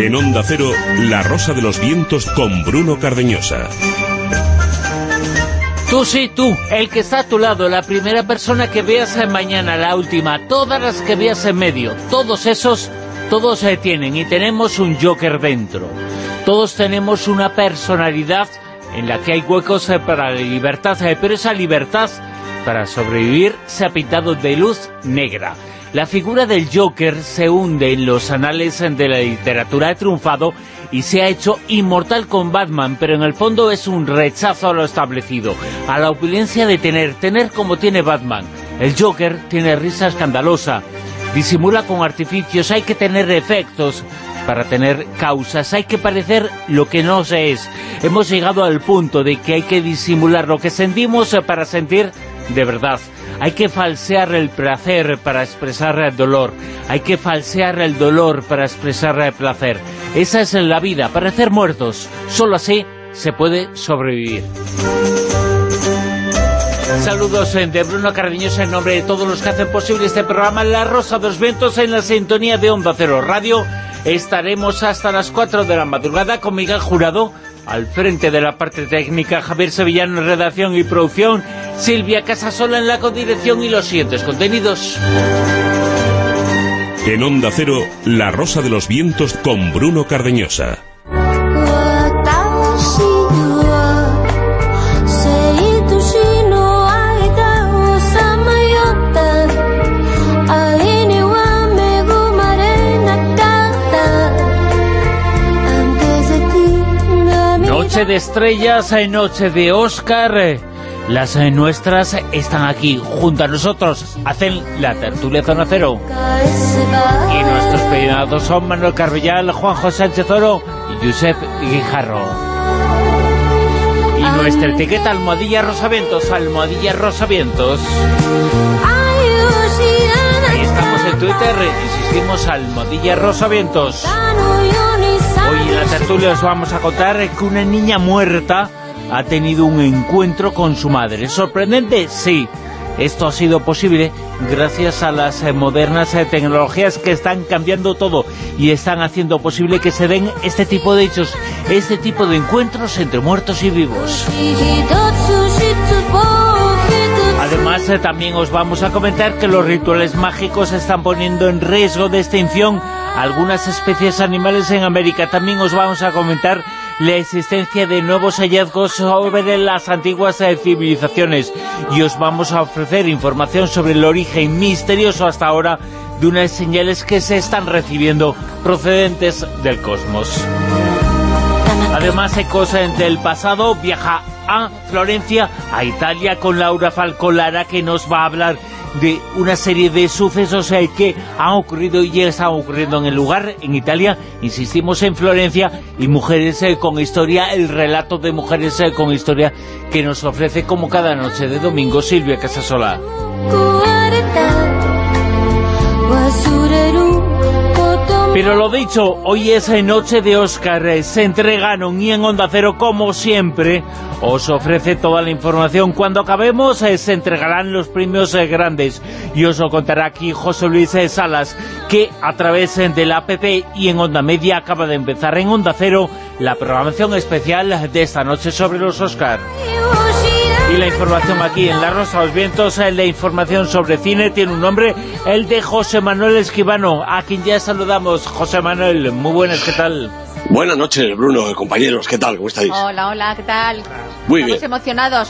En Onda Cero, La Rosa de los Vientos con Bruno Cardeñosa. Tú sí, tú, el que está a tu lado, la primera persona que veas mañana, la última, todas las que veas en medio, todos esos, todos se tienen y tenemos un Joker dentro. Todos tenemos una personalidad en la que hay huecos eh, para la libertad, eh, pero esa libertad para sobrevivir se ha pintado de luz negra. La figura del Joker se hunde en los anales de la literatura, ha triunfado y se ha hecho inmortal con Batman, pero en el fondo es un rechazo a lo establecido, a la opulencia de tener, tener como tiene Batman. El Joker tiene risa escandalosa, disimula con artificios, hay que tener efectos para tener causas, hay que parecer lo que no se es. Hemos llegado al punto de que hay que disimular lo que sentimos para sentir de verdad. Hay que falsear el placer para expresar el dolor. Hay que falsear el dolor para expresar el placer. Esa es la vida, parecer muertos. Solo así se puede sobrevivir. Saludos eh, de Bruno Cardeñosa en nombre de todos los que hacen posible este programa La Rosa de los Vientos en la sintonía de Onda Cero Radio. Estaremos hasta las 4 de la madrugada con Miguel Jurado al frente de la parte técnica, Javier Sevillano en redacción y producción, Silvia Casasola en la codirección y los siguientes contenidos. En Onda Cero, La Rosa de los Vientos con Bruno Cardeñosa. Noche de estrellas, hay noche de Oscar. Las eh, nuestras están aquí, junto a nosotros, hacen la tertulia Zona Cero. Y nuestros peinados son Manuel Carvillal, Juanjo Sánchez Oro y Josep Guijarro. Y nuestra etiqueta Almohadilla Rosavientos, Almohadilla Rosavientos. Ahí estamos en Twitter, insistimos Almohadilla Rosavientos. Tertulia os vamos a contar que una niña muerta ha tenido un encuentro con su madre. ¿Sorprendente? Sí. Esto ha sido posible gracias a las eh, modernas eh, tecnologías que están cambiando todo y están haciendo posible que se den este tipo de hechos, este tipo de encuentros entre muertos y vivos. Además, eh, también os vamos a comentar que los rituales mágicos están poniendo en riesgo de extinción algunas especies animales en América. También os vamos a comentar la existencia de nuevos hallazgos sobre las antiguas eh, civilizaciones y os vamos a ofrecer información sobre el origen misterioso hasta ahora de unas señales que se están recibiendo procedentes del cosmos. Además, Ecos del pasado viaja a Florencia, a Italia, con Laura Falcolara, que nos va a hablar de una serie de sucesos que han ocurrido y ya están ocurriendo en el lugar, en Italia, insistimos en Florencia, y Mujeres eh, con Historia, el relato de Mujeres eh, con Historia que nos ofrece como cada noche de domingo Silvia Casasola. Pero lo dicho, hoy es noche de Óscar, se entregaron y en Onda Cero, como siempre, os ofrece toda la información. Cuando acabemos, eh, se entregarán los premios eh, grandes. Y os lo contará aquí José Luis eh, Salas, que a través de la app y en Onda Media acaba de empezar en Onda Cero la programación especial de esta noche sobre los Óscar. Y la información aquí en La Rosa los Vientos, eh, la información sobre cine tiene un nombre, el de José Manuel Esquivano, a quien ya saludamos. José Manuel, muy buenas, ¿qué tal? Buenas noches, Bruno, compañeros, ¿qué tal? ¿Cómo estáis? Hola, hola, ¿qué tal? Muy Estamos bien. emocionados.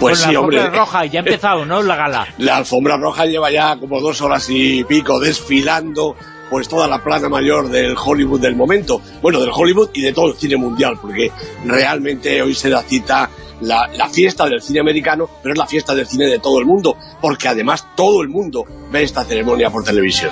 Pues Con sí, la hombre. alfombra roja, ya ha empezado, ¿no?, la gala. La alfombra roja lleva ya como dos horas y pico desfilando pues toda la plana mayor del Hollywood del momento. Bueno, del Hollywood y de todo el cine mundial, porque realmente hoy se da cita la, la fiesta del cine americano, pero es la fiesta del cine de todo el mundo, porque además todo el mundo ve esta ceremonia por televisión.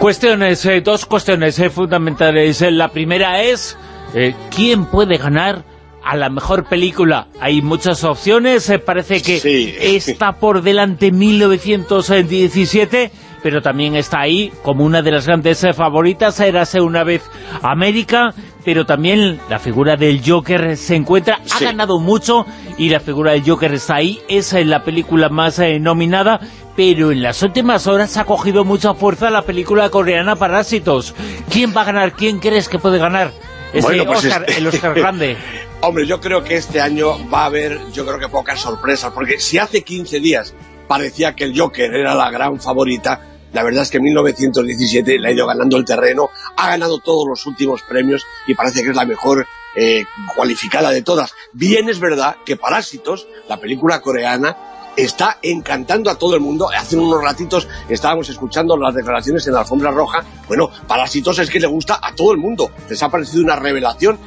Cuestiones, eh, dos cuestiones eh, fundamentales. Eh, La primera es, eh, ¿quién puede ganar a la mejor película? Hay muchas opciones, parece que Sí. está por delante 1917, pero también está ahí como una de las grandes favoritas, Érase una vez América, pero también la figura del Joker se encuentra, ha ganado mucho y la figura del Joker está ahí, es la película más eh, nominada, pero en las últimas horas ha cogido mucha fuerza la película coreana Parásitos. ¿Quién va a ganar? ¿Quién crees que puede ganar? Ese pues Oscar, el Oscar grande. Hombre, yo creo que este año va a haber, yo creo que pocas sorpresas, porque si hace 15 días parecía que el Joker era la gran favorita, la verdad es que en 1917 le ha ido ganando el terreno, ha ganado todos los últimos premios y parece que es la mejor eh, cualificada de todas. Bien es verdad que Parásitos, la película coreana, está encantando a todo el mundo. Hace unos ratitos estábamos escuchando las declaraciones en la alfombra roja. Bueno, Parásitos es que le gusta a todo el mundo. Les ha parecido una revelación.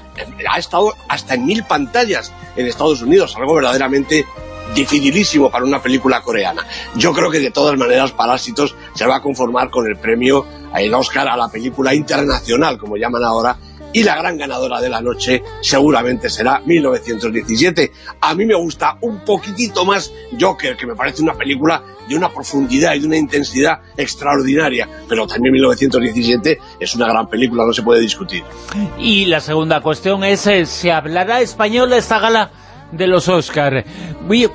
Ha estado hasta en mil pantallas en Estados Unidos, algo verdaderamente dificilísimo para una película coreana. Yo creo que de todas maneras Parásitos se va a conformar con el premio, el Oscar a la película internacional, como llaman ahora, y la gran ganadora de la noche seguramente será 1917. A mí me gusta un poquitito más Joker, que me parece una película de una profundidad y de una intensidad extraordinaria, pero también 1917 es una gran película, no se puede discutir. Y la segunda cuestión es, eh, ¿se hablará español esta gala? De los Oscar.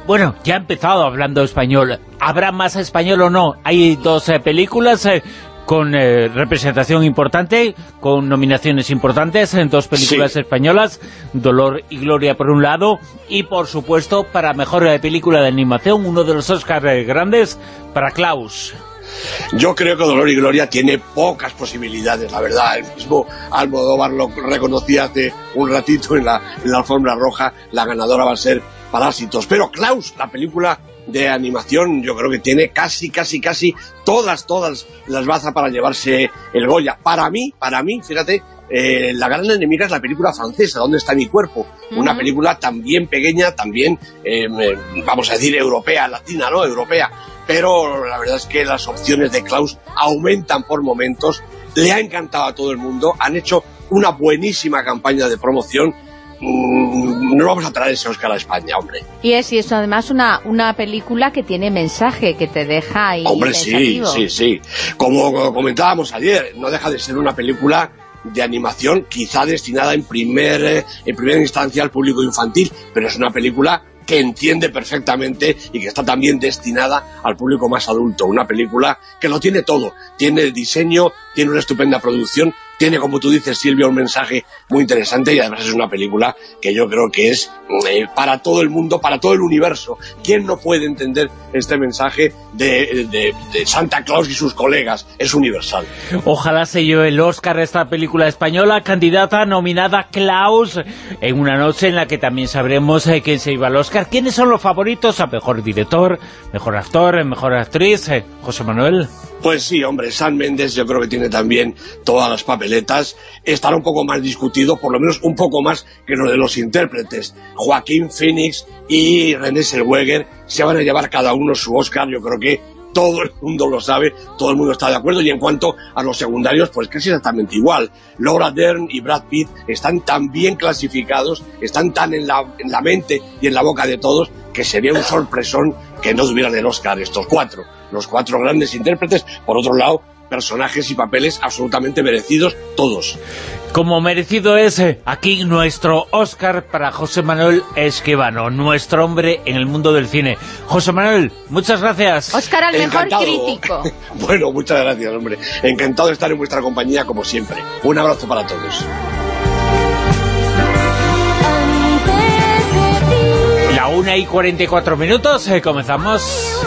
Bueno, ya ha empezado hablando español. ¿Habrá más español o no? Hay dos eh, películas eh, con eh, representación importante, con nominaciones importantes en dos películas españolas, Dolor y Gloria por un lado, y por supuesto, para mejor película de animación, uno de los Oscar grandes, para Klaus. Yo creo que Dolor y Gloria tiene pocas posibilidades, la verdad. El mismo Almodóvar lo reconocía hace un ratito en la, en la alfombra roja, la ganadora va a ser Parásitos. Pero Klaus, la película de animación, yo creo que tiene casi, casi, casi todas, todas las bazas para llevarse el Goya. Para mí, para mí, fíjate, eh, la gran enemiga es la película francesa, ¿Dónde está mi cuerpo? Una película también pequeña, también, eh, vamos a decir, europea, latina, ¿no? Europea pero la verdad es que las opciones de Klaus aumentan por momentos, le ha encantado a todo el mundo, han hecho una buenísima campaña de promoción, mm, no vamos a traer ese Oscar a España, hombre. Y es y eso además una, una película que tiene mensaje, que te deja ahí Hombre, sí, sí, sí. Como comentábamos ayer, no deja de ser una película de animación quizá destinada en, primer, eh, en primera instancia al público infantil, pero es una película que entiende perfectamente y que está también destinada al público más adulto. Una película que lo tiene todo. Tiene diseño, tiene una estupenda producción, tiene, como tú dices, Silvia, un mensaje muy interesante y además es una película que yo creo que es eh, para todo el mundo, para todo el universo. ¿Quién no puede entender este mensaje de, Santa Claus y sus colegas? Es universal. Ojalá se lleve el Oscar esta película española, candidata nominada Klaus, en una noche en la que también sabremos eh, quién se iba al Oscar. ¿Quiénes son los favoritos a mejor director, mejor actor, mejor actriz? Eh, José Manuel. Pues sí, hombre, San Méndez yo creo que tiene también todas las papeletas. Estará un poco más discutido, por lo menos un poco más que lo de los intérpretes. Joaquín Phoenix y René Selweger se van a llevar cada uno su Oscar, yo creo que todo el mundo lo sabe, todo el mundo está de acuerdo, y en cuanto a los secundarios, pues casi exactamente igual. Laura Dern y Brad Pitt están tan bien clasificados, están tan en la, en la mente y en la boca de todos, que sería un sorpresón que no tuvieran el Oscar estos cuatro los cuatro grandes intérpretes, por otro lado, personajes y papeles absolutamente merecidos, todos. Como merecido es eh, aquí nuestro Oscar para José Manuel Esquivano, nuestro hombre en el mundo del cine. José Manuel, muchas gracias. Oscar al mejor crítico. bueno, muchas gracias, hombre. Encantado de estar en vuestra compañía, como siempre. Un abrazo para todos. La una y 44 minutos, eh, comenzamos...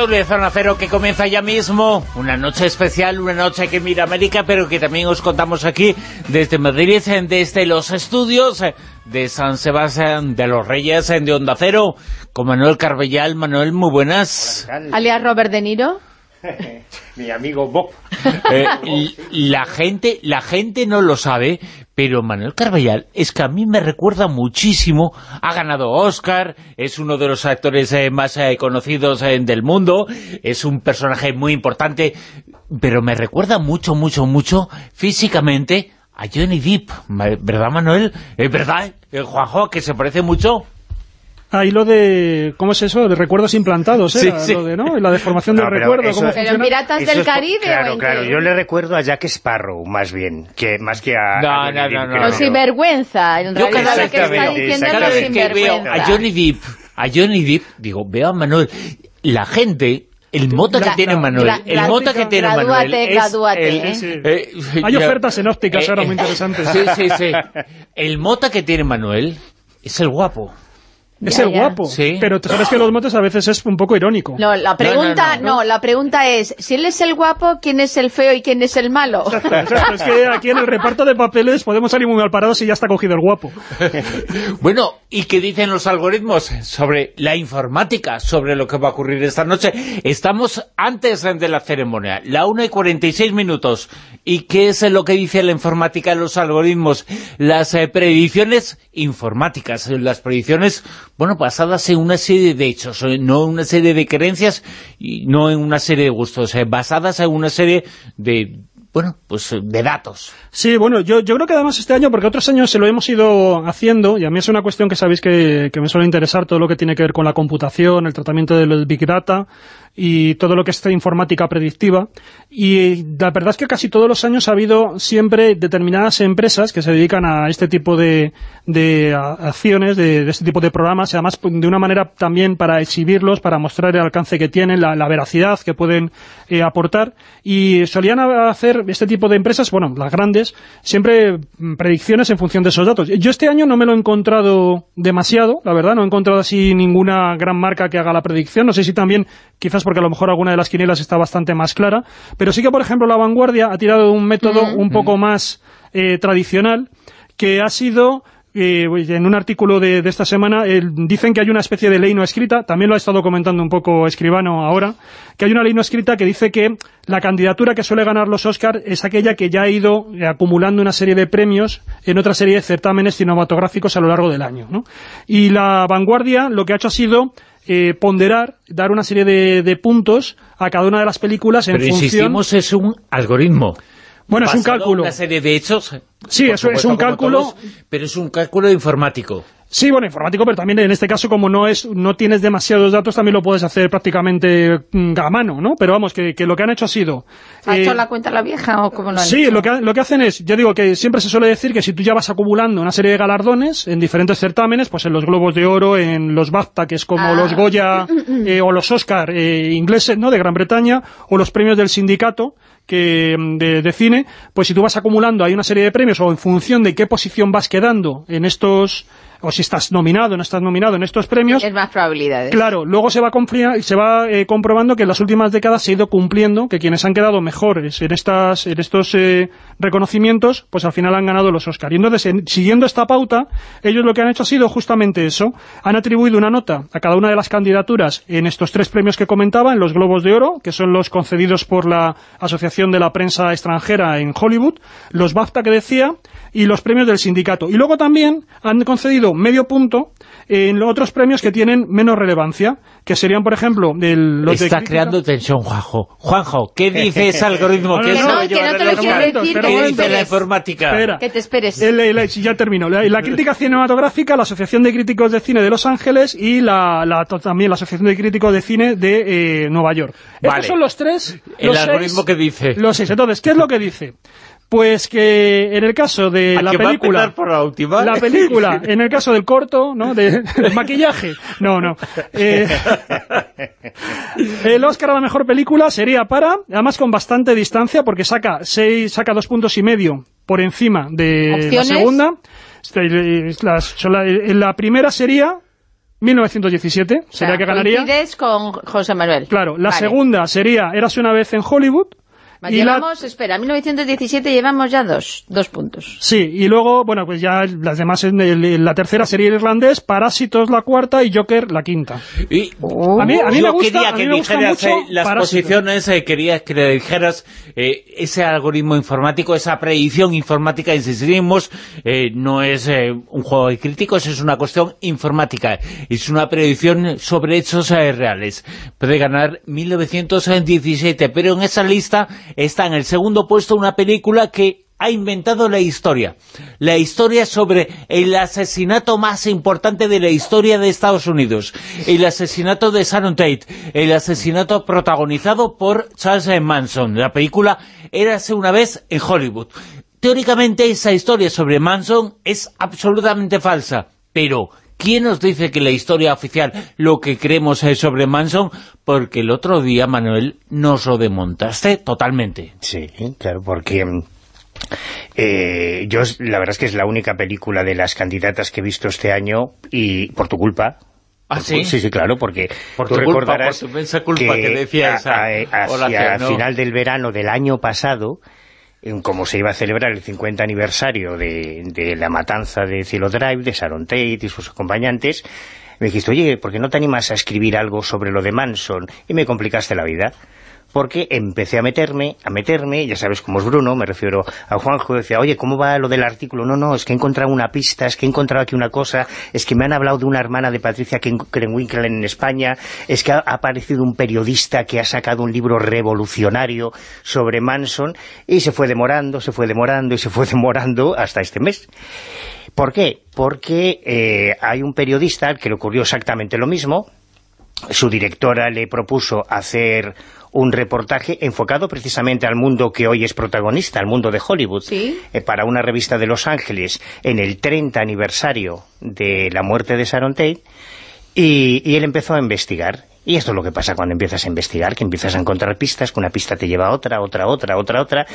Tertulia de Zona Cero que comienza ya mismo. Una noche especial, una noche que mira América, pero que también os contamos aquí desde Madrid, desde los estudios de San Sebastián de los Reyes, de Onda Cero, con Manuel Carbellal. Manuel, muy buenas. Alias Robert De Niro. Mi amigo Bob. Eh, la gente la gente no lo sabe, pero Manuel Carballal es que a mí me recuerda muchísimo, ha ganado Oscar, es uno de los actores eh, más eh, conocidos del mundo, es un personaje muy importante, pero me recuerda mucho, mucho, mucho físicamente a Johnny Depp, ¿verdad Manuel? ¿Es verdad, Juanjo, que se parece mucho? Ahí lo de, ¿cómo es eso? De recuerdos implantados, ¿eh? Sí, Lo de, ¿no? La deformación del recuerdo, ¿cómo Pero en Piratas del Caribe... claro, claro, yo le recuerdo a Jack Sparrow, más bien, que más que a... No, no, no, no, sinvergüenza, en realidad lo que está diciendo es sinvergüenza. a Johnny Depp, a Johnny Depp, digo, veo a Manuel, la gente el mota que tiene Manuel, el mota que tiene Manuel es el, eh, Hay ofertas en ópticas ahora muy interesantes. Sí, sí, sí. El mota que tiene Manuel es el guapo. Es el guapo, pero sabes que los motes a veces es un poco irónico. No, la pregunta, no, la pregunta es, si él es el guapo, ¿quién es el feo y quién es el malo? Exacto, es que aquí en el reparto de papeles podemos salir muy mal parados si ya está cogido el guapo. bueno, ¿y qué dicen los algoritmos sobre la informática, sobre lo que va a ocurrir esta noche? Estamos antes de la ceremonia, la 1 y 46 minutos. ¿Y qué es lo que dice la informática, los algoritmos? Las eh, predicciones informáticas, las predicciones bueno, basadas en una serie de hechos, eh, no en una serie de creencias y no en una serie de gustos, eh, basadas en una serie de bueno, pues eh, de datos. Sí, bueno, yo, yo creo que además este año, porque otros años se lo hemos ido haciendo, y a mí es una cuestión que sabéis que, que me suele interesar, todo lo que tiene que ver con la computación, el tratamiento del Big Data, y todo lo que es informática predictiva. Y la verdad es que casi todos los años ha habido siempre determinadas empresas que se dedican a este tipo de, de acciones, de, este tipo de programas, y además pues, de una manera también para exhibirlos, para mostrar el alcance que tienen, la, veracidad que pueden eh, aportar. Y solían hacer este tipo de empresas, bueno, las grandes, siempre mm, predicciones en función de esos datos. Yo este año no me lo he encontrado demasiado, la verdad, no he encontrado así ninguna gran marca que haga la predicción. No sé si también quizás porque a lo mejor alguna de las quinielas está bastante más clara, pero sí que, por ejemplo, la vanguardia ha tirado un método un poco más eh, tradicional, que ha sido eh, en un artículo de, esta semana dicen que hay una especie de ley no escrita, también lo ha estado comentando un poco Escribano ahora, que hay una ley no escrita que dice que la candidatura que suele ganar los Oscars es aquella que ya ha ido acumulando una serie de premios en otra serie de certámenes cinematográficos a lo largo del año. Y la vanguardia lo que ha hecho ha sido eh, ponderar, dar una serie de, puntos a cada una de las películas en Pero insistimos, es un algoritmo. Bueno, es un cálculo. una serie de hechos. Sí, eso es un cálculo. pero es un cálculo informático. Sí, bueno, informático, pero también en este caso, como no es no tienes demasiados datos, también lo puedes hacer prácticamente mm, a mano, ¿no? Pero vamos, que, lo que han hecho ha sido... ¿Ha hecho eh, la cuenta la vieja o cómo lo han Sí, Lo, que, lo que hacen es, yo digo que siempre se suele decir que si tú ya vas acumulando una serie de galardones en diferentes certámenes, pues en los Globos de Oro, en los BAFTA, que es como ah. los Goya eh, o los Oscar eh, ingleses, ¿no?, de Gran Bretaña, o los premios del sindicato, que mm, de, de, cine, pues si tú vas acumulando hay una serie de premios o en función de qué posición vas quedando en estos o si estás nominado o no estás nominado en estos premios... Es más probabilidades. Claro, luego se va, se va eh, comprobando que en las últimas décadas se ha ido cumpliendo, que quienes han quedado mejores en, estas, en estos eh, reconocimientos, pues al final han ganado los Oscar. Y entonces, siguiendo esta pauta, ellos lo que han hecho ha sido justamente eso. Han atribuido una nota a cada una de las candidaturas en estos tres premios que comentaba, en los Globos de Oro, que son los concedidos por la Asociación de la Prensa Extranjera en Hollywood, los BAFTA que decía, y los premios del sindicato. Y luego también han concedido medio punto en otros premios que tienen menos relevancia, que serían, por ejemplo, del, los Está creando tensión, Juanjo. Juanjo, ¿qué dice ese algoritmo? No, no, que no, que no te lo quiero decir. ¿Qué dice la informática? que te esperes. ya termino. La, crítica cinematográfica, la Asociación de Críticos de Cine de Los Ángeles y la, también la Asociación de Críticos de Cine de eh, Nueva York. Estos son los tres. El algoritmo que dice. Los seis. Entonces, ¿qué es lo que dice? Pues que en el caso de la película... por la última? La película, en el caso del corto, ¿no? De, maquillaje. No, no. Eh, el Oscar a la mejor película sería para, además con bastante distancia, porque saca seis, saca dos puntos y medio por encima de la segunda. La, la primera sería 1917, O sería sea, que ganaría. con José Manuel. Claro, la Vale. segunda sería Érase una vez en Hollywood. Y la- Llevamos, espera, 1917 llevamos ya dos, dos puntos. Sí, y luego, bueno, pues ya las demás, en el- la tercera sería Irlandés, Parásitos la cuarta y Joker la quinta. Y A mí, a mí yo me gusta, quería que me dijeras mucho eh, las Parásitos. posiciones, eh, quería que le dijeras eh, ese algoritmo informático, esa predicción informática, insistimos, eh, no es eh, un juego de críticos, es una cuestión informática, es una predicción sobre hechos eh, reales. Puede ganar 1917, pero en esa lista está en el segundo puesto una película que ha inventado la historia. La historia sobre el asesinato más importante de la historia de Estados Unidos. El asesinato de Sharon Tate. El asesinato protagonizado por Charles Manson. La película Érase una vez en Hollywood. Teóricamente esa historia sobre Manson es absolutamente falsa. Pero ¿Quién nos dice que la historia oficial, lo que creemos es sobre Manson? Porque el otro día, Manuel, nos lo demontaste totalmente. Sí, claro, porque... eh, yo, la verdad es que es la única película de las candidatas que he visto este año y por tu culpa. ¿Ah, Por- sí? Sí, sí, claro, porque Por tú tu culpa, recordarás por tu inmensa culpa que decías a- a- a- Hola, hacia que final del verano del año pasado, como se iba a celebrar el 50 aniversario de, de la matanza de Cielo Drive, de Sharon Tate y sus acompañantes, me dijiste, oye, ¿por qué no te animas a escribir algo sobre lo de Manson? Y me complicaste la vida. Porque empecé a meterme, a meterme, ya sabes cómo es Bruno, me refiero a Juanjo, decía, oye, ¿cómo va lo del artículo? No, no, es que he encontrado una pista, es que he encontrado aquí una cosa, es que me han hablado de una hermana de Patricia Krenwinkel en España, es que ha ha aparecido un periodista que ha sacado un libro revolucionario sobre Manson, y se fue demorando, se fue demorando y se fue demorando hasta este mes. ¿Por qué? Porque eh, hay un periodista al que le ocurrió exactamente lo mismo, su directora le propuso hacer un reportaje enfocado precisamente al mundo que hoy es protagonista, al mundo de Hollywood, Sí. eh, para una revista de Los Ángeles en el 30 aniversario de la muerte de Sharon Tate, y, y él empezó a investigar. Y esto es lo que pasa cuando empiezas a investigar, que empiezas a encontrar pistas, que una pista te lleva a otra, otra, otra, otra, otra,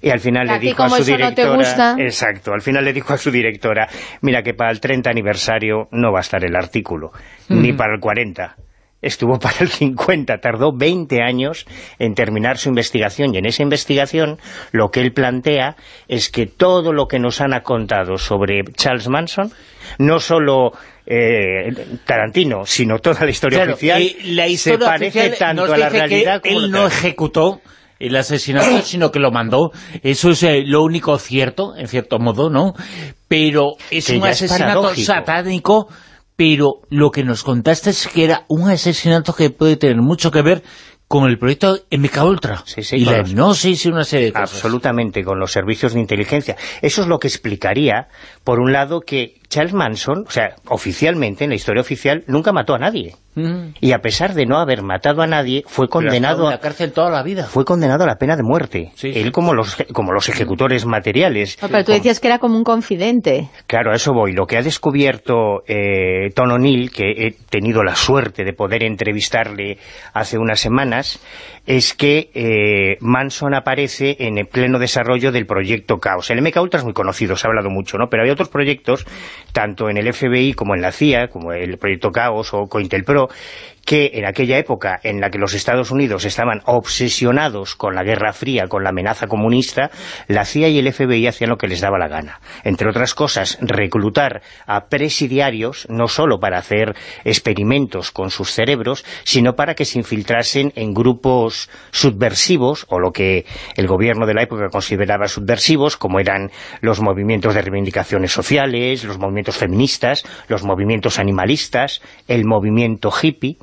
y al final A le dijo a su no directora... gusta. Exacto, al final le dijo a su directora, mira que para el 30 aniversario no va a estar el artículo, ni para el 40. Estuvo para el 50, tardó 20 años en terminar su investigación y en esa investigación lo que él plantea es que todo lo que nos han contado sobre Charles Manson, no solo eh, Tarantino, sino toda la historia Claro, oficial, eh, la historia se parece oficial tanto a la realidad que como él no ejecutó el asesinato, sino que lo mandó. Eso es eh, lo único cierto, en cierto modo, ¿no? Pero es Que un es asesinato satánico, pero lo que nos contaste es que era un asesinato que puede tener mucho que ver con el proyecto MK Ultra Sí, sí, y la hipnosis y una serie de cosas. Absolutamente, con los servicios de inteligencia. Eso es lo que explicaría, por un lado, que Charles Manson, o sea, oficialmente, en la historia oficial, nunca mató a nadie. Mm. Y a pesar de no haber matado a nadie, fue condenado en a, la cárcel toda la vida. fue condenado a la pena de muerte. Sí, sí. Él como los, como los ejecutores materiales. No, pero tú decías que era como un confidente. Claro, a eso voy. Lo que ha descubierto eh, Tom O'Neill, que he tenido la suerte de poder entrevistarle hace unas semanas, es que eh, Manson aparece en el pleno desarrollo del proyecto Caos. El MK Ultra es muy conocido, se ha hablado mucho, ¿no? Pero hay otros proyectos, tanto en el FBI como en la CIA, como el proyecto Caos o COINTELPRO, que en aquella época en la que los Estados Unidos estaban obsesionados con la Guerra Fría, con la amenaza comunista, la CIA y el FBI hacían lo que les daba la gana. Entre otras cosas, reclutar a presidiarios, no solo para hacer experimentos con sus cerebros, sino para que se infiltrasen en grupos subversivos, o lo que el gobierno de la época consideraba subversivos, como eran los movimientos de reivindicaciones sociales, los movimientos feministas, los movimientos animalistas, el movimiento hippie,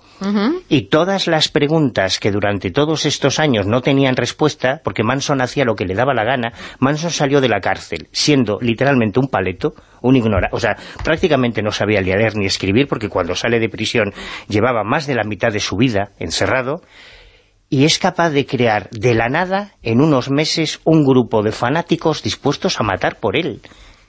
y todas las preguntas que durante todos estos años no tenían respuesta, porque Manson hacía lo que le daba la gana, Manson salió de la cárcel siendo literalmente un paleto, un ignora, o sea, prácticamente no sabía leer ni escribir, porque cuando sale de prisión llevaba más de la mitad de su vida encerrado, y es capaz de crear de la nada, en unos meses, un grupo de fanáticos dispuestos a matar por él.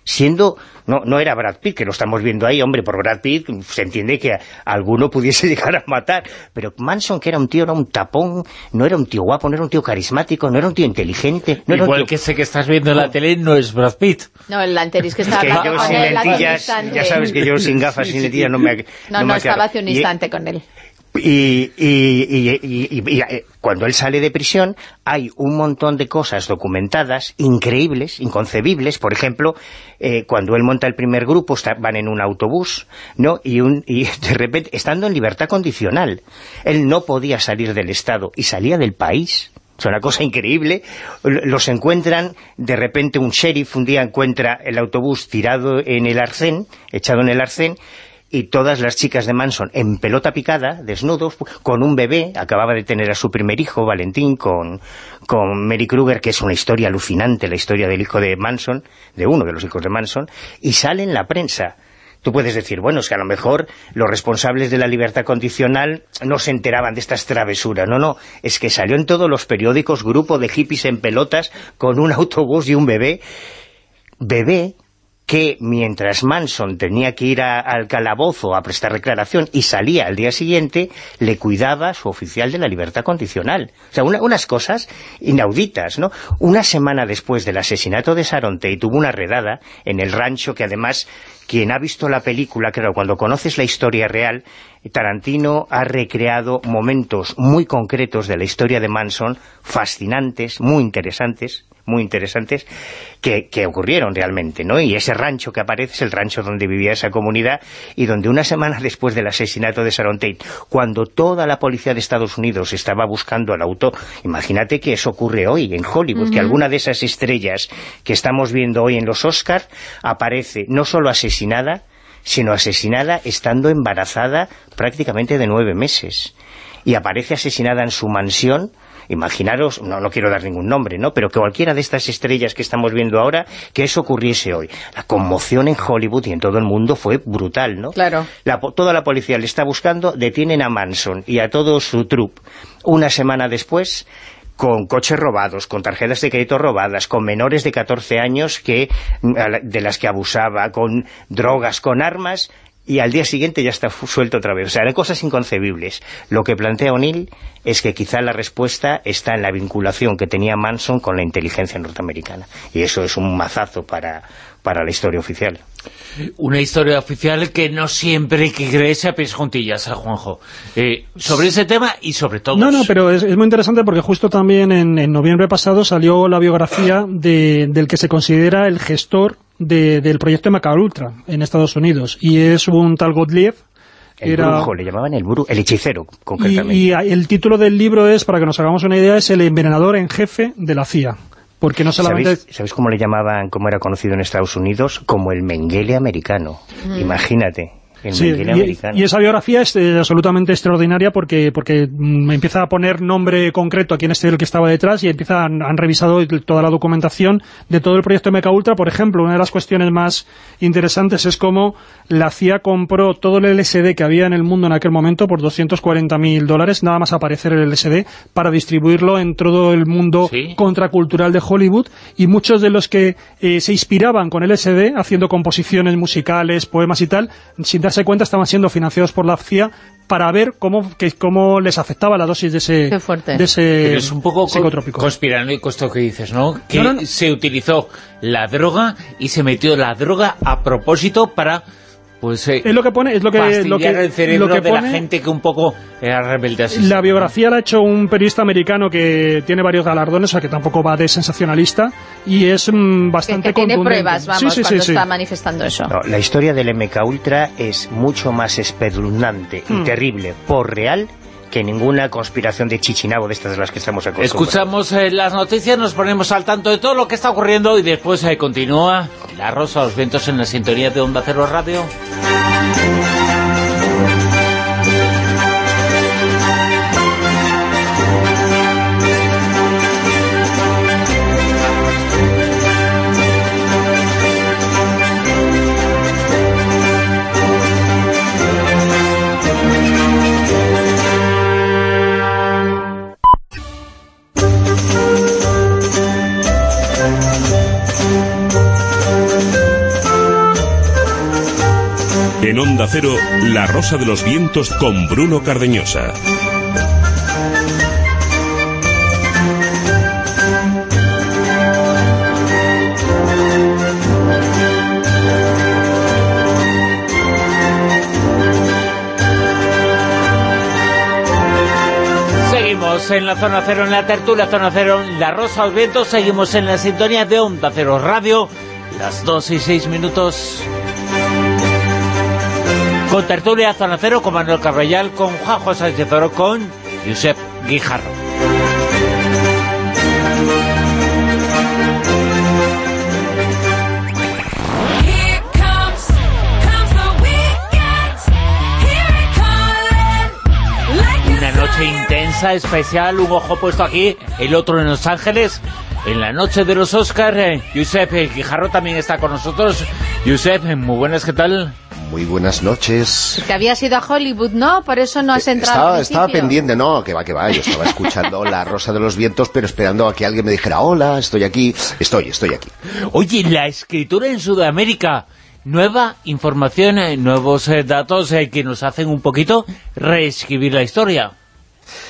Siendo... No, no era Brad Pitt, que lo estamos viendo ahí, hombre, por Brad Pitt se entiende que alguno pudiese llegar a matar, pero Manson, que era un tío, era un tapón, no era un tío guapo, no era un tío carismático, no era un tío inteligente... No Igual que sé que estás viendo en la tele, no es Brad Pitt. No, el anterior que estaba es que yo sin lentillas, ya sabes que yo sin gafas, sin lentillas no me No, no, estaba hace un instante con él. Y, y, y, eh, cuando él sale de prisión hay un montón de cosas documentadas, increíbles, inconcebibles, por ejemplo, eh, cuando él monta el primer grupo, van en un autobús, ¿no? Y, un, y de repente, estando en libertad condicional, él no podía salir del Estado y salía del país, es una cosa increíble. Los encuentran, de repente un sheriff un día encuentra el autobús tirado en el arcén, echado en el arcén, y todas las chicas de Manson en pelota picada, desnudos, con un bebé, acababa de tener a su primer hijo, Valentín, con, con Mary Kruger, que es una historia alucinante, la historia del hijo de Manson, de uno de los hijos de Manson, y sale en la prensa. Tú puedes decir, bueno, es que a lo mejor los responsables de la libertad condicional no se enteraban de estas travesuras. No, no, es que salió en todos los periódicos grupo de hippies en pelotas con un autobús y un bebé. Bebé que mientras Manson tenía que ir al calabozo a prestar declaración y salía al día siguiente, le cuidaba su oficial de la libertad condicional. O sea, unas cosas inauditas, ¿no? Una semana después del asesinato de Sharon Tate tuvo una redada en el rancho que además quien ha visto la película, claro, cuando conoces la historia real, Tarantino ha recreado momentos muy concretos de la historia de Manson, fascinantes, muy interesantes, muy interesantes que, ocurrieron realmente, ¿no? Y ese rancho que aparece es el rancho donde vivía esa comunidad y donde una semana después del asesinato de Sharon Tate, cuando toda la policía de Estados Unidos estaba buscando al auto, imagínate que eso ocurre hoy en Hollywood, que alguna de esas estrellas que estamos viendo hoy en los Oscars aparece no solo asesinada, sino asesinada estando embarazada prácticamente de nueve meses. Y aparece asesinada en su mansión Imaginaros, no, no quiero dar ningún nombre, ¿no? Pero que cualquiera de estas estrellas que estamos viendo ahora, que eso ocurriese hoy. La conmoción en Hollywood y en todo el mundo fue brutal, ¿no? Claro. toda la policía le está buscando, detienen a Manson y a todo su troupe. Una semana después con coches robados, con tarjetas de crédito robadas, con menores de 14 años que de las que abusaba, con drogas, con armas, y al día siguiente ya está suelto otra vez. O sea, eran cosas inconcebibles. Lo que plantea O'Neill es que quizá la respuesta está en la vinculación que tenía Manson con la inteligencia norteamericana. Y eso es un mazazo para, para la historia oficial. Una historia oficial que no siempre que creerse a pies juntillas, a ¿eh, Juanjo. Eh, sobre ese tema y sobre todo... No, no, pero es, muy interesante porque justo también en, noviembre pasado salió la biografía del que se considera el gestor del proyecto Ultra en Estados Unidos. Y es un tal Gottlieb, el brujo, le llamaban el brujo, el hechicero, concretamente. Y, el título del libro es, para que nos hagamos una idea, es El envenenador en jefe de la CIA. Porque no solamente... ¿Sabéis, cómo le llamaban, cómo era conocido en Estados Unidos? Como el Mengele americano. Mm. Imagínate y, esa biografía es eh, absolutamente extraordinaria porque porque me empieza a poner nombre concreto a quién es el que estaba detrás y empieza, han, revisado toda la documentación de todo el proyecto MK Ultra. Por ejemplo, una de las cuestiones más interesantes es cómo la CIA compró todo el LSD que había en el mundo en aquel momento por 240.000 dólares, nada más aparecer el LSD, para distribuirlo en todo el mundo contracultural de Hollywood. Y muchos de los que eh, se inspiraban con LSD haciendo composiciones musicales, poemas y tal, sin darse cuenta estaban siendo financiados por la CIA para ver cómo, que, cómo les afectaba la dosis de ese, de ese es un poco conspiranoico esto que dices, ¿no? Que se utilizó la droga y se metió la droga a propósito para pues es lo que pone es lo que lo que, el cerebro de la gente que un poco era rebelde así. La biografía la ha hecho un periodista americano que tiene varios galardones, o sea que tampoco va de sensacionalista y es mm, bastante que tiene pruebas, vamos, cuando está manifestando eso. la historia del MK Ultra es mucho más espeluznante y hmm. terrible por real que ninguna conspiración de Chichinabo de estas de las que estamos acostumbrados. Escuchamos eh, las noticias, nos ponemos al tanto de todo lo que está ocurriendo y después eh, continúa La Rosa, los vientos en la sintonía de Onda Cero Radio. En Onda Cero, La Rosa de los Vientos con Bruno Cardeñosa. Seguimos en la zona cero, en la tertulia zona cero, la rosa al viento, seguimos en la sintonía de Onda Cero Radio, las 2 y 6 minutos. Con tertulia zona cero, con Manuel Carrellal, con Juan José Sánchez Oro, con Josep Guijarro. Una noche intensa, especial, un ojo puesto aquí, el otro en Los Ángeles. En la noche de los Oscars, eh, Josep Guijarro también está con nosotros. Josep, muy buenas, ¿qué tal? Muy buenas noches. Que habías ido a Hollywood, ¿no? Por eso no has entrado Estaba, al estaba pendiente, no, que va, que va. Yo estaba escuchando La Rosa de los Vientos, pero esperando a que alguien me dijera, hola, estoy aquí. Estoy, estoy aquí. Oye, la escritura en Sudamérica, nueva información, eh, nuevos eh, datos eh, que nos hacen un poquito reescribir la historia.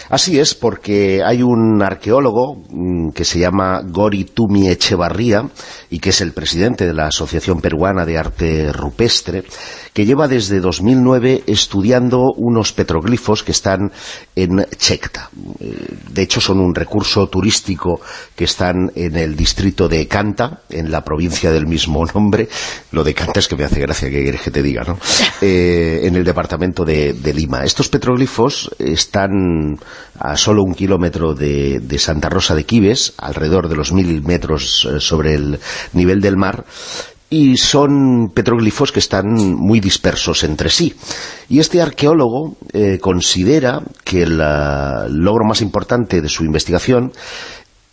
Así es, porque hay un arqueólogo mm, que se llama Gori Tumi Echevarría y que es el presidente de la Asociación Peruana de Arte Rupestre, que lleva desde 2009 estudiando unos petroglifos que están en Checta. Eh, De hecho, son un recurso turístico que están en el distrito de Canta, en la provincia del mismo nombre. Lo de Canta es que me hace gracia que quieres que te diga, ¿no? Eh, en el departamento de, de Lima. Estos petroglifos están a solo un kilómetro de, de Santa Rosa de Quibes, alrededor de los mil metros eh, sobre el nivel del mar, y son petroglifos que están muy dispersos entre sí. Y este arqueólogo eh, considera que el logro más importante de su investigación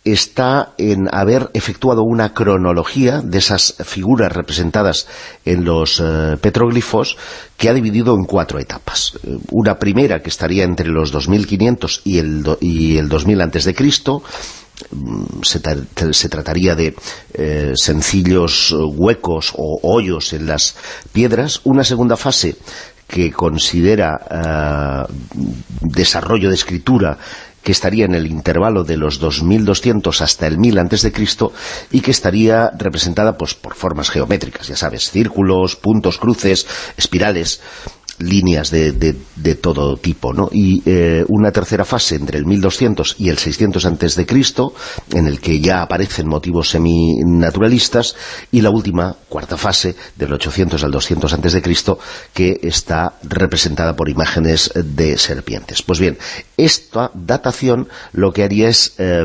está en haber efectuado una cronología de esas figuras representadas en los eh, petroglifos que ha dividido en cuatro etapas. Eh, Una primera que estaría entre los 2500 y el, y el 2000 antes de Cristo, Mm, se, tra- se trataría de eh, sencillos huecos o hoyos en las piedras. Una segunda fase que considera desarrollo de escritura que estaría en el intervalo de los 2200 hasta el 1000 antes de Cristo y que estaría representada pues por formas geométricas, ya sabes, círculos, puntos, cruces, espirales, líneas de, de- todo tipo, ¿no? Y eh, una tercera fase entre el 1200 y el 600 antes de Cristo, en el que ya aparecen motivos seminaturalistas, y la última, cuarta fase, del 800 al 200 antes de Cristo, que está representada por imágenes de serpientes. Pues bien, esta datación lo que haría es... eh,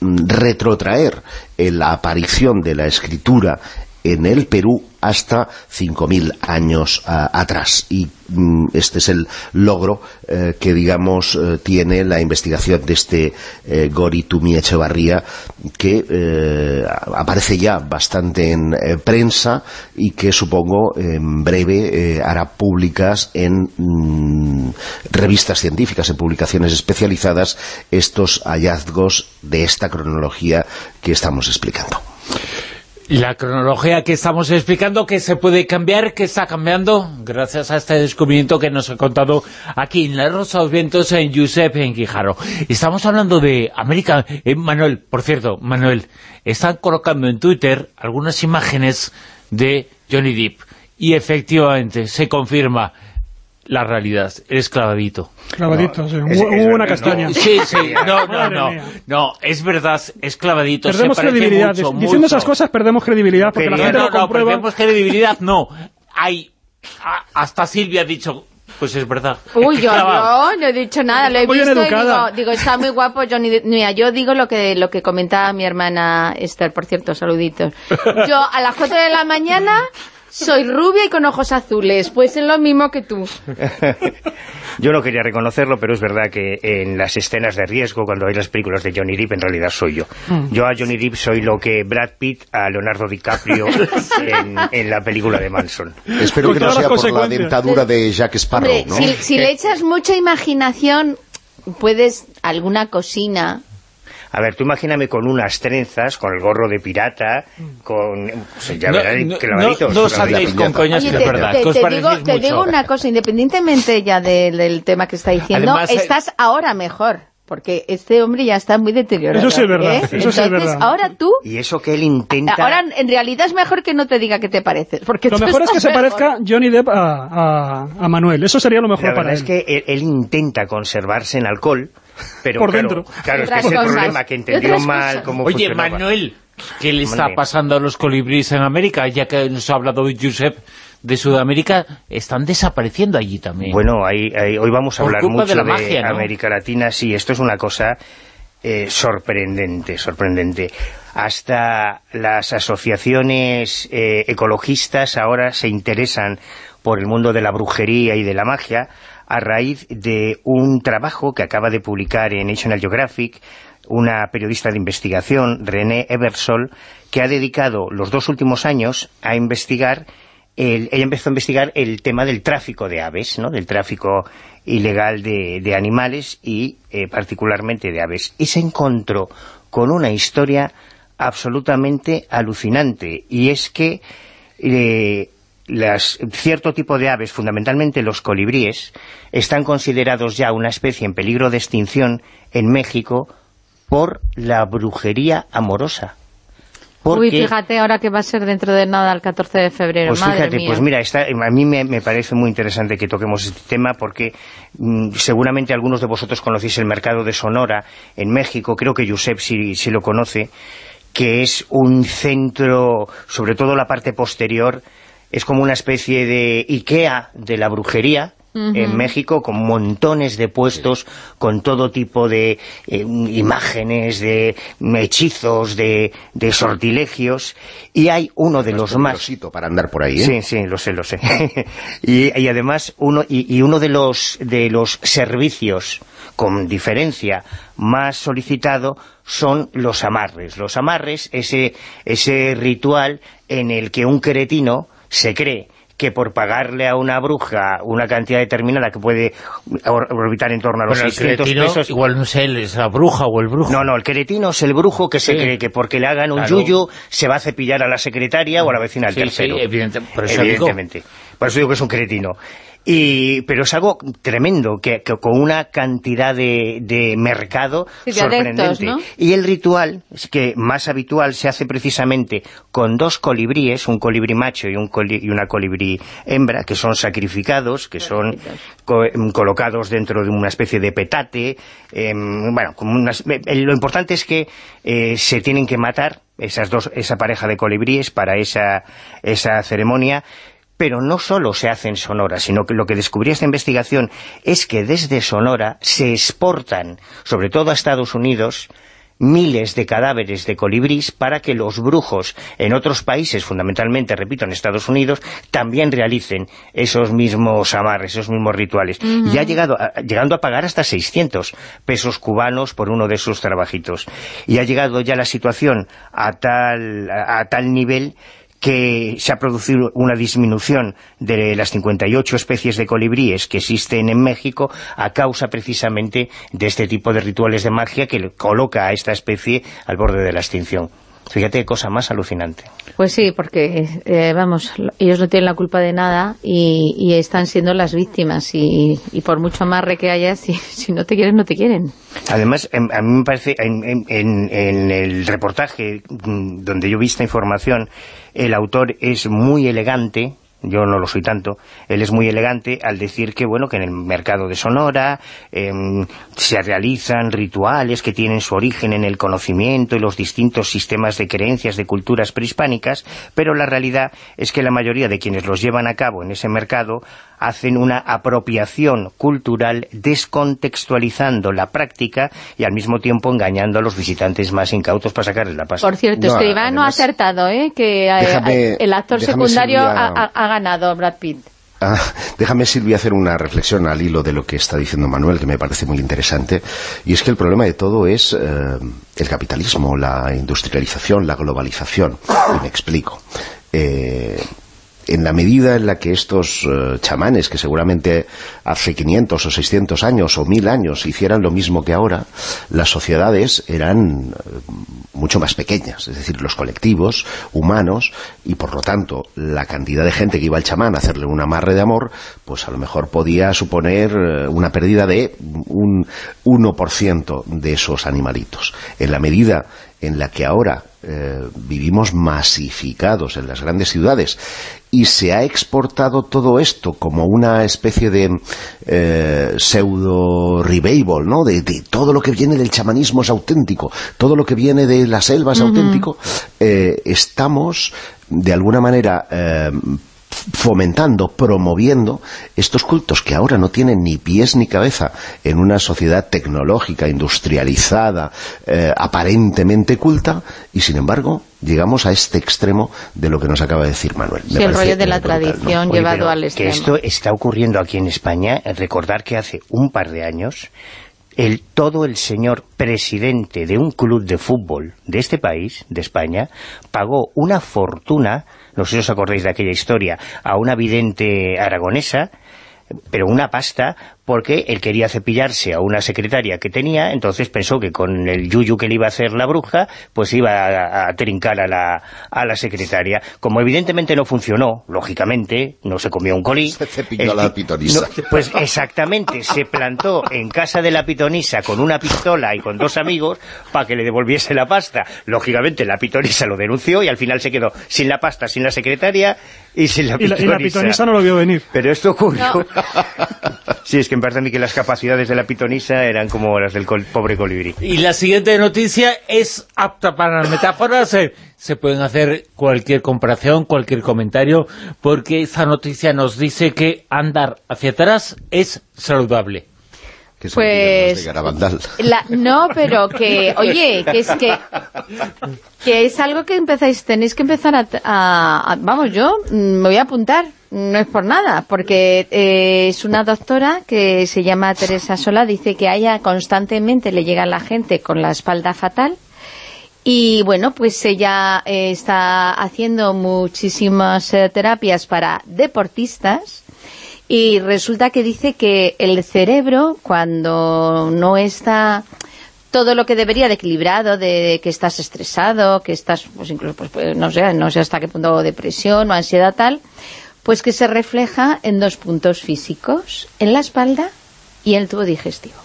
retrotraer la aparición de la escritura en el Perú hasta 5.000 años ah, atrás. Y mm, este es el logro eh, que, digamos, eh, tiene la investigación de este eh, Gori Tumi Echevarría, que eh, aparece ya bastante en eh, prensa y que supongo en breve eh, hará públicas en mm, revistas científicas, en publicaciones especializadas, estos hallazgos de esta cronología que estamos explicando. La cronología que estamos explicando, que se puede cambiar, que está cambiando, gracias a este descubrimiento que nos ha contado aquí en La Rosa de los Vientos, en Giuseppe en Quijaro. Estamos hablando de América. Eh, Manuel, por cierto, Manuel, están colocando en Twitter algunas imágenes de Johnny Depp. Y efectivamente, se confirma la realidad, eres clavadito. Clavadito, sí. es- Hubo- es una castaña. Sí, sí, no, no, no, no, es verdad, es clavadito, Perdemos se credibilidad. mucho, Dic- Diciendo mucho. esas cosas perdemos credibilidad porque la gente no, lo no, comprueba. perdemos credibilidad, no. Hay, hasta Silvia ha dicho, pues es verdad. Uy, yo no, no he dicho nada, lo he Muy bien visto y digo, digo, está muy guapo Johnny Depp. Mira, yo digo lo que lo que comentaba mi hermana Esther, por cierto, saluditos. Yo a las 4 de la mañana soy rubia y con ojos azules, pues es lo mismo que tú. Yo no quería reconocerlo, pero es verdad que en las escenas de riesgo, cuando hay las películas de Johnny Depp, en realidad soy yo. Yo a Johnny Depp soy lo que Brad Pitt a Leonardo DiCaprio en, en la película de Manson. Espero Con que no sea por la dentadura de Jack Sparrow, Hombre, ¿no? si, si le echas mucha imaginación, puedes alguna cocina. A ver, tú imagíname con unas trenzas, con el gorro de pirata, con... pues ya No, verás no, clavaditos. no, no andéis con coñas, Oye, que te, es verdad. te- te digo, te digo una cosa, independientemente ya del, del tema que está diciendo, Además, eh, estás ahora mejor, porque este hombre ya está muy deteriorado. Eso sí es verdad, ¿eh? eso sí es Entonces, verdad. ahora tú, Y eso que él intenta... ahora en realidad es mejor que no te diga que te pareces, porque Lo mejor es que estás se mejor. parezca Johnny Depp a, a- a Manuel. Eso sería lo mejor La para verdad él. es que él, él intenta conservarse en alcohol, pero Por claro, dentro. claro, es que es el cosas. problema, que entendió mal cómo Oye, funcionaba. Manuel, ¿qué le está pasando a los colibríes en América? Ya que nos ha hablado Josep de Sudamérica, están desapareciendo allí también. Bueno, ahí, ahí- hoy vamos a Por hablar mucho de la de, magia, ¿no? América Latina. Sí, esto es una cosa eh, sorprendente, sorprendente. Hasta las asociaciones eh, ecologistas ahora se interesan por el mundo de la brujería y de la magia a raíz de un trabajo que acaba de publicar en National Geographic una periodista de investigación, René Eversol, que ha dedicado los dos últimos años a investigar el- ella empezó a investigar el tema del tráfico de aves, ¿no? del tráfico ilegal de, de animales y eh, particularmente de aves. Y se encontró con una historia absolutamente alucinante, y es que eh, las, cierto tipo de aves, fundamentalmente los colibríes, están considerados ya una especie en peligro de extinción en México por la brujería amorosa. Uy, fíjate ahora que va a ser dentro de nada el 14 de febrero, pues madre fíjate, mía. pues mira, está- a mí me, me parece muy interesante que toquemos este tema porque mm, seguramente algunos de vosotros conocéis el mercado de Sonora en México, creo que Josep sí, sí lo conoce, que es un centro, sobre todo la parte posterior, es como una especie de Ikea de la brujería, en México con montones de puestos, con todo tipo de eh, imágenes, de hechizos, de, de sortilegios, y hay uno de los más... para andar por ahí, ¿eh? Sí, sí, lo sé, lo sé. y, y además, uno y, y uno de los, de los servicios con diferencia más solicitado son los amarres. Los amarres, ese, ese ritual en el que un cretino se cree que por pagarle a una bruja una cantidad determinada que puede or- orbitar en torno a los Bueno, el 600 cretino, pesos... igual no sé, él es la bruja o el brujo. No, no, el cretino es el brujo que se cree que porque le hagan un Claro. yuyu se va a cepillar a la secretaria o a la vecina del Sí, tercero. sí, evidente- por eso digo. Evidentemente. Por eso digo que es un cretino. Y, pero es algo tremendo, que, que con una cantidad de, de mercado Sí, de sorprendente. adeptos, ¿no? Y el ritual, es que más habitual, se hace precisamente con dos colibríes, un colibrí macho y, un coli- y una colibrí hembra, que son sacrificados, que son co- em, colocados dentro de una especie de petate. em, bueno, como unas- eh, lo importante es que eh, se tienen que matar esas dos, esa pareja de colibríes para esa, esa ceremonia pero no solo se hace en Sonora, sino que lo que descubrí esta investigación es que desde Sonora se exportan, sobre todo a Estados Unidos, miles de cadáveres de colibrís para que los brujos en otros países, fundamentalmente, repito, en Estados Unidos, también realicen esos mismos amarres, esos mismos rituales. Y ha llegado, a- llegando a pagar hasta 600 pesos cubanos por uno de sus trabajitos. Y ha llegado ya la situación a tal, a, a tal nivel que se ha producido una disminución de las 58 especies de colibríes que existen en México a causa precisamente de este tipo de rituales de magia que coloca a esta especie al borde de la extinción. Fíjate qué cosa más alucinante. Pues sí, porque, eh, vamos, ellos no tienen la culpa de nada y, y están siendo las víctimas y, y por mucho amarre que haya, si, si no te quieren, no te quieren. Además, em, a mí me parece, en, en- en- en el reportaje mm, donde yo vi esta información, el autor es muy elegante, yo no lo soy tanto, él es muy elegante al decir que, bueno, que en el mercado de Sonora em, se realizan rituales que tienen su origen en el conocimiento y los distintos sistemas de creencias de culturas prehispánicas, pero la realidad es que la mayoría de quienes los llevan a cabo en ese mercado hacen una apropiación cultural descontextualizando la práctica y al mismo tiempo engañando a los visitantes más incautos para sacarles la pasta. Por cierto, No, Escribano ha acertado, ¿eh? Que eh, Déjame- el actor secundario Silvia- ha, ha- ha ganado Brad Pitt. Ah, déjame, Silvia, hacer una reflexión al hilo de lo que está diciendo Manuel, que me parece muy interesante. Y es que el problema de todo es eh, el capitalismo, la industrialización, la globalización. Y me explico. Eh, en la medida en la que estos eh, chamanes, que seguramente hace 500 o 600 años o 1000 años hicieran lo mismo que ahora, las sociedades eran eh, mucho más pequeñas, es decir, los colectivos humanos y por lo tanto la cantidad de gente que iba al chamán a hacerle un amarre de amor, pues a lo mejor podía suponer eh, una pérdida de un 1% de esos animalitos. En la medida en la que ahora eh, vivimos masificados en las grandes ciudades. Y se ha exportado todo esto como una especie de eh, pseudo revival, ¿no? De, de todo lo que viene del chamanismo es auténtico, todo lo que viene de la selva es auténtico, eh, estamos de alguna manera fomentando, promoviendo estos cultos que ahora no tienen ni pies ni cabeza en una sociedad tecnológica, industrializada, eh, aparentemente culta, y sin embargo llegamos a este extremo de lo que nos acaba de decir Manuel. Me Sí, el rollo de la tradición llevado al que extremo. esto está ocurriendo aquí en España, recordar que hace un par de años el todo el señor presidente de un club de fútbol de este país, de España, pagó una fortuna, no sé si os acordáis de aquella historia, a una vidente aragonesa, pero una pasta, porque él quería cepillarse a una secretaria que tenía, entonces pensó que con el yuyu que le iba a hacer la bruja, pues iba a, a trincar a la, a la secretaria. Como evidentemente no funcionó, lógicamente, no se comió un colí. Se cepilló el la pitonisa. no, pues exactamente, se plantó en casa de la pitonisa con una pistola y con dos amigos para que le devolviese la pasta. Lógicamente la pitonisa lo denunció y al final se quedó sin la pasta, sin la secretaria y sin la Y la, pitonisa. y la pitonisa no lo vio venir. Pero esto ocurrió... No. Sí, es que mí que las capacidades de la pitonisa eran como las del pobre colibrí. Y la siguiente noticia es apta para las metáforas. Se pueden hacer cualquier comparación, cualquier comentario, porque esta noticia nos dice que andar hacia atrás es saludable. Que se Pues- olviden los de Garabandal. La- no, pero que, oye, que es que, que es algo que empezáis, tenéis que empezar a, a- a- vamos, yo mm, me voy a apuntar, no es por nada, porque eh, es una doctora que se llama Teresa Sola, dice que a ella constantemente le llega la gente con la espalda fatal, y bueno, pues ella eh, está haciendo muchísimas eh, terapias para deportistas y resulta que dice que el cerebro cuando no está todo lo que debería de equilibrado, de que estás estresado, que estás, pues incluso, pues, pues, no sé, no sé hasta qué punto depresión o ansiedad tal, pues que se refleja en dos puntos físicos, en la espalda y en el tubo digestivo.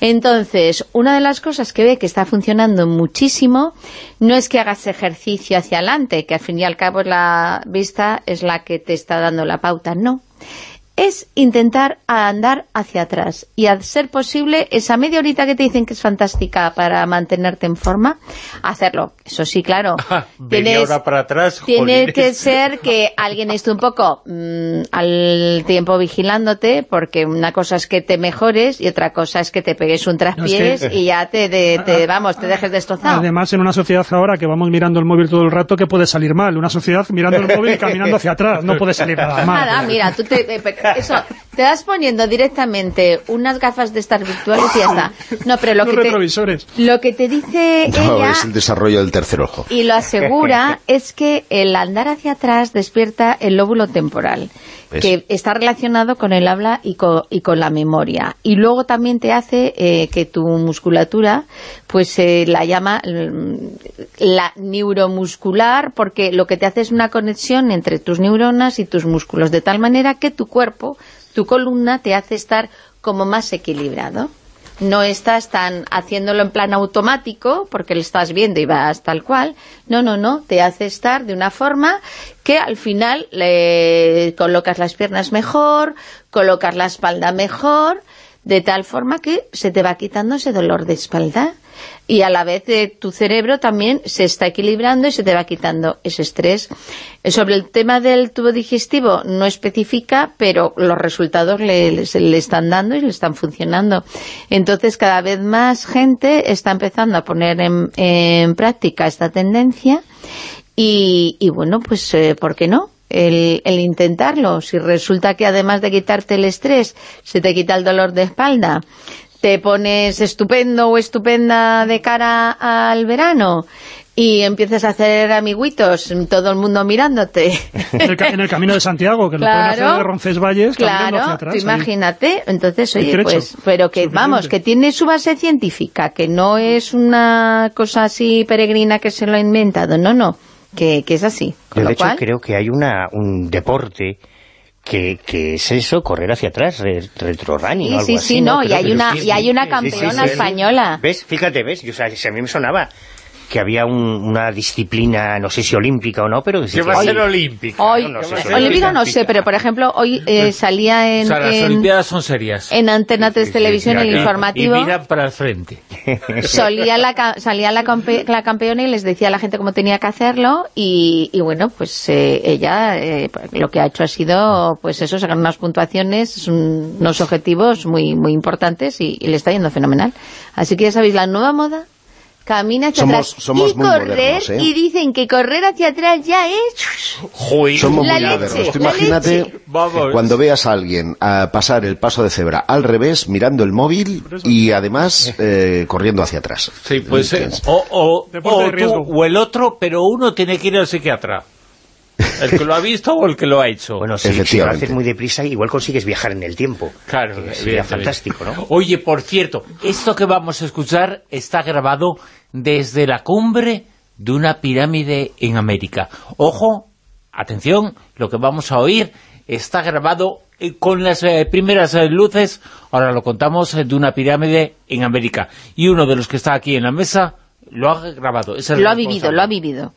Entonces, una de las cosas que ve que está funcionando muchísimo no es que hagas ejercicio hacia adelante, que al fin y al cabo la vista es la que te está dando la pauta, no. Es intentar andar hacia atrás y a ser posible esa media horita que te dicen que es fantástica para mantenerte en forma, hacerlo. Eso sí, claro. Hora para atrás, Tiene que ser que alguien esté un poco mm, al tiempo vigilándote, porque una cosa es que te mejores y otra cosa es que te pegues un traspiés No, es que- y ya te, de- te- vamos, te dejes destrozado. Además, en una sociedad ahora que vamos mirando el móvil todo el rato, que puede salir mal? Una sociedad mirando el móvil y caminando hacia atrás, no puede salir nada mal. Nada, mira, tú te, eh, eso, te vas poniendo directamente unas gafas de estas virtuales y ya está. No, pero lo Los que te, lo que te dice No, ella es el desarrollo del tercer ojo. y lo asegura es que el andar hacia atrás despierta el lóbulo temporal, Que está relacionado con el habla y con, y con la memoria. Y luego también te hace eh, que tu musculatura, pues se la llama mm, la neuromuscular, porque lo que te hace es una conexión entre tus neuronas y tus músculos, de tal manera que tu cuerpo, tu columna, te hace estar como más equilibrado no estás tan haciéndolo en plan automático, porque lo estás viendo y vas tal cual. No, no, no, te hace estar de una forma que al final le colocas las piernas mejor, colocas la espalda mejor, de tal forma que se te va quitando ese dolor de espalda. Y a la vez eh, tu cerebro también se está equilibrando y se te va quitando ese estrés. Eh, Sobre el tema del tubo digestivo no especifica, pero los resultados le, están dando y le están funcionando. Entonces cada vez más gente está empezando a poner en, en práctica esta tendencia y, y bueno, pues eh, ¿por qué no? El, el intentarlo. Si resulta que además de quitarte el estrés, se te quita el dolor de espalda, te pones estupendo o estupenda de cara al verano y empiezas a hacer amiguitos, todo el mundo mirándote. En el, ca- en el camino de Santiago, que lo pueden hacer de Roncesvalles, hacia Claro, atrás. tú ahí. imagínate, entonces, oye, pues, pero que, suficiente. vamos, que tiene su base científica, que no es una cosa así peregrina que se lo ha inventado, no, no, que, que es así. Con Yo, lo de hecho, cual, creo que hay una un deporte que, que es eso, correr hacia atrás, re- retro running Sí, o algo sí, así, sí, no, y hay una- sí, y hay una sí, campeona sí. española. ¿Ves? Fíjate, ¿ves? Yo, o sea, si a mí me sonaba que había un- una disciplina, no sé si olímpica o no, pero que se Que va a ser "Oye, olímpica. hoy, no sé, olímpica. olímpica no sé, pero por ejemplo, hoy eh, salía en, O sea, las en, Olimpiadas son serias. en Antena 3 Televisión, el Y- informativo, Y miran para el frente. solía la, salía la, campe- la campeona y les decía a la gente cómo tenía que hacerlo y, y bueno, pues eh, ella eh, lo que ha hecho ha sido pues eso, sacar unas puntuaciones, un- unos objetivos muy muy importantes y, y le está yendo fenomenal. Así que ya sabéis, la nueva moda camina hacia Somos- atrás somos y muy correr modernos, ¿eh? y dicen que correr hacia atrás ya es Joder. Somos La muy leche, modernos. Tú la imagínate leche. Cuando veas a alguien a pasar el paso de cebra al revés, mirando el móvil y además eh, corriendo hacia atrás. Sí, pues eh, o, o, o de tú o el otro, pero uno tiene que ir al psiquiatra. El que lo ha visto o el que lo ha hecho. Bueno, si, si lo haces muy deprisa, igual consigues viajar en el tiempo. Claro, Que sería fantástico, ¿no? Oye, por cierto, esto que vamos a escuchar está grabado desde la cumbre de una pirámide en América. Ojo, atención, lo que vamos a oír está grabado eh, con las eh, primeras eh, luces, ahora lo contamos, de una pirámide en América. Y uno de los que está aquí en la mesa lo ha grabado. es el lo ha vivido, lo ha vivido.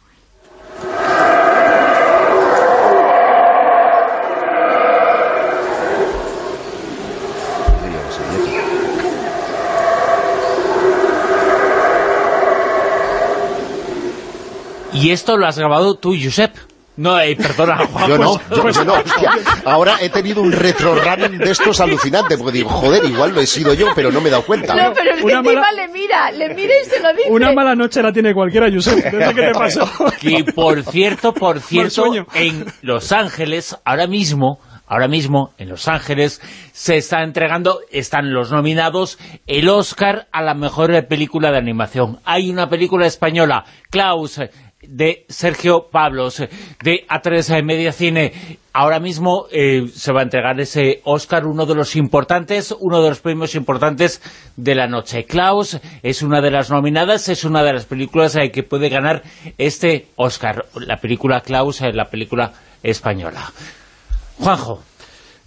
Y esto lo has grabado tú, Josep. No, eh, perdona, Juan. Yo no, pues- yo, no. Hostia, ahora he tenido un retro de estos alucinante, porque digo, joder, igual lo he sido yo, pero no me he dado cuenta. No, pero es que Una encima mala- le mira, le mira y se lo dice. Una mala noche la tiene cualquiera, Josep. ¿Desde qué te pasó? Y por cierto, por cierto, en Los Ángeles, ahora mismo, ahora mismo, en Los Ángeles, se está entregando, están los nominados, el Oscar a la mejor película de animación. Hay una película española, Klaus, de Sergio Pablos, de A3 Media Cine. Ahora mismo eh, se va a entregar ese Oscar, uno de los importantes, uno de los premios importantes de la noche. Klaus es una de las nominadas, es una de las películas eh, que puede ganar este Oscar. La película Klaus, eh, la película española. Juanjo.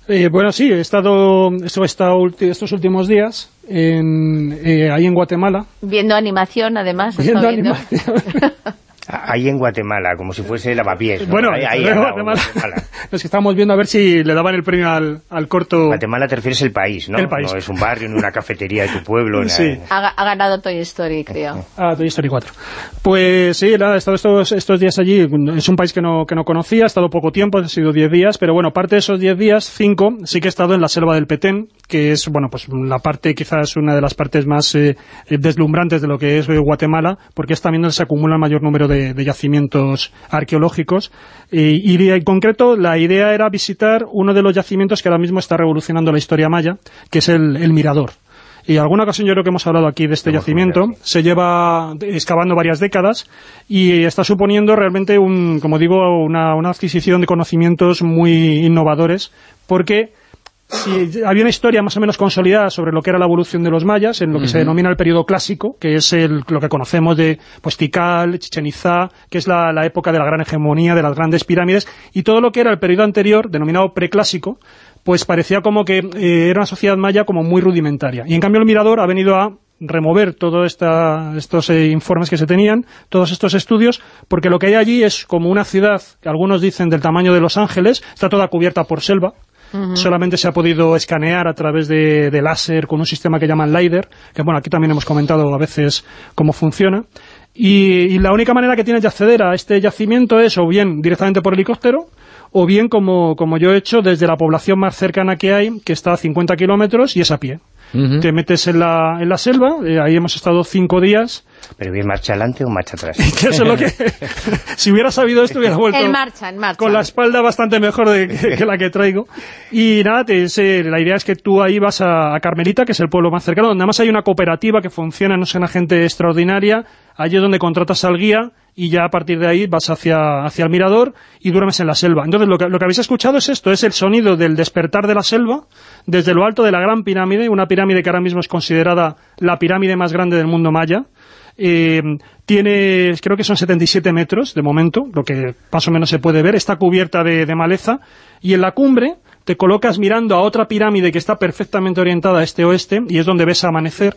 Eh, bueno, sí, he estado esto estos últimos días en, eh, ahí en Guatemala, Viendo animación, además. viendo viendo. Ahí en Guatemala, como si fuese lavapiés. ¿no? bueno, ahí, ahí en Guatemala. Guatemala. es que estábamos viendo a ver si le daban el premio al, al corto... Guatemala te refieres el país, ¿no? El país. No es un barrio, ni una cafetería de tu pueblo. Sí. Ha, ha ganado Toy Story, creo. Ah, Toy Story 4. Pues sí, nada, he estado estos, estos días allí. Es un país que no, que no conocía, he estado poco tiempo, han sido 10 días, pero bueno, parte de esos 10 días, 5, sí que he estado en la selva del Petén, que es, bueno, pues la parte, quizás una de las partes más eh, deslumbrantes de lo que es eh, Guatemala, porque es también donde se acumula el mayor número de, de yacimientos arqueológicos. Eh, y en concreto, la idea era visitar uno de los yacimientos que ahora mismo está revolucionando la historia maya, que es el, el Mirador. Y alguna ocasión yo creo que hemos hablado aquí de este yacimiento. Se lleva excavando varias décadas y está suponiendo realmente, un, como digo, una, una adquisición de conocimientos muy innovadores, porque si había una historia más o menos consolidada sobre lo que era la evolución de los mayas, en lo que se denomina el periodo clásico, que es el, lo que conocemos de pues, Tikal, Chichen Itzá, que es la, la época de la gran hegemonía, de las grandes pirámides, y todo lo que era el periodo anterior, denominado preclásico, pues parecía como que eh, era una sociedad maya como muy rudimentaria. Y en cambio el Mirador ha venido a remover todos estos eh, informes que se tenían, todos estos estudios, porque lo que hay allí es como una ciudad, que algunos dicen del tamaño de Los Ángeles, está toda cubierta por selva, solamente se ha podido escanear a través de, de láser con un sistema que llaman LiDAR, que bueno, aquí también hemos comentado a veces cómo funciona, y, y la única manera que tienes de acceder a este yacimiento es o bien directamente por helicóptero, o bien como, como yo he hecho desde la población más cercana que hay, que está a 50 kilómetros y es a pie. Te metes en la, en la selva, eh, ahí hemos estado cinco días, Pero bien marcha adelante o marcha atrás. Que eso es lo que... si hubiera sabido esto, hubiera vuelto... En marcha, en marcha. con la espalda bastante mejor de, que, que la que traigo. Y nada, te- se- la idea es que tú ahí vas a, a Carmelita, que es el pueblo más cercano, donde además hay una cooperativa que funciona, no sé, una gente extraordinaria. Allí es donde contratas al guía y ya a partir de ahí vas hacia, hacia el mirador y duermes en la selva. Entonces lo que, lo que habéis escuchado es esto, es el sonido del despertar de la selva desde lo alto de la gran pirámide, una pirámide que ahora mismo es considerada la pirámide más grande del mundo maya. Eh, tiene, creo que son 77 metros de momento, lo que más o menos se puede ver, está cubierta de, de maleza, y en la cumbre te colocas mirando a otra pirámide que está perfectamente orientada a este-oeste, y es donde ves amanecer,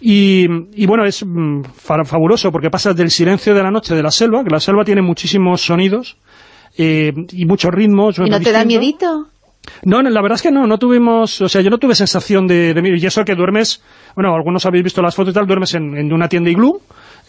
y, y bueno, es mm, fa- fabuloso porque pasas del silencio de la noche de la selva, que la selva tiene muchísimos sonidos eh, y muchos ritmos. ¿Y no te da miedito? No, la verdad es que no, no tuvimos, o sea, yo no tuve sensación de, de. Y eso que duermes, bueno, algunos habéis visto las fotos y tal, duermes en, en una tienda iglú,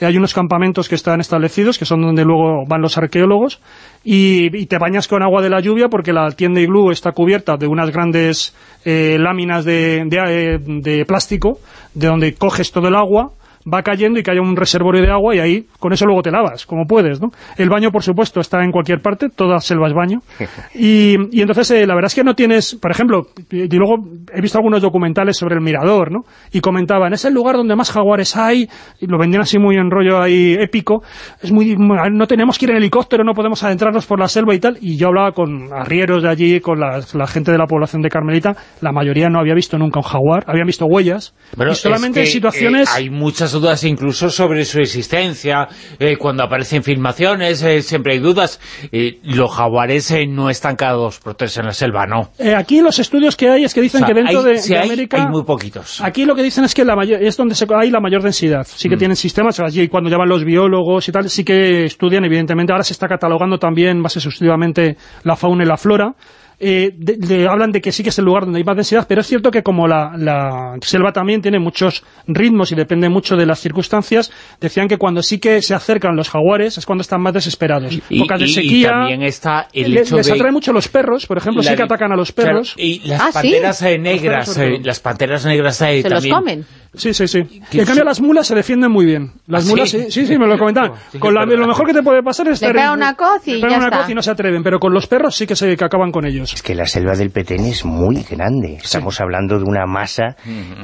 hay unos campamentos que están establecidos, que son donde luego van los arqueólogos, y, y te bañas con agua de la lluvia porque la tienda iglú está cubierta de unas grandes eh, láminas de, de, eh, de plástico, de donde coges todo el agua, va cayendo y que haya un reservorio de agua y ahí con eso luego te lavas, como puedes, ¿no? El baño, por supuesto, está en cualquier parte, toda selva es baño. Y, y entonces eh, la verdad es que no tienes, por ejemplo, y, luego he visto algunos documentales sobre el mirador, ¿no? Y comentaban, es el lugar donde más jaguares hay, y lo vendían así muy en rollo ahí épico, es muy, no tenemos que ir en helicóptero, no podemos adentrarnos por la selva y tal, y yo hablaba con arrieros de allí, con la, la gente de la población de Carmelita, la mayoría no había visto nunca un jaguar, habían visto huellas, Bueno, y solamente en situaciones... eh, hay muchas dudas incluso sobre su existencia. eh, cuando aparecen filmaciones eh, siempre hay dudas. Eh, los jaguares eh, no están cada dos por tres en la selva, no. Eh, aquí los estudios que hay es que dicen O sea, que dentro hay- de, si de hay, América... hay muy poquitos. Aquí lo que dicen es que la mayor, es donde se- hay la mayor densidad. Sí que Mm. tienen sistemas, allí cuando llaman los biólogos y tal, sí que estudian, evidentemente. Ahora se está catalogando también más exhaustivamente la fauna y la flora. Eh, de- de- hablan de que sí que es el lugar donde hay más densidad, pero es cierto que como la, la selva también tiene muchos ritmos y depende mucho de las circunstancias, decían que cuando sí que se acercan los jaguares es cuando están más desesperados. Y, Épocas de y sequía, también está el le- hecho les de... atrae mucho los perros, por ejemplo, la sí que atacan a los claro, perros. y las Ah, ¿sí? panteras eh, Los negras, eh, las panteras negras eh, ¿Se los también... comen? Sí, sí, sí. En cambio, las mulas se defienden muy bien. Las ¿Ah, mulas, sí? sí, sí, sí, me lo comentaban. Sí, con la- lo mejor que te puede pasar es... Le estar pega en- una coz y le pega ya una está. coz y no se atreven, pero con los perros sí que se que acaban con ellos. Es que la selva del Petén es muy grande. Estamos hablando de una masa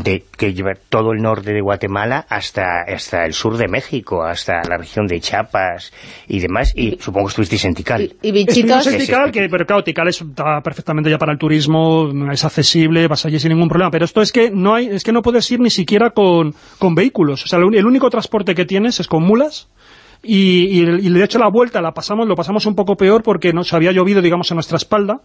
de que lleva todo el norte de Guatemala hasta, hasta el sur de México, hasta la región de Chiapas y demás. Y supongo que estuvisteis en Tikal. Y, y. Estuvimos en Tikal, que, pero claro, Tikal es- está perfectamente ya para el turismo, es accesible, vas allí sin ningún problema. Pero esto es que no hay, es que no puedes ir ni siquiera con, con vehículos. O sea, el único transporte que tienes es con mulas. Y, y, y de hecho la vuelta la pasamos, lo pasamos un poco peor porque nos había llovido, digamos, en nuestra espalda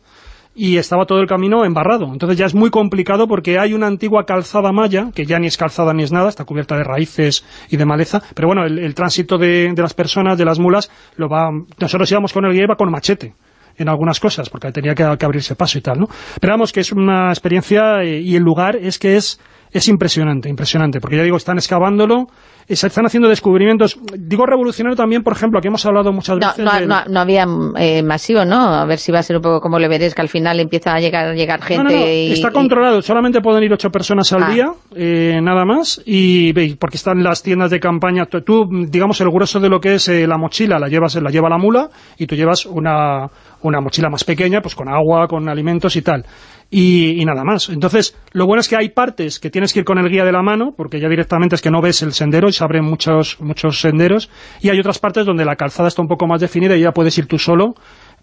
y estaba todo el camino embarrado. Entonces ya es muy complicado porque hay una antigua calzada maya, que ya ni es calzada ni es nada, está cubierta de raíces y de maleza, pero bueno, el, tránsito de, de las personas, de las mulas, lo va nosotros íbamos con el guía, iba con machete en algunas cosas, porque tenía que, que abrirse paso y tal, ¿no? Pero vamos, que es una experiencia eh, y el lugar es que es es impresionante, impresionante, porque ya digo, están excavándolo, están haciendo descubrimientos, digo revolucionario también, por ejemplo, aquí hemos hablado muchas veces no, del- no, no había eh, masivo, ¿no? A ver si va a ser un poco como le veréis, que al final empieza a llegar, llegar gente No, no, no, y... está y- controlado, solamente pueden ir ocho personas al Ah. día, eh, nada más, y ve, porque están las tiendas de campaña, tú, tú, digamos, el grueso de lo que es eh, la mochila, la llevas la lleva la mula, y tú llevas una, una mochila más pequeña, pues con agua, con alimentos y tal, y, nada más. Entonces, lo bueno es que hay partes que tienes que ir con el guía de la mano, porque ya directamente es que no ves el sendero y se abren muchos, muchos senderos, y hay otras partes donde la calzada está un poco más definida y ya puedes ir tú solo,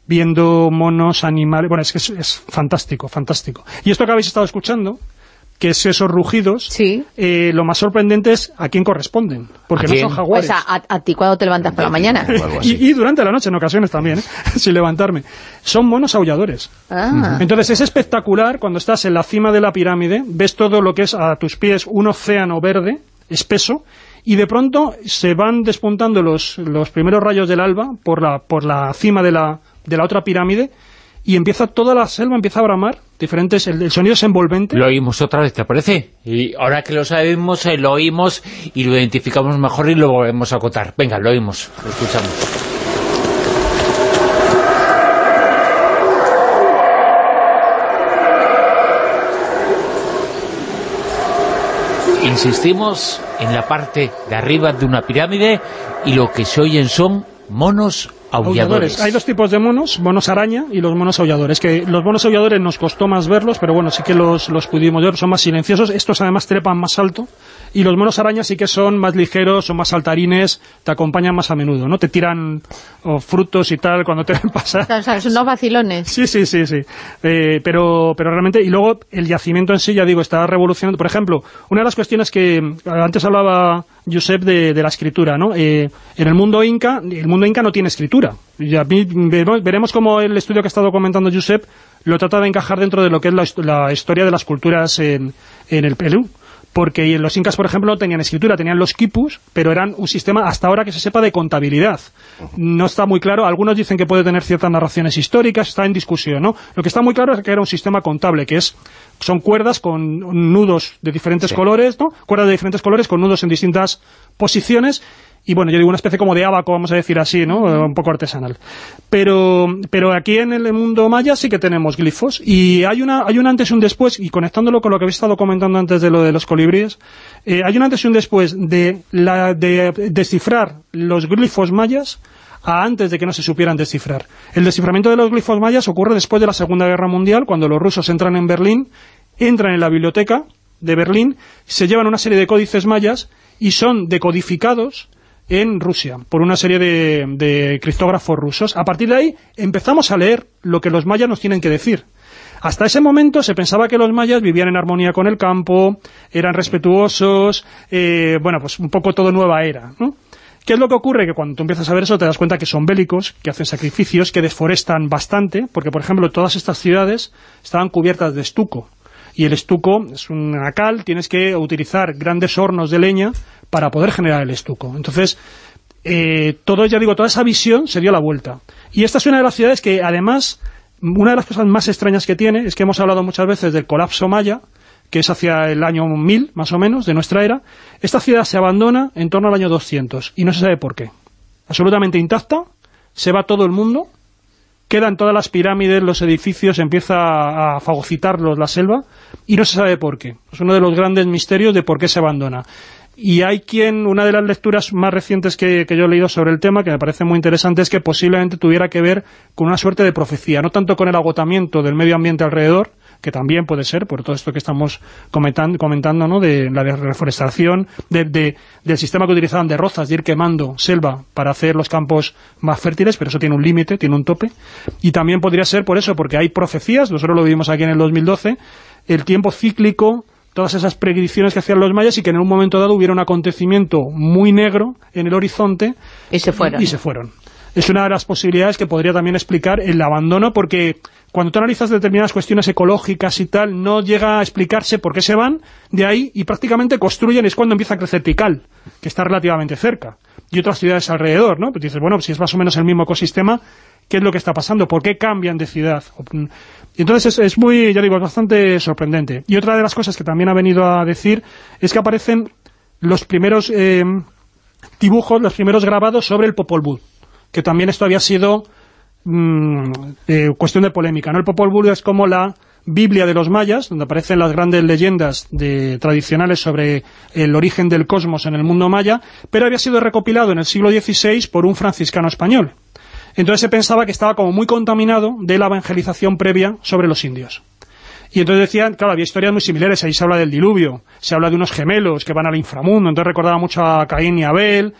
viendo monos, animales... Bueno, es que es, es fantástico, fantástico. Y esto que habéis estado escuchando, que es esos rugidos, Sí. eh, lo más sorprendente es a quién corresponden, porque ¿A no son jaguares. Pues a, a- a ti cuando te levantas por la mañana. O y durante la noche en ocasiones también, ¿eh? sin levantarme. Son monos aulladores. Ah. Entonces es espectacular cuando estás en la cima de la pirámide, ves todo lo que es a tus pies un océano verde, espeso, y de pronto se van despuntando los, los primeros rayos del alba por la, por la cima de la, de la otra pirámide, y empieza toda la selva, empieza a bramar, diferentes, el, el sonido es envolvente. Lo oímos otra vez, ¿te parece? Y ahora que lo sabemos, eh, lo oímos y lo identificamos mejor y lo volvemos a contar. Venga, lo oímos, lo escuchamos. insistimos en la parte de arriba de una pirámide y lo que se oyen son monos aulladores. Hay dos tipos de monos, monos araña y los monos aulladores, que los monos aulladores nos costó más verlos, pero bueno, sí que los, los pudimos ver, son más silenciosos, estos además trepan más alto, y los monos araña sí que son más ligeros, son más saltarines, te acompañan más a menudo, ¿no? Te tiran oh, frutos y tal cuando te ven pasar. O sea, son unos vacilones. Sí, sí, sí, sí. Eh, pero, pero realmente, y luego el yacimiento en sí, ya digo, está revolucionando. Por ejemplo, una de las cuestiones que antes hablaba Josep de, la escritura, ¿no? Eh, en el mundo inca, el mundo inca no tiene escritura. Veremos, cómo el estudio que ha estado comentando Josep lo trata de encajar dentro de lo que es la historia de las culturas en, en el Perú porque los incas, por ejemplo, no tenían escritura, tenían los quipus, pero eran un sistema, hasta ahora que se sepa, de contabilidad. No está muy claro, algunos dicen que puede tener ciertas narraciones históricas, está en discusión, ¿no? Lo que está muy claro es que era un sistema contable, que es son cuerdas con nudos de diferentes colores, ¿no? Cuerdas de diferentes colores con nudos en distintas posiciones, y bueno, yo digo una especie como de abaco, vamos a decir así, ¿no? Un poco artesanal. Pero, pero aquí en el mundo maya sí que tenemos glifos, y hay una hay un antes y un después, y conectándolo con lo que habéis estado comentando antes de lo de los colibríes, eh, hay un antes y un después de, la, de descifrar los glifos mayas a antes de que no se supieran descifrar. El desciframiento de los glifos mayas ocurre después de la Segunda Guerra Mundial, cuando los rusos entran en Berlín, entran en la biblioteca de Berlín, se llevan una serie de códices mayas y son decodificados en Rusia, por una serie de, de criptógrafos rusos. A partir de ahí empezamos a leer lo que los mayas nos tienen que decir. Hasta ese momento se pensaba que los mayas vivían en armonía con el campo, eran respetuosos, eh, bueno, pues un poco todo nueva era. ¿Qué es lo que ocurre? Que cuando tú empiezas a ver eso te das cuenta que son bélicos, que hacen sacrificios, que deforestan bastante, porque por ejemplo todas estas ciudades estaban cubiertas de estuco, y el estuco es una cal, tienes que utilizar grandes hornos de leña para poder generar el estuco. Entonces, eh, todo, ya digo, toda esa visión se dio la vuelta. Y esta es una de las ciudades que, además, una de las cosas más extrañas que tiene es que hemos hablado muchas veces del colapso maya, que es hacia el año 1000, más o menos, de nuestra era. Esta ciudad se abandona en torno al año 200, y no se sabe por qué. Absolutamente intacta, se va todo el mundo, quedan todas las pirámides, los edificios, empieza a fagocitarlos la selva, y no se sabe por qué. Es uno de los grandes misterios de por qué se abandona. Y hay quien, una de las lecturas más recientes que, que yo he leído sobre el tema, que me parece muy interesante, es que posiblemente tuviera que ver con una suerte de profecía, no tanto con el agotamiento del medio ambiente alrededor, que también puede ser, por todo esto que estamos comentando, comentando ¿no? de la reforestación, de, de- del sistema que utilizaban de rozas, de ir quemando selva para hacer los campos más fértiles, pero eso tiene un límite, tiene un tope, y también podría ser por eso, porque hay profecías, nosotros lo vivimos aquí en el 2012, el tiempo cíclico, todas esas predicciones que hacían los mayas y que en un momento dado hubiera un acontecimiento muy negro en el horizonte Y se fueron. y se fueron. Es una de las posibilidades que podría también explicar el abandono, porque cuando tú analizas determinadas cuestiones ecológicas y tal, no llega a explicarse por qué se van de ahí y prácticamente construyen, es cuando empieza a crecer Tikal, que está relativamente cerca, y otras ciudades alrededor, ¿no? Pues dices, bueno, si es más o menos el mismo ecosistema, ¿qué es lo que está pasando? ¿Por qué cambian de ciudad? Entonces es, es muy, ya digo, es bastante sorprendente. Y otra de las cosas que también ha venido a decir es que aparecen los primeros eh, dibujos, los primeros grabados sobre el Popol Vuh, que también esto había sido mm, eh, cuestión de polémica. ¿no? El Popol Vuh es como la Biblia de los mayas, donde aparecen las grandes leyendas de, tradicionales sobre el origen del cosmos en el mundo maya, pero había sido recopilado en el siglo XVI por un franciscano español. Entonces se pensaba que estaba como muy contaminado de la evangelización previa sobre los indios. Y entonces decían, claro, había historias muy similares, ahí se habla del diluvio, se habla de unos gemelos que van al inframundo, entonces recordaba mucho a Caín y Abel,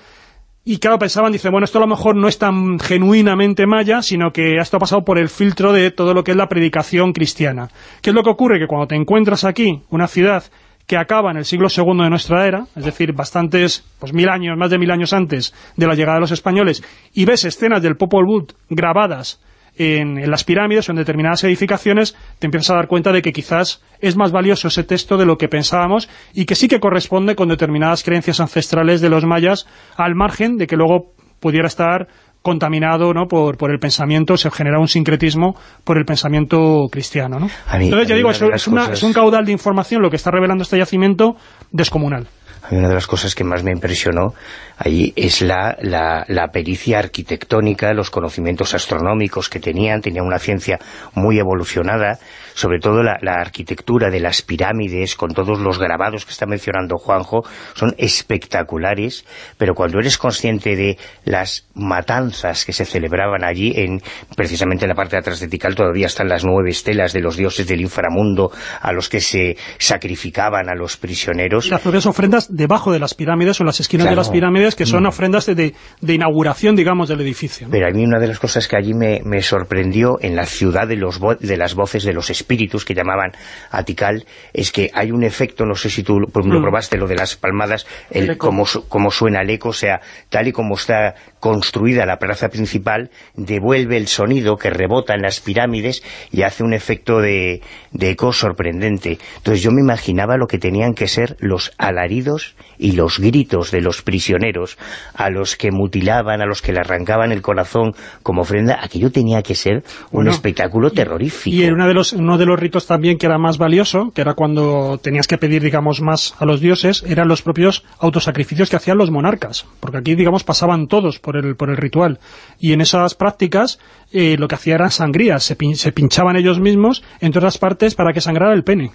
y claro, pensaban, dice, bueno, esto a lo mejor no es tan genuinamente maya, sino que esto ha pasado por el filtro de todo lo que es la predicación cristiana. ¿Qué es lo que ocurre? Que cuando te encuentras aquí, una ciudad que acaba en el siglo segundo de nuestra era, es decir, bastantes, pues mil años, más de mil años antes de la llegada de los españoles, y ves escenas del Popol Vuh grabadas en, en las pirámides o en determinadas edificaciones, te empiezas a dar cuenta de que quizás es más valioso ese texto de lo que pensábamos y que sí que corresponde con determinadas creencias ancestrales de los mayas, al margen de que luego pudiera estar contaminado ¿no? por, por el pensamiento, se genera un sincretismo por el pensamiento cristiano. ¿no? Mí- Entonces, ya digo, es, es una- cosas- es un caudal de información lo que está revelando este yacimiento descomunal. a mí una de las cosas que más me impresionó allí es la, la, la pericia arquitectónica, los conocimientos astronómicos que tenían, tenían una ciencia muy evolucionada, sobre todo la, la arquitectura de las pirámides, con todos los grabados que está mencionando Juanjo, son espectaculares, pero cuando eres consciente de las matanzas que se celebraban allí, en precisamente en la parte de atrás de Tikal todavía están las nueve estelas de los dioses del inframundo a los que se sacrificaban a los prisioneros. Y las propias ofrendas debajo de las pirámides o en las esquinas Claro. de las pirámides, que son Mm. ofrendas de, de- inauguración, digamos, del edificio. ¿no? Pero a mí una de las cosas que allí me, me sorprendió en la ciudad de, los de las voces de los espíritus que llamaban a Tikal es que hay un efecto, no sé si tú lo, Mm. probaste, lo de las palmadas, El el, su- como suena el eco, o sea, tal y como está construida la plaza principal, devuelve el sonido que rebota en las pirámides y hace un efecto de, de eco sorprendente. Entonces yo me imaginaba lo que tenían que ser los alaridos y los gritos de los prisioneros a los que mutilaban, a los que le arrancaban el corazón como ofrenda, aquello tenía que ser un Bueno, espectáculo terrorífico. Y una de los, uno de los ritos también que era más valioso, que era cuando tenías que pedir, digamos, más a los dioses, eran los propios autosacrificios que hacían los monarcas. Porque aquí, digamos, pasaban todos por el, por el ritual. Y en esas prácticas, eh, lo que hacía eran sangrías. Se, pin- se pinchaban ellos mismos en todas partes para que sangrara el pene.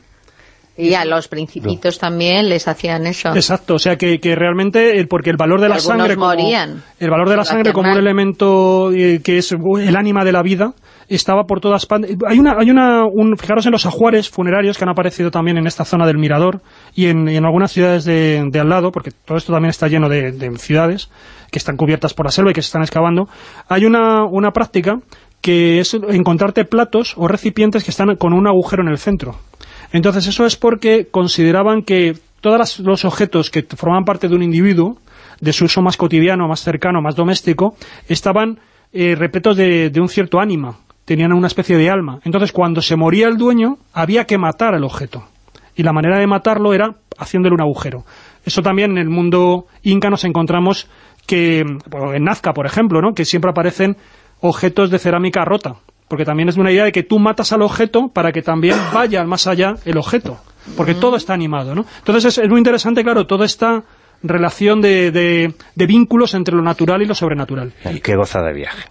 Y a los principitos también les hacían eso. Exacto, o sea que, que realmente, el, porque el valor de la Algunos sangre como, morían. el valor de la sangre como un elemento eh, que es el ánima de la vida estaba por todas partes. Hay una, hay una, un, fijaros en los ajuares funerarios que han aparecido también en esta zona del Mirador y en, y en algunas ciudades de, de al lado, porque todo esto también está lleno de, de ciudades que están cubiertas por la selva y que se están excavando. Hay una, una práctica que es encontrarte platos o recipientes que están con un agujero en el centro. Entonces eso es porque consideraban que todos los objetos que formaban parte de un individuo, de su uso más cotidiano, más cercano, más doméstico, estaban eh, repletos de, de un cierto ánima, tenían una especie de alma. Entonces cuando se moría el dueño, había que matar al objeto. Y la manera de matarlo era haciéndole un agujero. Eso también en el mundo inca nos encontramos que, en Nazca, por ejemplo, ¿no? que siempre aparecen objetos de cerámica rota, porque también es una idea de que tú matas al objeto para que también vaya más allá el objeto, porque todo está animado, ¿no? Entonces es, es muy interesante, claro, toda esta relación de, de- de vínculos entre lo natural y lo sobrenatural. Y qué gozada de viaje.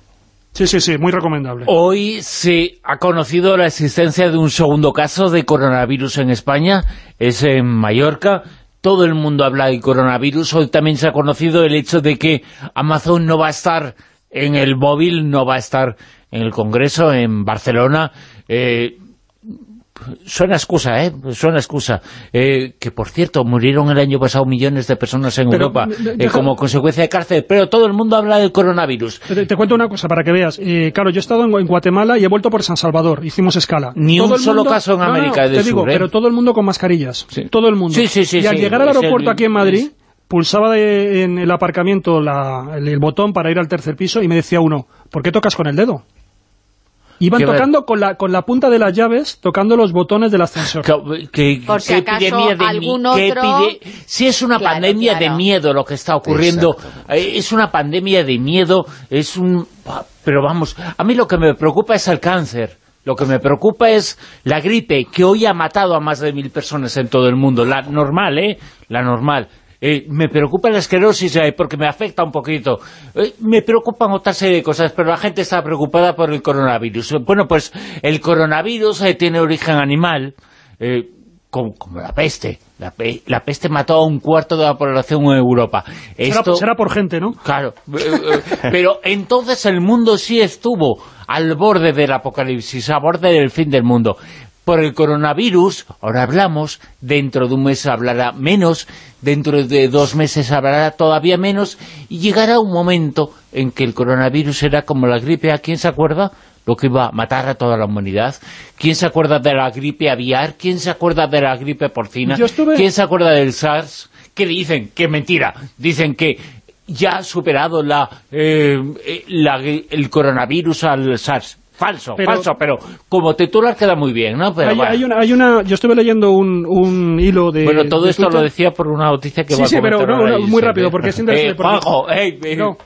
Sí, sí, sí, muy recomendable. Hoy se ha conocido la existencia de un segundo caso de coronavirus en España, es en Mallorca. Todo el mundo habla de coronavirus. Hoy también se ha conocido el hecho de que Amazon no va a estar en el móvil, no va a estar en el Congreso, en Barcelona. Eh, suena excusa, ¿eh? Suena excusa. Eh, que, por cierto, murieron el año pasado millones de personas en Pero, Europa eh, deja- como consecuencia de cárcel. Pero todo el mundo habla del coronavirus. Te, te cuento una cosa para que veas. Eh, claro, yo he estado en, en Guatemala y he vuelto por San Salvador. Hicimos escala. Ni un el solo caso en No, no, América del te digo, Sur, ¿eh? pero todo el mundo con mascarillas. Sí. Todo el mundo. Sí, sí, sí, Y al sí, llegar al el- aeropuerto aquí en Madrid, es- pulsaba de- en el aparcamiento la- el, el botón para ir al tercer piso y me decía uno, ¿por qué tocas con el dedo? Iban tocando con la, con la punta de las llaves, tocando los botones del ascensor. Que- que- Por si qué acaso epidemia de algún otro- Si es una Claro, pandemia claro. de miedo lo que está ocurriendo, eh, es una pandemia de miedo, es un... Pero vamos, a mí lo que me preocupa es el cáncer. Lo que me preocupa es la gripe, que hoy ha matado a más de mil personas en todo el mundo. La normal, ¿eh? La normal. Eh, me preocupa la esclerosis eh, porque me afecta un poquito. Eh, me preocupan otra serie de cosas, pero la gente está preocupada por el coronavirus. Bueno, pues el coronavirus eh, tiene origen animal, como, como la peste. La, pe- la peste mató a un cuarto de la población en Europa. Será, Esto, será por gente, ¿no? Claro, pero entonces el mundo sí estuvo al borde del apocalipsis, al borde del fin del mundo. Por el coronavirus, ahora hablamos, dentro de un mes hablará menos, dentro de dos meses hablará todavía menos, y llegará un momento en que el coronavirus será como la gripe, ¿a quién se acuerda? Lo que iba a matar a toda la humanidad. ¿Quién se acuerda de la gripe aviar? ¿Quién se acuerda de la gripe porcina? Estuve- ¿Quién se acuerda del SARS? ¿Qué dicen? Que mentira. Dicen que ya ha superado la, eh, eh, la- el coronavirus al SARS. Falso, Pero- falso, pero como titular queda muy bien, ¿no? Pero hay, bueno. hay una, hay una, yo estuve leyendo un, un hilo de Bueno, todo de esto Twitter. lo decía por una noticia que Sí, va a sí, pero no, muy rápido, ¿eh? porque es interesante, Eh, Juanjo, eh, eh, No.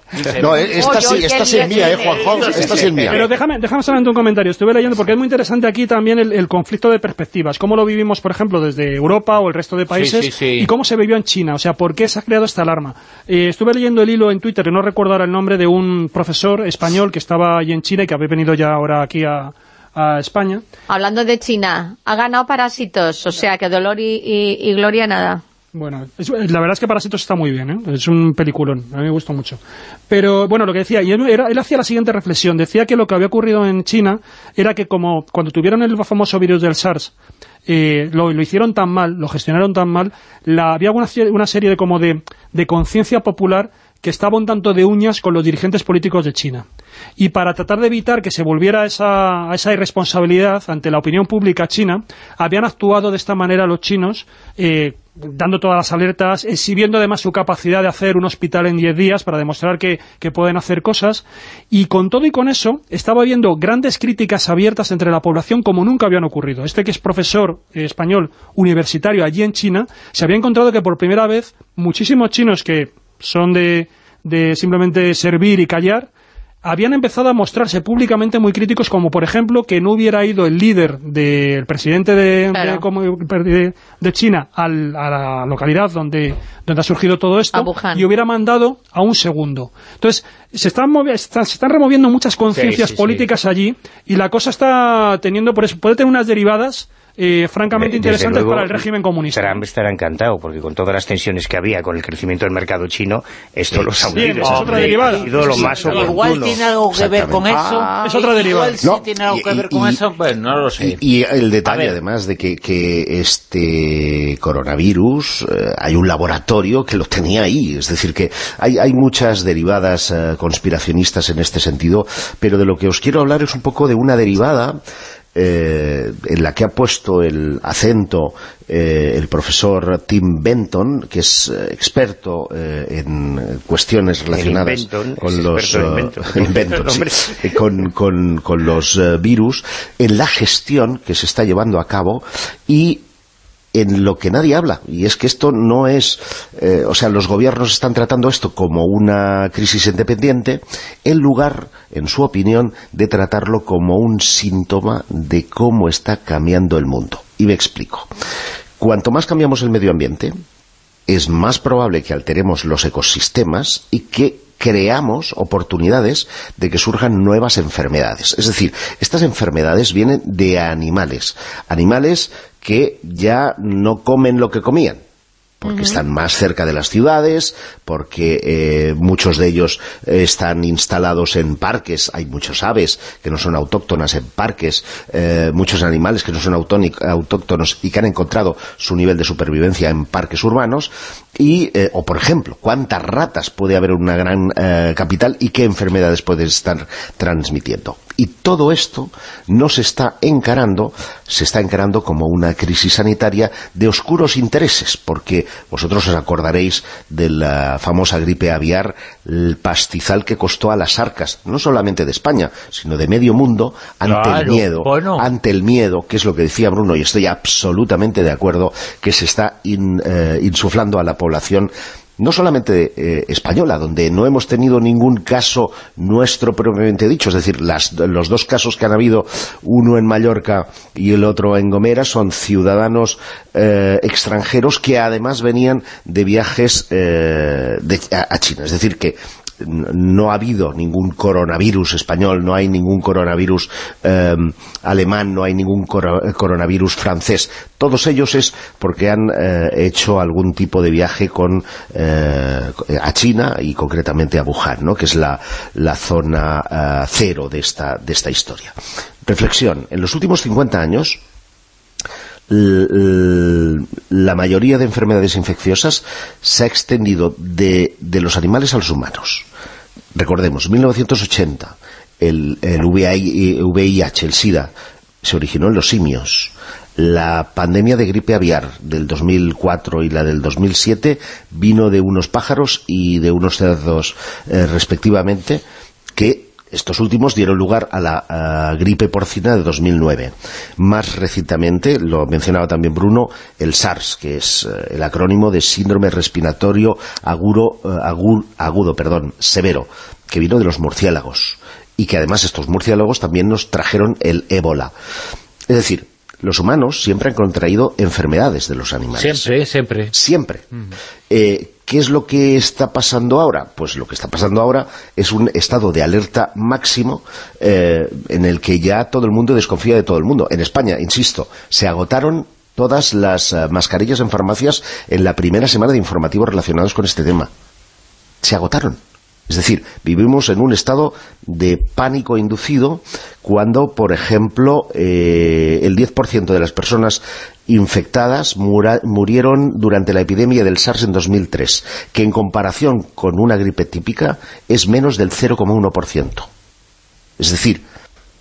esta sí, sí es mía, eh, Juanjo, esta sí es mía. Pero déjame, déjame solamente un comentario. Estuve leyendo porque es muy interesante aquí también el, el conflicto de perspectivas. Cómo lo vivimos, por ejemplo, desde Europa o el resto de países sí, sí. y cómo se vivió en China. O sea, por qué se ha creado esta alarma. Eh, estuve leyendo el hilo en Twitter, que no recuerdo ahora el nombre, de un profesor español que estaba allí en China y que había venido ya ahora aquí a, a España. Hablando de China, ha ganado Parásitos, o sea que dolor y, y- y gloria nada. Bueno, es- la verdad es que Parásitos está muy bien, ¿eh? es un peliculón, a mí me gustó mucho. Pero bueno, lo que decía, y él, era- él hacía la siguiente reflexión, decía que lo que había ocurrido en China era que como cuando tuvieron el famoso virus del SARS, eh, lo, lo hicieron tan mal, lo gestionaron tan mal, la, había una, una serie de como de, de conciencia popular que estaba un tanto de uñas con los dirigentes políticos de China. Y para tratar de evitar que se volviera esa, a esa irresponsabilidad ante la opinión pública china, habían actuado de esta manera los chinos, eh, dando todas las alertas, exhibiendo además su capacidad de hacer un hospital en 10 días para demostrar que, pueden hacer cosas. Y con todo y con eso, estaba habiendo grandes críticas abiertas entre la población como nunca habían ocurrido. Este que es profesor eh, español universitario allí en China, se había encontrado que por primera vez muchísimos chinos que son de, de simplemente servir y callar, habían empezado a mostrarse públicamente muy críticos, como por ejemplo que no hubiera ido el líder del presidente de, Claro. de, de- de China al- a la localidad donde, donde ha surgido todo esto y hubiera mandado a un segundo. Entonces, se están, está- se están removiendo muchas conciencias sí, sí. políticas allí y la cosa está teniendo, por eso, puede tener unas derivadas eh, francamente Eh, interesantes luego, para el régimen comunista. Trump estará encantado, porque con todas las tensiones que había con el crecimiento del mercado chino, esto los ha hundido. esa es otra derivada. Ha sido lo Sí, más sí. Igual tiene algo que ver con eso. Ah, es otra derivada. Igual sí No, tiene algo y- que ver con y- eso, pues no lo sé. Y, y el detalle, además, de que, que este coronavirus, eh, hay un laboratorio que lo tenía ahí. Es decir, que hay, hay muchas derivadas eh, conspiracionistas en este sentido, pero de lo que os quiero hablar es un poco de una derivada eh, en la que ha puesto el acento eh, el profesor Tim Benton, que es eh, experto eh, en cuestiones relacionadas con los eh, sí, eh, con, con- con los virus, en la gestión que se está llevando a cabo y en lo que nadie habla, y es que esto no es, eh, o sea, los gobiernos están tratando esto como una crisis independiente, en lugar, en su opinión, de tratarlo como un síntoma de cómo está cambiando el mundo. Y me explico. Cuanto más cambiamos el medio ambiente, es más probable que alteremos los ecosistemas y que creamos oportunidades de que surjan nuevas enfermedades. Es decir, estas enfermedades vienen de animales, animales que ya no comen lo que comían, porque están más cerca de las ciudades, porque eh, muchos de ellos eh, están instalados en parques, hay muchos aves que no son autóctonas en parques, eh, muchos animales que no son autóctonos y que han encontrado su nivel de supervivencia en parques urbanos, y, eh, o por ejemplo, cuántas ratas puede haber en una gran eh, capital y qué enfermedades pueden estar transmitiendo. Y todo esto no se está encarando, se está encarando como una crisis sanitaria de oscuros intereses, porque vosotros os acordaréis de la famosa gripe aviar, el pastizal que costó a las arcas, no solamente de España, sino de medio mundo, ante el miedo, bueno. ante el miedo, que es lo que decía Bruno, y estoy absolutamente de acuerdo, que se está in- eh, insuflando a la población no solamente eh, española, donde no hemos tenido ningún caso nuestro propiamente dicho, es decir, las- los dos casos que han habido, uno en Mallorca y el otro en Gomera, son ciudadanos eh, extranjeros que además venían de viajes eh, de- a, a China. Es decir, que no ha habido ningún coronavirus español, no hay ningún coronavirus eh, alemán, no hay ningún coro- coronavirus francés. Todos ellos es porque han eh, hecho algún tipo de viaje con eh, a China y concretamente a Wuhan, ¿no? que es la, la zona eh, cero de esta, de esta historia. Reflexión. En los últimos 50 años, la mayoría de enfermedades infecciosas se ha extendido de, de los animales a los humanos. Recordemos, 1980, el, el VI VIH, el SIDA, se originó en los simios. La pandemia de gripe aviar del 2004 y la del 2007 vino de unos pájaros y de unos cerdos eh, respectivamente que Estos últimos dieron lugar a la gripe porcina de 2009. Más recientemente, lo mencionaba también Bruno, el SARS, que es eh, el acrónimo de síndrome respiratorio eh, agu- agudo perdón, severo, que vino de los murciélagos. Y que además estos murciélagos también nos trajeron el ébola. Es decir, los humanos siempre han contraído enfermedades de los animales. Siempre, siempre. Siempre. Eh, ¿Qué es lo que está pasando ahora? Pues lo que está pasando ahora es un estado de alerta máximo eh, en el que ya todo el mundo desconfía de todo el mundo. En España, insisto, se agotaron todas las eh, mascarillas en farmacias en la primera semana de informativos relacionados con este tema. Se agotaron. Es decir, vivimos en un estado de pánico inducido cuando, por ejemplo, eh, el 10% de las personas infectadas mura- murieron durante la epidemia del SARS en 2003, que en comparación con una gripe típica es menos del 0,1%. Es decir,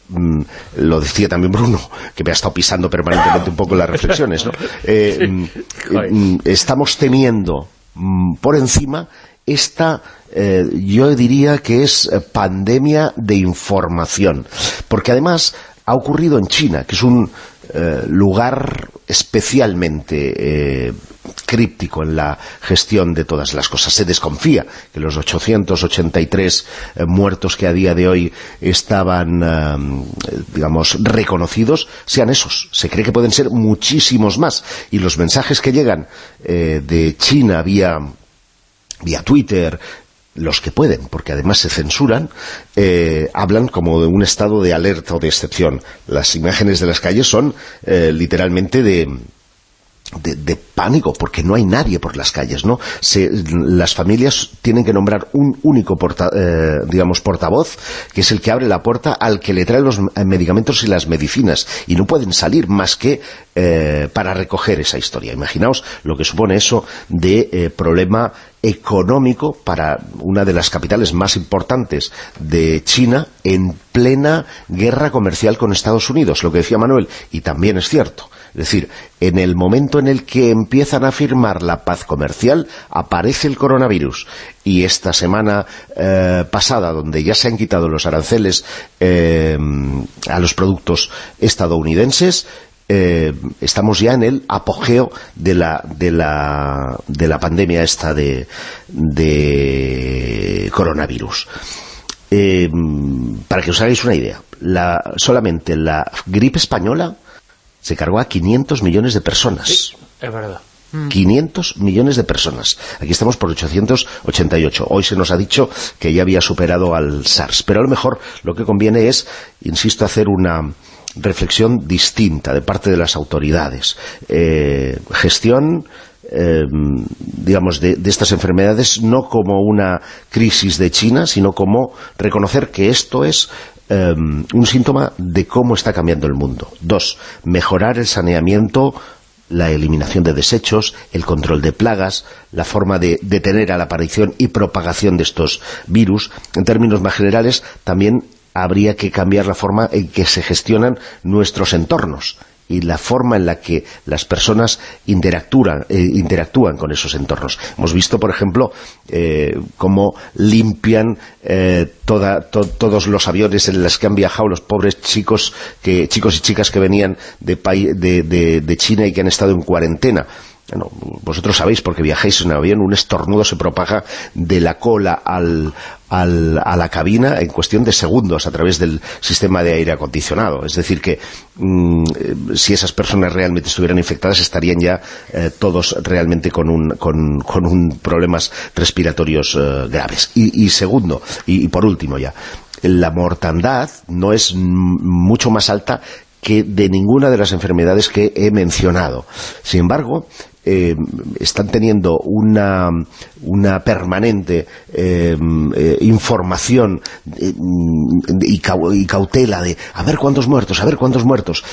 mm, lo decía también Bruno, que me ha estado pisando permanentemente un poco las reflexiones, ¿no? Eh, mm, Joder. mm, estamos teniendo mm, por encima esta, eh, yo diría que es eh, pandemia de información, porque además ha ocurrido en China, que es un eh, lugar especialmente críptico en la gestión de todas las cosas. Se desconfía que los 883 eh, muertos que a día de hoy estaban, digamos, reconocidos, sean esos. Se cree que pueden ser muchísimos más. Y los mensajes que llegan de China vía vía Twitter, los que pueden, porque además se censuran, eh, hablan como de un estado de alerta o de excepción. Las imágenes de las calles son eh, literalmente de, de, de pánico, porque no hay nadie por las calles, ¿no? Se- las familias tienen que nombrar un único porta- eh, digamos, portavoz, que es el que abre la puerta al que le trae los medicamentos y las medicinas, y no pueden salir más que eh, para recoger esa historia. Imaginaos lo que supone eso de eh, problema económico para una de las capitales más importantes de China en plena guerra comercial con Estados Unidos, lo que decía Manuel, y también es cierto. Es decir, en el momento en el que empiezan a firmar la paz comercial, aparece el coronavirus. Y esta semana eh, pasada, donde ya se han quitado los aranceles eh, a los productos estadounidenses, eh, estamos ya en el apogeo de la, de la, de la pandemia esta de, de coronavirus. Para que os hagáis una idea, la, solamente la gripe española se cargó a 500 millones de personas. Es verdad. 500 millones de personas. Aquí estamos por 888. Hoy se nos ha dicho que ya había superado al SARS. Pero a lo mejor lo que conviene es, insisto, hacer una reflexión distinta de parte de las autoridades. Eh, gestión eh, digamos, de, de estas enfermedades no como una crisis de China, sino como reconocer que esto es eh, un síntoma de cómo está cambiando el mundo. Dos, mejorar el saneamiento la eliminación de desechos, el control de plagas, la forma de detener a la aparición y propagación de estos virus. En términos más generales, también habría que cambiar la forma en que se gestionan nuestros entornos y la forma en la que las personas interactúan, eh, interactúan con esos entornos. Hemos visto, por ejemplo, eh, cómo limpian eh, toda- to- todos los aviones en los que han viajado los pobres chicos chicos y chicas que venían de- de China y que han estado en cuarentena. Bueno, vosotros sabéis, porque viajáis en avión, un estornudo se propaga de la cola al, al- a la cabina en cuestión de segundos a través del sistema de aire acondicionado. Es decir, que mm, eh, si esas personas realmente estuvieran infectadas, estarían ya eh, todos realmente con un, con, un problemas respiratorios eh, graves. Y, segundo, y, y por último ya, la mortandad no es mucho más alta que de ninguna de las enfermedades que he mencionado. Sin embargo, eh, están teniendo una, una permanente eh, eh, información y, cau- y cautela de a ver cuántos muertos, a ver cuántos muertos,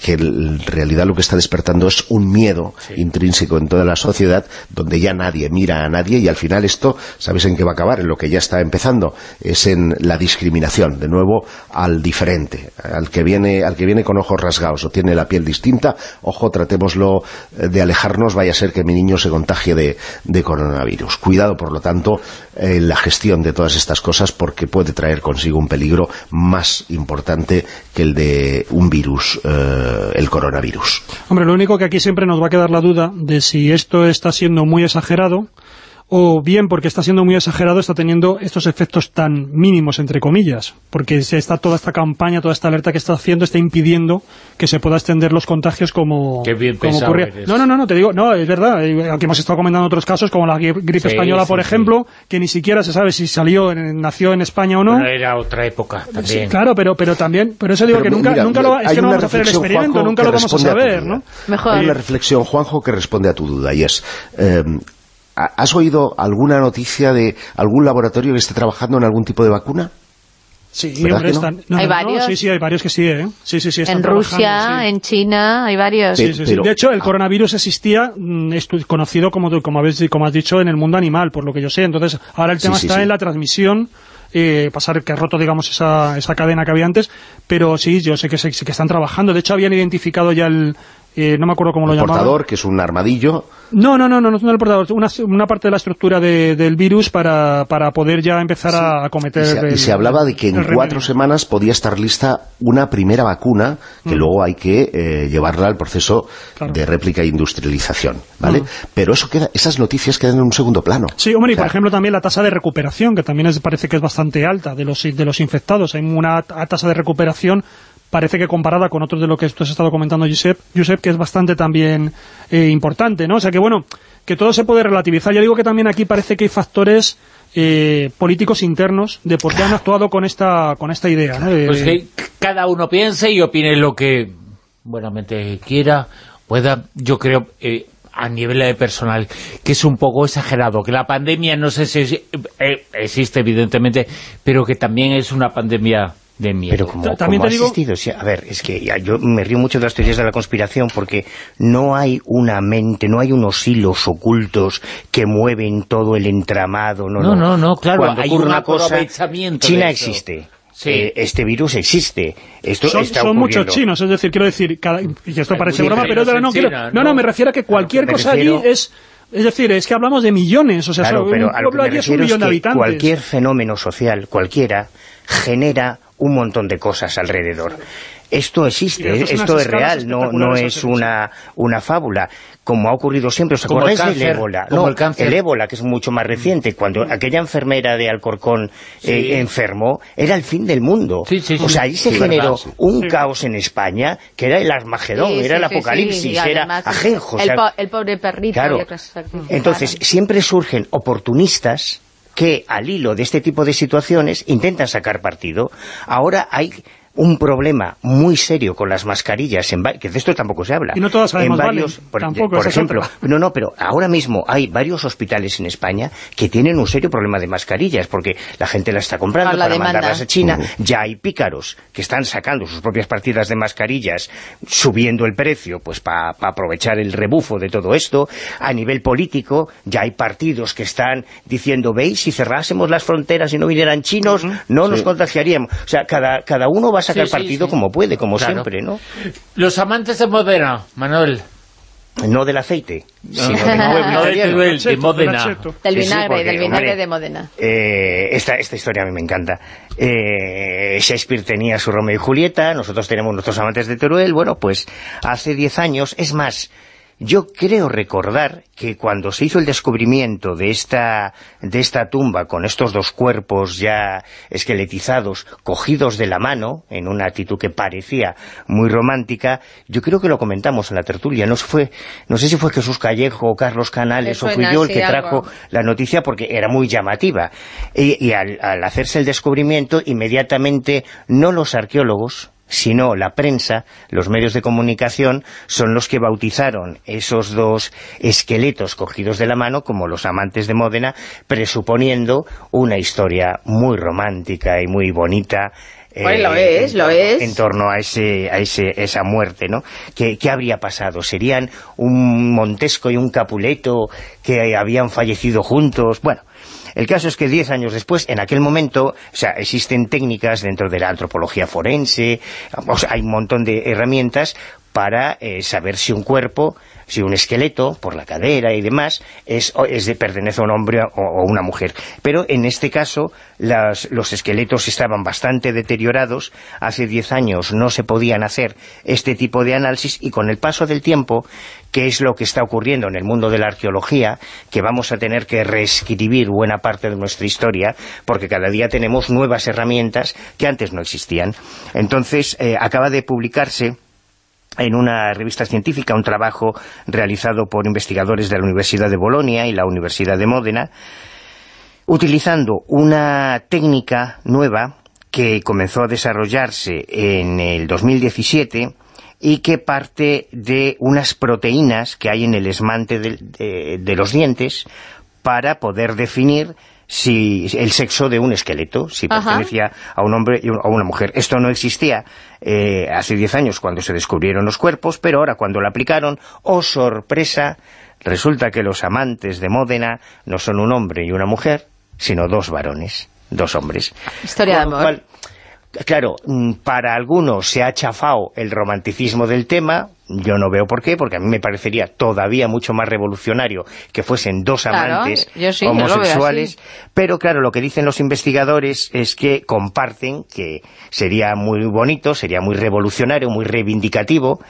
que en realidad lo que está despertando es un miedo intrínseco en toda la sociedad donde ya nadie mira a nadie y al final esto, ¿sabéis en qué va a acabar? En lo que ya está empezando, es en la discriminación, de nuevo al diferente, al que viene, al que viene con ojos rasgados o tiene la piel distinta, ojo, tratémoslo de alejarnos internos, vaya a ser que mi niño se contagie de, coronavirus. Cuidado, por lo tanto, en la gestión de todas estas cosas porque puede traer consigo un peligro más importante que el de un virus, eh, el coronavirus. Hombre, lo único que aquí siempre nos va a quedar la duda de si esto está siendo muy exagerado o bien porque está siendo muy exagerado está teniendo estos efectos tan mínimos, entre comillas, porque se está toda esta campaña, toda esta alerta que está haciendo está impidiendo que se pueda extender los contagios como, Qué bien como pensado ocurría. eres. No, no, no, no, te digo, no, es verdad, eh, aquí hemos estado comentando otros casos como la gri- gripe Sí, española, sí, por sí. ejemplo, que ni siquiera se sabe si salió, en- nació en España o no. Era otra época Sí, también. claro, pero pero también, por eso digo Pero que nunca, mira, nunca lo, es que no vamos a hacer el experimento, Juanjo, nunca lo vamos a saber. ¿no? Mejor. Hay una reflexión, Juanjo, que responde a tu duda, y es... eh, ¿Has oído alguna noticia de algún laboratorio que esté trabajando en algún tipo de vacuna? Sí, ¿Verdad hombre, que no? están... no, ¿Hay no, no, varios? sí, sí, hay varios que sí, ¿eh? Sí, sí, sí, están En Rusia, sí. en China, hay varios. Sí. Sí, sí, sí. pero- De hecho, el ah. coronavirus existía mm, estu- conocido, como, como, habéis, como has dicho, en el mundo animal, por lo que yo sé. Entonces, ahora el tema sí, está sí. en la transmisión, eh, pasar que ha roto, digamos, esa, esa cadena que había antes, pero sí, yo sé que, se- que están trabajando. De hecho, habían identificado ya el... eh, no me acuerdo cómo lo llamaban. portador, que es un armadillo, No, no, no, no, no es el portador, una, una parte de la estructura de- del virus para, para poder ya empezar a acometer y se, y el- se hablaba de que en remedio. cuatro semanas podía estar lista una primera vacuna que luego hay que eh, llevarla al proceso Mm. Claro. de réplica e industrialización, ¿vale? Mm. Pero eso queda, esas noticias quedan en un segundo plano. Sí, hombre, y O sea, por ejemplo también la tasa de recuperación, que también es- parece que es bastante alta de los, de los infectados. Hay una ta- tasa de recuperación, parece que comparada con otros de lo que tú has estado comentando, Josep, Josep que es bastante también eh, importante, ¿no? O sea que bueno, que todo se puede relativizar. Yo digo que también aquí parece que hay factores eh, políticos internos de por qué han actuado con esta con esta idea, ¿no? De- Pues que cada uno piense y opine lo que buenamente quiera, pueda, yo creo, eh, a nivel eh, personal, que es un poco exagerado, que la pandemia, no sé si eh, existe evidentemente, pero que también es una pandemia de miedo. Pero como, Ta- también como te digo- a ver, es que ya, yo me río mucho de las teorías de la conspiración porque no hay una mente, no hay unos hilos ocultos que mueven todo el entramado, no, No, no, no, claro, Cuando hay ocurre un una cosa, aprovechamiento China existe, Sí. eh, este virus existe, esto son, está son muchos chinos, es decir, quiero decir, cada, y esto Hay parece broma, pero no, en quiero- no, no, ¿no? me refiero a que cualquier cosa refiero- allí es... Es decir, es que hablamos de millones, o sea, Claro, pero un pueblo allí es un millón de que habitantes. cualquier fenómeno social, cualquiera, genera un montón de cosas alrededor. Esto existe, esto es esto es real, no, no es sí. una, una fábula, como ha ocurrido siempre. ¿Os Como el acordáis del ébola? No, el cáncer. ébola, que es mucho más reciente, cuando aquella enfermera de Alcorcón eh, enfermó, era el fin del mundo. Sí, sí, o sí. sea, ahí se Sí, generó verdad, sí. un Sí. caos en España, que era el Armagedón, Sí, era sí, el sí, apocalipsis, sí, y era además, ajenjo. o El, sea, po- el pobre perrito. Claro. entonces, siempre surgen oportunistas que al hilo de este tipo de situaciones intentan sacar partido. Ahora hay un problema muy serio con las mascarillas, en que de esto tampoco se habla. Y no todas además en varios, valen. por, Tampoco, ejemplo, no, no, pero ahora mismo hay varios hospitales en España que tienen un serio problema de mascarillas, porque la gente las está comprando la para demanda. mandarlas a China. Ya hay pícaros que están sacando sus propias partidas de mascarillas, subiendo el precio, pues para aprovechar el rebufo de todo esto. A nivel político, ya hay partidos que están diciendo, veis, si cerrásemos las fronteras y no vinieran chinos, no nos contagiaríamos. O sea, cada, cada uno va a sacar Sí, sí, partido sí. como puede, como Claro. siempre, ¿no? Los amantes de Modena, Manuel. No del aceite, sino del pueblo no de italiano. Teruel, de Cheto, Módena. Cheto. Del vinagre, del vinagre de Modena. Eh, esta, esta historia a mí me encanta. Eh, Shakespeare tenía su Romeo y Julieta, nosotros tenemos nuestros amantes de Teruel. Bueno, pues hace 10 años, es más, yo creo recordar que cuando se hizo el descubrimiento de esta, de esta tumba con estos dos cuerpos ya esqueletizados, cogidos de la mano, en una actitud que parecía muy romántica, yo creo que lo comentamos en la tertulia. No, sé fue, no sé si fue Jesús Callejo o Carlos Canales o fui yo el que trajo algo. la noticia porque era muy llamativa. Y, y al, al hacerse el descubrimiento, inmediatamente no los arqueólogos, sino la prensa, los medios de comunicación, son los que bautizaron esos dos esqueletos cogidos de la mano como los amantes de Módena, presuponiendo una historia muy romántica y muy bonita Pues lo es, en lo torno- es. En torno a, ese, a ese, esa muerte, ¿no? ¿Qué, qué habría pasado? ¿Serían un Montesco y un Capuleto que habían fallecido juntos? Bueno, El caso es que 10 años después, en aquel momento, o sea, existen técnicas dentro de la antropología forense, o hay un montón de herramientas para eh, saber si un cuerpo, si un esqueleto, por la cadera y demás, es, es de pertenece a un hombre o, o una mujer. Pero en este caso, las- los esqueletos estaban bastante deteriorados, hace 10 años no se podían hacer este tipo de análisis y con el paso del tiempo, que es lo que está ocurriendo en el mundo de la arqueología, que vamos a tener que reescribir buena parte de nuestra historia, porque cada día tenemos nuevas herramientas que antes no existían. Entonces, eh, acaba de publicarse en una revista científica un trabajo realizado por investigadores de la Universidad de Bolonia y la Universidad de Módena, utilizando una técnica nueva que comenzó a desarrollarse en el 2017 y que parte de unas proteínas que hay en el esmante de, de los dientes para poder definir si el sexo de un esqueleto, si Ajá. pertenecía a un hombre y un- a una mujer. Esto no existía eh, hace 10 años cuando se descubrieron los cuerpos, pero ahora cuando lo aplicaron, ¡oh sorpresa! Resulta que los amantes de Módena no son un hombre y una mujer, sino dos varones, dos hombres. Historia de Con amor. cual, Claro, mm, para algunos se ha chafado el romanticismo del tema, yo no veo por qué, porque a mí me parecería todavía mucho más revolucionario que fuesen dos amantes sí, homosexuales, pero claro, lo que dicen los investigadores es que comparten que sería muy bonito, sería muy revolucionario, muy reivindicativo,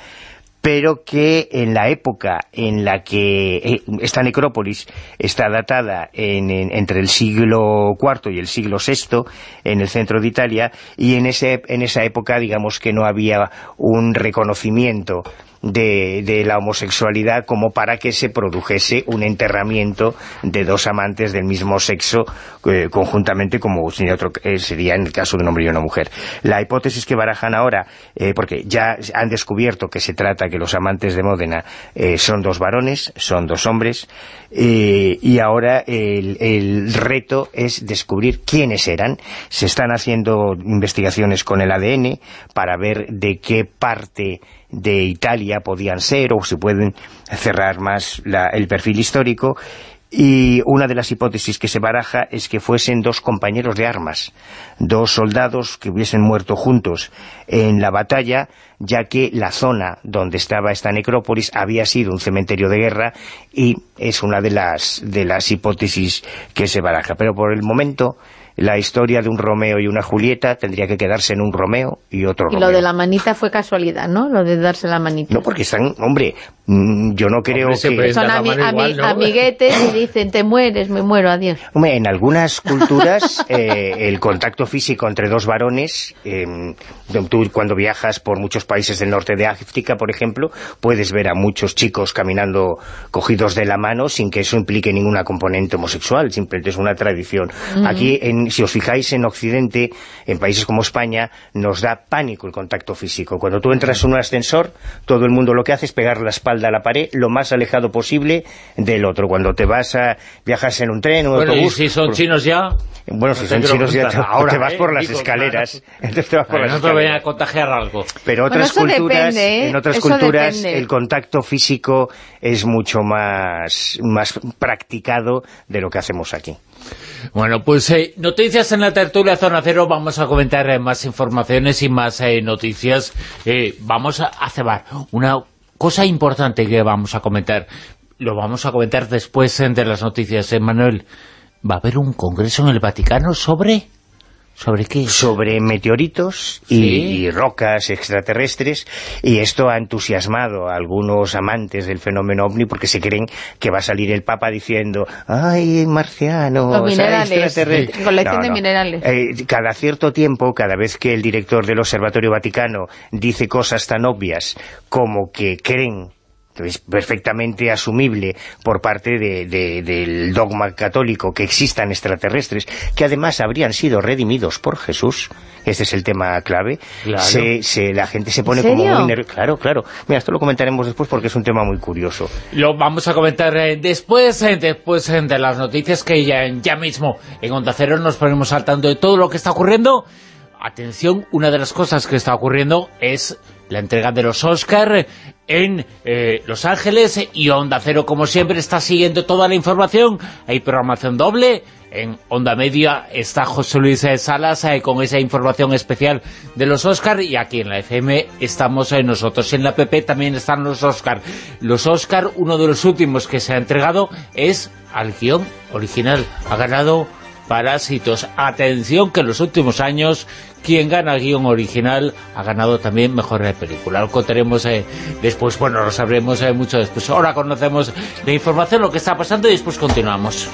pero que en la época en la que eh, esta necrópolis está datada en- en- entre el siglo IV y el siglo VI en el centro de Italia y en, ese, en esa época digamos que no había un reconocimiento de, de la homosexualidad como para que se produjese un enterramiento de dos amantes del mismo sexo eh, conjuntamente como sería, otro, eh, sería en el caso de un hombre y una mujer. La hipótesis que barajan ahora, porque ya han descubierto que se trata que los amantes de Módena eh, son dos varones, son dos hombres, eh, y ahora el, reto es descubrir quiénes eran. Se están haciendo investigaciones con el ADN para ver de qué parte de Italia podían ser o se pueden cerrar más la- el perfil histórico y una de las hipótesis que se baraja es que fuesen dos compañeros de armas, dos soldados que hubiesen muerto juntos en la batalla, ya que la zona donde estaba esta necrópolis había sido un cementerio de guerra y es una de las, de las hipótesis que se baraja. Pero por el momento la historia de un Romeo y una Julieta tendría que quedarse en un Romeo y otro Y Romeo. lo de la manita fue casualidad, ¿no? Lo de darse la manita. No, porque están, hombre, mm, yo no creo Hombre, que... Son ami- igual, ami- ¿no? amiguetes y dicen, te mueres, me muero, adiós. Hombre, en algunas culturas eh, el contacto físico entre dos varones, eh, tú cuando viajas por muchos países del norte de África, por ejemplo, puedes ver a muchos chicos caminando cogidos de la mano sin que eso implique ninguna componente homosexual, simplemente es una tradición. Aquí, en, si os fijáis en Occidente, en países como España, nos da pánico el contacto físico. Cuando tú entras en un ascensor, todo el mundo lo que hace es pegar la espalda a la pared lo más alejado posible del otro. Cuando te vas a viajas en un tren o Bueno, y si son por- chinos ya... bueno, si son chinos ya ahora, te vas ¿eh? por las Digo, escaleras. Entonces te vas por las no te vayan a contagiar algo. Pero otras culturas, depende, ¿eh? en otras Eso culturas depende. el contacto físico es mucho más, más practicado de lo que hacemos aquí. Bueno, pues eh, noticias en la tertulia Zona Cero, vamos a comentar eh, más informaciones y más eh, noticias. Eh, vamos a, cebar una cosa importante que vamos a comentar. Lo vamos a comentar después de las noticias. Manuel, ¿va a haber un congreso en el Vaticano sobre...? ¿Sobre qué? sobre meteoritos y, Sí. y rocas extraterrestres y esto ha entusiasmado a algunos amantes del fenómeno ovni porque se creen que va a salir el Papa diciendo ¡ay, marcianos! Los ay, minerales, extraterrestres". sí, colección de minerales. Eh, cada cierto tiempo, cada vez que el director del Observatorio Vaticano dice cosas tan obvias como que creen es perfectamente asumible por parte de- de- del dogma católico que existan extraterrestres, que además habrían sido redimidos por Jesús, ese es el tema clave, Claro. se, se- la gente se pone ¿En como muy nerviosa. Claro, claro. Mira, esto lo comentaremos después porque es un tema muy curioso. Lo vamos a comentar eh, después, eh, después eh, de las noticias que ya, ya mismo en Onda Cero nos ponemos al tanto de todo lo que está ocurriendo. Atención, una de las cosas que está ocurriendo es la entrega de los Oscar en eh, Los Ángeles y Onda Cero, como siempre, está siguiendo toda la información. Hay programación doble En Onda Media está José Luis Salas eh, con esa información especial de los Oscar y aquí en la FM estamos eh, nosotros. En la PP también están los Oscar. Los Oscar, uno de los últimos que se ha entregado es al guion original. Ha ganado Parásitos. Atención que en los últimos años quien gana guion original ha ganado también mejor película. Lo contaremos eh, después, bueno, lo sabremos eh, mucho después. Ahora conocemos la información, lo que está pasando y después continuamos.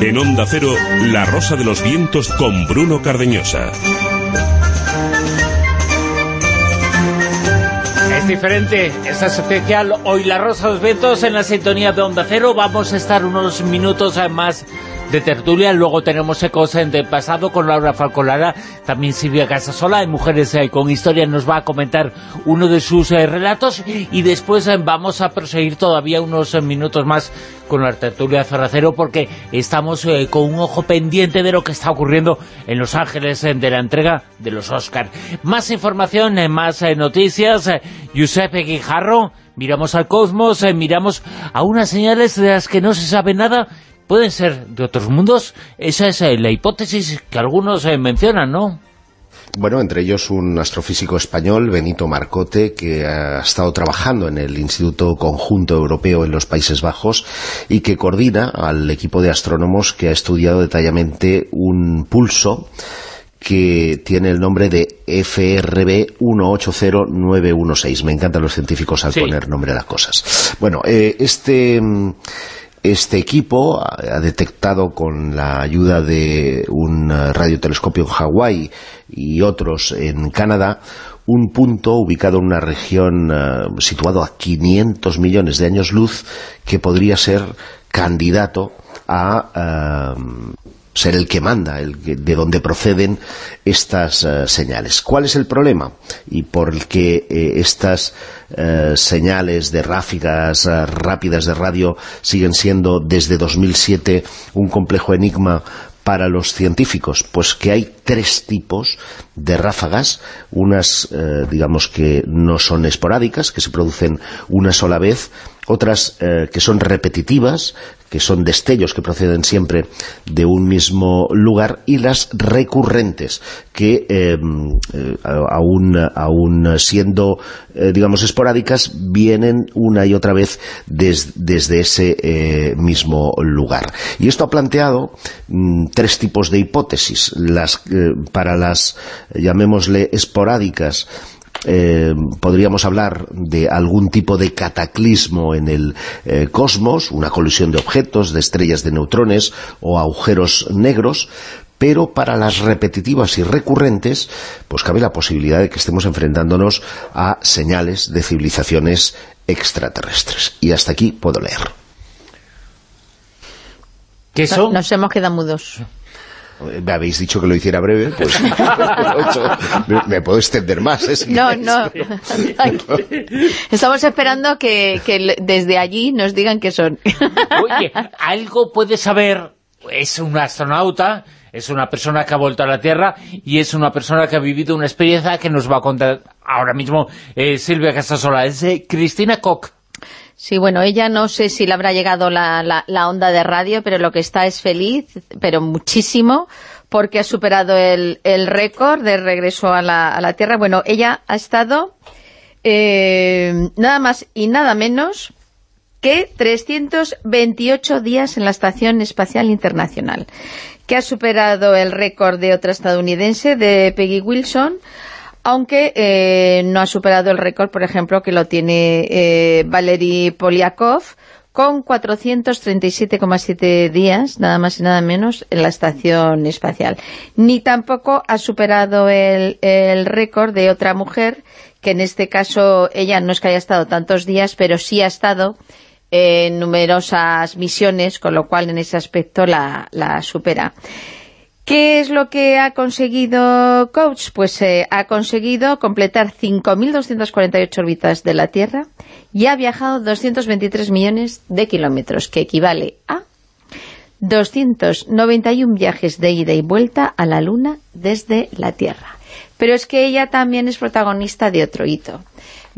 En Onda Cero, La Rosa de los Vientos con Bruno Cardeñosa. Diferente, es especial. Hoy La Rosa de los Vientos en la sintonía de Onda Cero. Vamos a estar unos minutos más de tertulia. Luego tenemos ecos del pasado con Laura Falcolara. También Silvia Casasola, en Mujeres eh, con Historia, nos va a comentar uno de sus eh, relatos. Y después eh, vamos a proseguir todavía unos minutos más con la tertulia Ferracero porque estamos con un ojo pendiente de lo que está ocurriendo en Los Ángeles eh, de la entrega de los Oscar. Más información, más noticias. Giuseppe Guijarro, miramos al cosmos, miramos a unas señales de las que no se sabe nada. Pueden ser de otros mundos. Esa es eh, la hipótesis que algunos eh, mencionan, ¿no? Bueno, entre ellos un astrofísico español, Benito Marcote, que ha estado trabajando en el Instituto Conjunto Europeo en los Países Bajos y que coordina al equipo de astrónomos que ha estudiado detalladamente un pulso que tiene el nombre de FRB 180916. Me encantan los científicos al Sí. poner nombre a las cosas. Bueno, eh, este... este equipo ha ha detectado con la ayuda de un eh, radiotelescopio en Hawái y otros en Canadá un punto ubicado en una región eh, situado a 500 millones de años luz que podría ser candidato a eh, ser el que manda, el que- de donde proceden estas eh, señales. ¿Cuál es el problema? Y por que eh, estas eh, señales de ráfagas eh, rápidas de radio siguen siendo desde 2007 un complejo enigma para los científicos? Pues que hay tres tipos de ráfagas, unas digamos que no son esporádicas, que se producen una sola vez, otras que son repetitivas, que son destellos que proceden siempre de un mismo lugar, y las recurrentes, que eh, eh, aún, aún siendo, eh, digamos, esporádicas, vienen una y otra vez des- desde ese eh, mismo lugar. Y esto ha planteado mm, tres tipos de hipótesis. Las, eh, para las, llamémosle, esporádicas, eh, podríamos hablar de algún tipo de cataclismo en el eh, cosmos, una colisión de objetos, de estrellas de neutrones o agujeros negros, pero para las repetitivas y recurrentes, pues cabe la posibilidad de que estemos enfrentándonos a señales de civilizaciones extraterrestres. Y hasta aquí puedo leer. ¿Qué son? Nos hemos quedado mudos. Eh, Me habéis dicho que lo hiciera breve, pues me, me puedo extender más. ¿eh? Si No, queréis. no. Estamos esperando que, desde allí nos digan qué son. Oye, algo puede saber, es un astronauta, es una persona que ha vuelto a la Tierra y es una persona que ha vivido una experiencia que nos va a contar ahora mismo eh, Silvia Casasola, es eh, Cristina Koch. Sí, bueno, ella no sé si le habrá llegado la, la, onda de radio, pero lo que está es feliz, pero muchísimo, porque ha superado el, el récord de regreso a la, a la Tierra. Bueno, ella ha estado eh, nada más y nada menos que 328 días en la Estación Espacial Internacional, que ha superado el récord de otra estadounidense, de Peggy Wilson, aunque eh, no ha superado el récord, por ejemplo, que lo tiene eh, Valery Polyakov, con 437,7 días, nada más y nada menos, en la estación espacial. Ni tampoco ha superado el, el récord de otra mujer, que en este caso ella no es que haya estado tantos días, pero sí ha estado en numerosas misiones, con lo cual en ese aspecto la, la supera. ¿Qué es lo que ha conseguido Coach? Pues eh, ha conseguido completar 5.248 órbitas de la Tierra y ha viajado 223 millones de kilómetros, que equivale a 291 viajes de ida y vuelta a la Luna desde la Tierra. Pero es que ella también es protagonista de otro hito.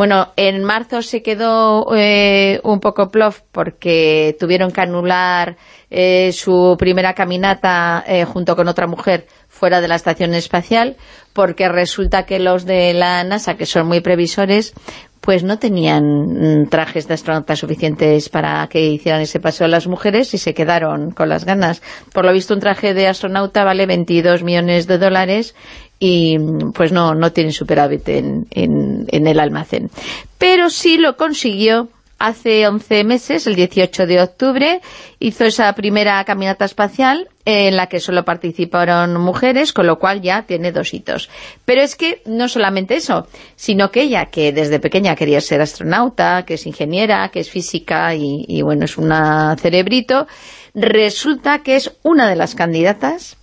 Bueno, en marzo se quedó eh, un poco plof porque tuvieron que anular eh, su primera caminata eh, junto con otra mujer fuera de la estación espacial porque resulta que los de la NASA, que son muy previsores, pues no tenían mm, trajes de astronauta suficientes para que hicieran ese paseo las mujeres y se quedaron con las ganas. Por lo visto un traje de astronauta vale 22 millones de dólares y pues no, no tiene superávit en, en, el almacén. Pero sí lo consiguió hace 11 meses, el 18 de octubre, hizo esa primera caminata espacial en la que solo participaron mujeres, con lo cual ya tiene dos hitos. Pero es que no solamente eso, sino que ella, que desde pequeña quería ser astronauta, que es ingeniera, que es física y bueno, es una cerebrito, resulta que es una de las candidatas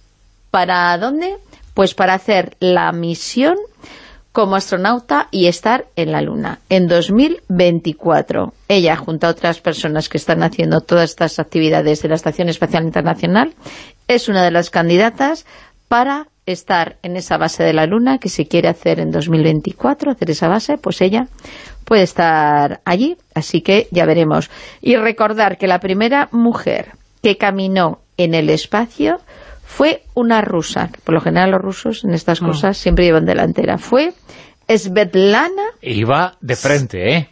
¿para dónde? Pues para hacer la misión como astronauta y estar en la Luna en 2024. Ella, junto a otras personas que están haciendo todas estas actividades de la Estación Espacial Internacional, es una de las candidatas para estar en esa base de la Luna que se quiere hacer en 2024, hacer esa base, pues ella puede estar allí, así que ya veremos. Y recordar que la primera mujer que caminó en el espacio fue una rusa. Por lo general los rusos en estas cosas siempre llevan delantera. Fue Svetlana Iba de frente, ¿eh?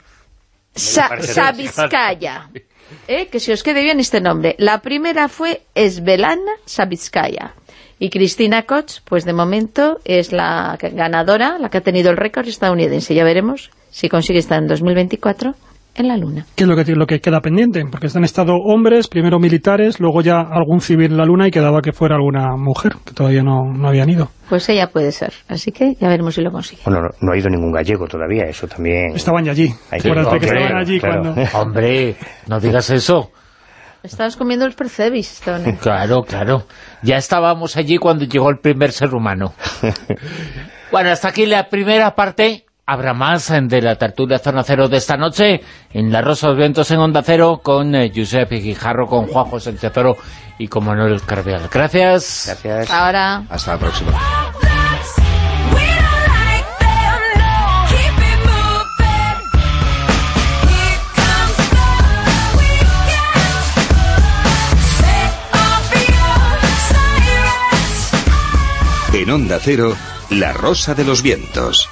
Sa Savitskaya. ¿Eh? Que se os quede bien este nombre. La primera fue Svetlana Savitskaya. Y Cristina Koch, pues de momento es la ganadora, la que ha tenido el récord estadounidense. Ya veremos si consigue estar en 2024 en la Luna. ¿Qué es lo que, lo que queda pendiente? Porque han estado hombres, primero militares, luego ya algún civil en la Luna y quedaba que fuera alguna mujer, que todavía no, no habían ido. Pues ella puede ser. Así que ya veremos si lo consigue. Bueno, no, no ha ido ningún gallego todavía, eso también... Estaban ya allí. Hay Acuérdate que hombre, estaban allí claro. cuando... Hombre, no digas eso. Estabas comiendo los percebis, Stone. Claro, claro. Ya estábamos allí cuando llegó el primer ser humano. Bueno, hasta aquí la primera parte. Habrá más de la tertulia Zona Cero de esta noche en La Rosa de los Vientos en Onda Cero con eh, Josep Guijarro, con Juan José Toro y con Manuel Carvial. Gracias. Gracias. Ahora... Hasta la próxima. En Onda Cero, La Rosa de los Vientos.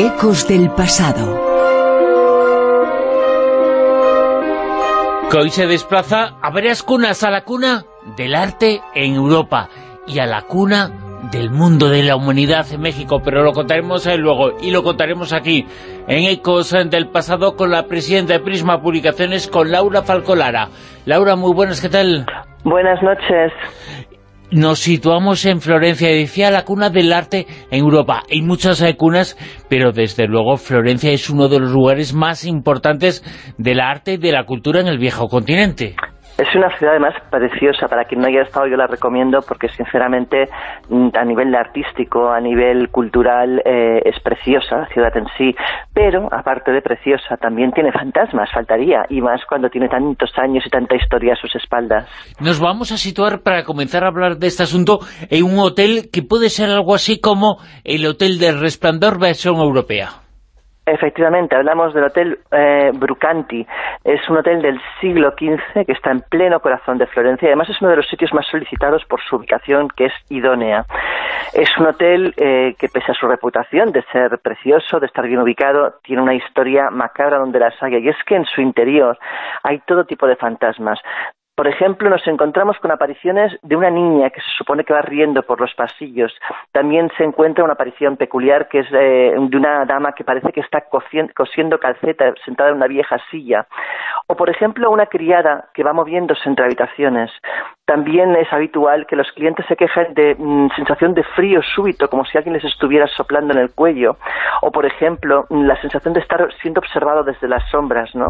Ecos del pasado. Que hoy se desplaza a varias cunas, a la cuna del arte en Europa y a la cuna del mundo de la humanidad en México, pero lo contaremos eh, luego y lo contaremos aquí en Ecos del pasado con la presidenta de Prisma Publicaciones, con Laura Falcolara. Laura, muy buenas, ¿qué tal? Buenas noches. Nos situamos en Florencia, decía la cuna del arte en Europa. Hay muchas eh, cunas, pero desde luego Florencia es uno de los lugares más importantes del arte y de la cultura en el viejo continente. Es una ciudad además preciosa, para quien no haya estado yo la recomiendo porque sinceramente mm, a nivel artístico, a nivel cultural eh, es preciosa la ciudad en sí, pero aparte de preciosa también tiene fantasmas, faltaría, y más cuando tiene tantos años y tanta historia a sus espaldas. Nos vamos a situar para comenzar a hablar de este asunto en un hotel que puede ser algo así como el Hotel del Resplandor versión europea. Efectivamente, hablamos del Hotel eh, Brucanti. Es un hotel del siglo XV que está en pleno corazón de Florencia y además es uno de los sitios más solicitados por su ubicación, que es idónea. Es un hotel eh, que, pese a su reputación de ser precioso, de estar bien ubicado, tiene una historia macabra donde las haya. Y es que en su interior hay todo tipo de fantasmas. Por ejemplo, nos encontramos con apariciones de una niña que se supone que va riendo por los pasillos. También se encuentra una aparición peculiar que es eh, de una dama que parece que está cosien- cosiendo calceta sentada en una vieja silla. O, por ejemplo, una criada que va moviéndose entre habitaciones. También es habitual que los clientes se quejen de mm, sensación de frío súbito, como si alguien les estuviera soplando en el cuello. O, por ejemplo, mm, la sensación de estar siendo observado desde las sombras, ¿no?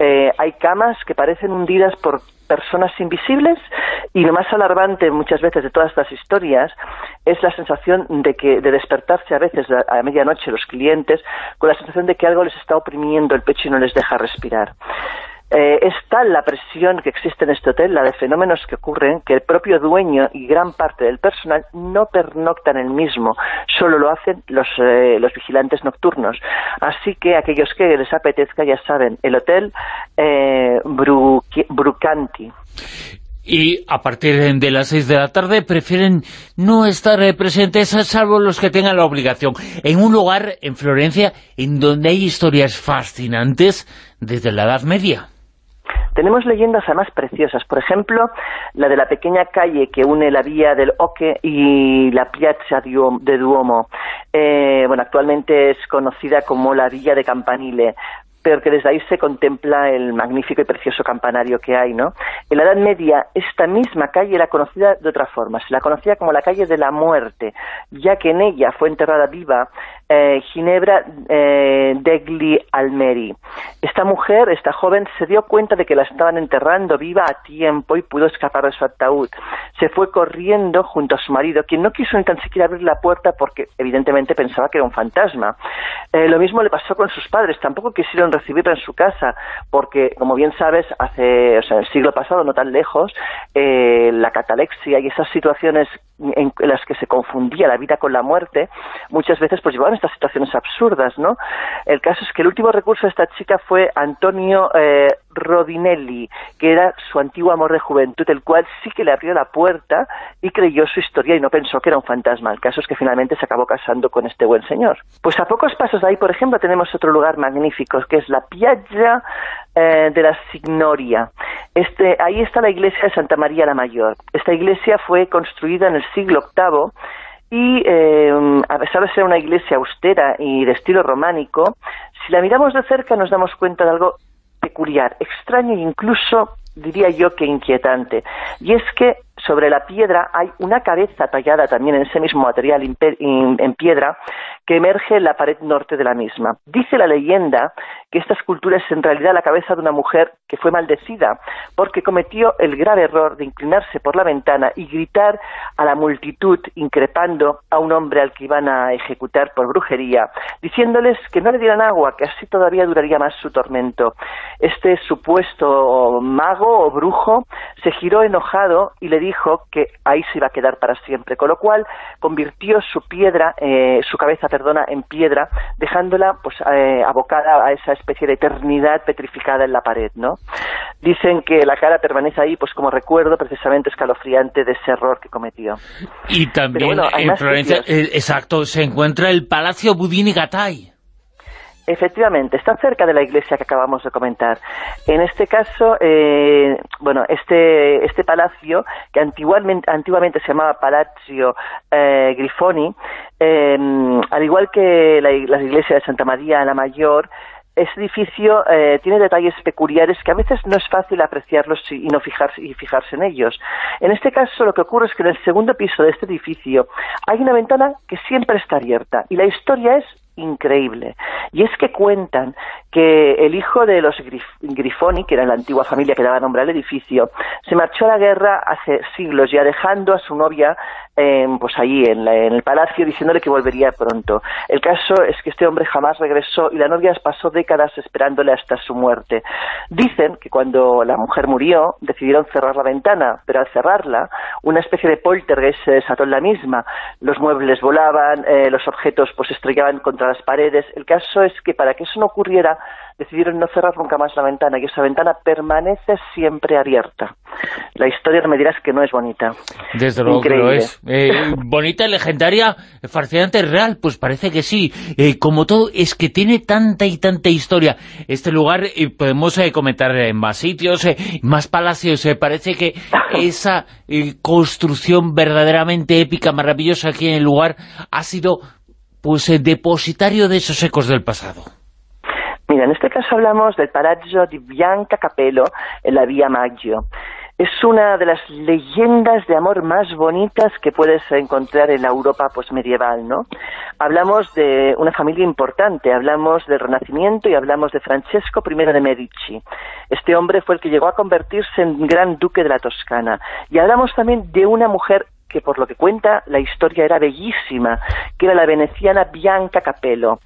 Eh, hay camas que parecen hundidas por personas invisibles y lo más alarmante muchas veces de todas estas historias es la sensación de que de despertarse a veces a, a medianoche los clientes con la sensación de que algo les está oprimiendo el pecho y no les deja respirar. Eh, es tal la presión que existe en este hotel, la de fenómenos que ocurren, que el propio dueño y gran parte del personal no pernoctan el mismo, solo lo hacen los, eh, los vigilantes nocturnos. Así que aquellos que les apetezca ya saben, el hotel eh, Brucanti. Y a partir de las 6 de la tarde prefieren no estar eh, presentes, salvo los que tengan la obligación, en un lugar en Florencia en donde hay historias fascinantes desde la Edad Media. Tenemos leyendas además preciosas. Por ejemplo, la de la pequeña calle que une la vía del Oque y la Piazza de Duomo. Eh, bueno, actualmente es conocida como la Villa de Campanile pero que desde ahí se contempla el magnífico y precioso campanario que hay, ¿no? En la Edad Media, esta misma calle era conocida de otra forma, se la conocía como la calle de la muerte, ya que en ella fue enterrada viva eh, Ginebra eh, degli Almeri. Esta mujer, esta joven, se dio cuenta de que la estaban enterrando viva a tiempo y pudo escapar de su ataúd. Se fue corriendo junto a su marido, quien no quiso ni tan siquiera abrir la puerta porque evidentemente pensaba que era un fantasma. Eh, lo mismo le pasó con sus padres, tampoco quisieron recibirla en su casa porque, como bien sabes, hace, o sea, el siglo pasado, no tan lejos, eh, la catalexia y esas situaciones en las que se confundía la vida con la muerte, muchas veces pues llevaban estas situaciones absurdas, ¿no? El caso es que el último recurso de esta chica fue Antonio eh, Rodinelli, que era su antiguo amor de juventud, el cual sí que le abrió la puerta y creyó su historia y no pensó que era un fantasma. El caso es que finalmente se acabó casando con este buen señor. Pues a pocos pasos de ahí, por ejemplo, tenemos otro lugar magnífico, que es la Piazza eh, de la Signoria. Este, ahí está la iglesia de Santa María la Mayor. Esta iglesia fue construida en el siglo VIII y eh, a pesar de ser una iglesia austera y de estilo románico, si la miramos de cerca nos damos cuenta de algo peculiar, extraño e incluso diría yo que inquietante. Y es que sobre la piedra hay una cabeza tallada también en ese mismo material en piedra que emerge en la pared norte de la misma. Dice la leyenda que esta escultura es en realidad la cabeza de una mujer que fue maldecida porque cometió el grave error de inclinarse por la ventana y gritar a la multitud increpando a un hombre al que iban a ejecutar por brujería, diciéndoles que no le dieran agua, que así todavía duraría más su tormento. Este supuesto mago o brujo se giró enojado y le que ahí se iba a quedar para siempre, con lo cual convirtió su piedra, eh, su cabeza, perdona, en piedra, dejándola pues eh, abocada a esa especie de eternidad petrificada en la pared, ¿no? Dicen que la cara permanece ahí pues como recuerdo precisamente escalofriante de ese error que cometió. Y también bueno, en Florencia, eh, exacto, se encuentra el Palacio Budini Gattai. Efectivamente, está cerca de la iglesia que acabamos de comentar. En este caso, eh, bueno, este, este palacio, que antiguamente, antiguamente se llamaba Palazzo eh, Grifoni, eh, al igual que la, la iglesia de Santa María la Mayor, este edificio eh, tiene detalles peculiares que a veces no es fácil apreciarlos y, no fijarse, y fijarse en ellos. En este caso, lo que ocurre es que en el segundo piso de este edificio hay una ventana que siempre está abierta y la historia es increíble. Y es que cuentan que el hijo de los Grif- Grifoni, que era la antigua familia que daba nombre al edificio, se marchó a la guerra hace siglos ya dejando a su novia eh, pues ahí en, la- en el palacio diciéndole que volvería pronto. El caso es que este hombre jamás regresó y la novia pasó décadas esperándole hasta su muerte. Dicen que cuando la mujer murió decidieron cerrar la ventana, pero al cerrarla una especie de poltergeist se desató en la misma. Los muebles volaban, eh, los objetos pues estrellaban contra las paredes. El caso es que para que eso no ocurriera decidieron no cerrar nunca más la ventana y esa ventana permanece siempre abierta. La historia me dirás que no es bonita. Desde luego que lo es. Eh, bonita, legendaria, fascinante, real, pues parece que sí. Eh, como todo, es que tiene tanta y tanta historia. Este lugar, eh, podemos eh, comentar en más sitios, más palacios. parece que esa construcción verdaderamente épica, maravillosa aquí en el lugar, ha sido pues depositario de esos ecos del pasado. Mira, en este caso hablamos del Palazzo di Bianca Capello en la Vía Maggio. Es una de las leyendas de amor más bonitas que puedes encontrar en la Europa pues, medieval, ¿no? Hablamos de una familia importante, hablamos del Renacimiento y hablamos de Francesco I de Medici. Este hombre fue el que llegó a convertirse en gran duque de la Toscana. Y hablamos también de una mujer que por lo que cuenta la historia era bellísima, que era la veneciana Bianca Capello.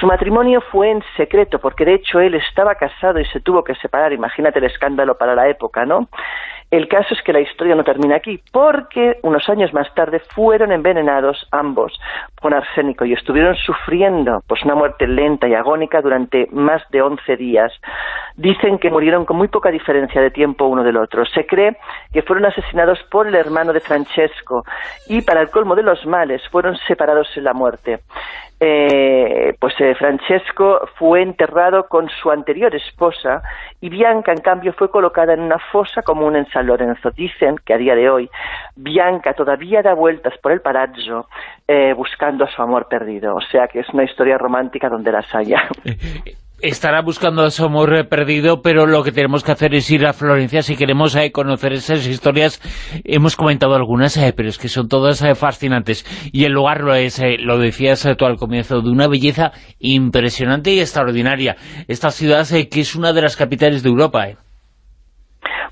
Su matrimonio fue en secreto, porque de hecho él estaba casado y se tuvo que separar. Imagínate el escándalo para la época, ¿no? El caso es que la historia no termina aquí, porque unos años más tarde fueron envenenados ambos con arsénico y estuvieron sufriendo pues una muerte lenta y agónica durante más de 11 días. Dicen que murieron con muy poca diferencia de tiempo uno del otro. Se cree que fueron asesinados por el hermano de Francesco y para el colmo de los males fueron separados en la muerte. Eh, pues eh, Francesco fue enterrado con su anterior esposa y Bianca, en cambio, fue colocada en una fosa común en San Lorenzo. Dicen que a día de hoy Bianca todavía da vueltas por el palazzo eh, buscando a su amor perdido. O sea que es una historia romántica donde las haya. estará buscando a eh, perdido, pero lo que tenemos que hacer es ir a Florencia si queremos eh, conocer esas historias. Hemos comentado algunas, eh, pero es que son todas eh, fascinantes. Y el lugar lo es, lo decías tú al comienzo, de una belleza impresionante y extraordinaria. Esta ciudad que es una de las capitales de Europa.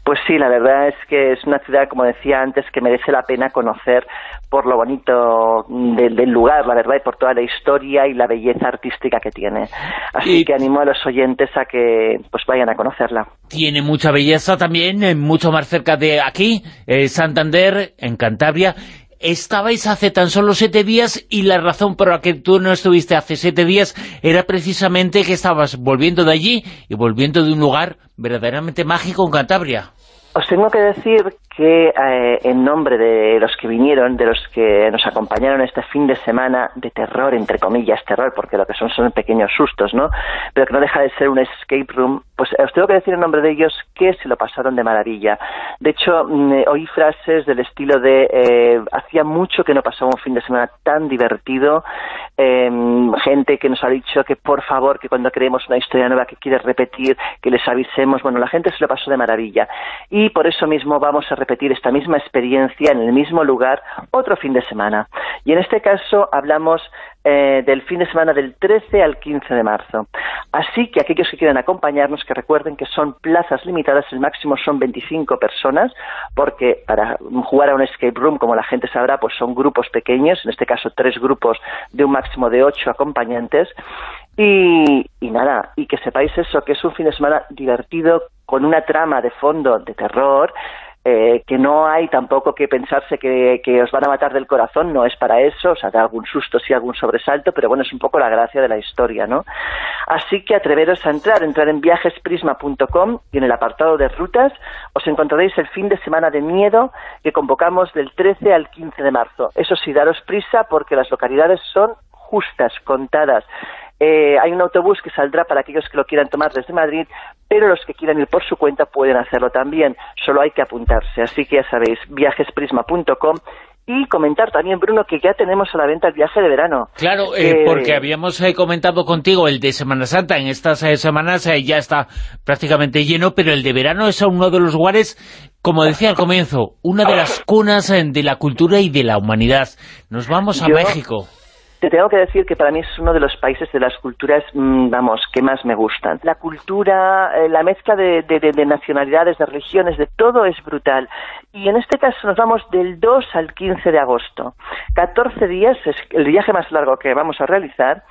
Pues sí, la verdad es que es una ciudad, como decía antes, que merece la pena conocer por lo bonito del, del lugar, la verdad, y por toda la historia y la belleza artística que tiene. Así Y- que animo a los oyentes a que pues vayan a conocerla. Tiene mucha belleza también, eh, mucho más cerca de aquí, eh, Santander, en Cantabria. Estabais hace tan solo siete días y la razón por la que tú no estuviste hace siete días era precisamente que estabas volviendo de allí y volviendo de un lugar verdaderamente mágico en Cantabria. Os tengo que decir que eh, en nombre de los que vinieron, de los que nos acompañaron este fin de semana de terror, entre comillas, terror, porque lo que son son pequeños sustos, ¿no? Pero que no deja de ser un escape room, pues eh, os tengo que decir en nombre de ellos que se lo pasaron de maravilla. De hecho, mm, eh, oí frases del estilo de eh, hacía mucho que no pasaba un fin de semana tan divertido, eh, gente que nos ha dicho que por favor, que cuando creemos una historia nueva que quiere repetir, que les avisemos, bueno, la gente se lo pasó de maravilla. Y por eso mismo vamos a repetir esta misma experiencia en el mismo lugar otro fin de semana. Y en este caso hablamos eh, del fin de semana del 13 al 15 de marzo. Así que aquellos que quieran acompañarnos, que recuerden que son plazas limitadas, el máximo son 25 personas, porque para jugar a un escape room, como la gente sabrá, pues son grupos pequeños, en este caso tres grupos de un máximo de ocho acompañantes. Y, y nada, y que sepáis eso, que es un fin de semana divertido, con una trama de fondo de terror, eh, que no hay tampoco que pensarse que, os van a matar del corazón, no es para eso, o sea, da algún susto, sí, algún sobresalto, pero bueno, es un poco la gracia de la historia, ¿no? Así que atreveros a entrar, entrar en viajesprisma.com y en el apartado de rutas os encontraréis el fin de semana de miedo que convocamos del 13 al 15 de marzo. Eso sí, daros prisa porque las localidades son justas, contadas. Eh, hay un autobús que saldrá para aquellos que lo quieran tomar desde Madrid, pero los que quieran ir por su cuenta pueden hacerlo también. Solo hay que apuntarse. Así que ya sabéis, viajesprisma.com y comentar también, Bruno, que ya tenemos a la venta el viaje de verano. Claro, eh, Eh, porque habíamos eh, comentado contigo el de Semana Santa, en estas eh, semanas ya está prácticamente lleno, pero el de verano es uno de los lugares, como decía al comienzo, una de las cunas de la cultura y de la humanidad. Nos vamos a Yo- México. Te tengo que decir que para mí es uno de los países de las culturas, mm, vamos, que más me gustan. La cultura, eh, la mezcla de, de- de- de nacionalidades, de religiones, de todo es brutal. Y en este caso nos vamos del 2 al 15 de agosto. 14 días es el viaje más largo que vamos a realizar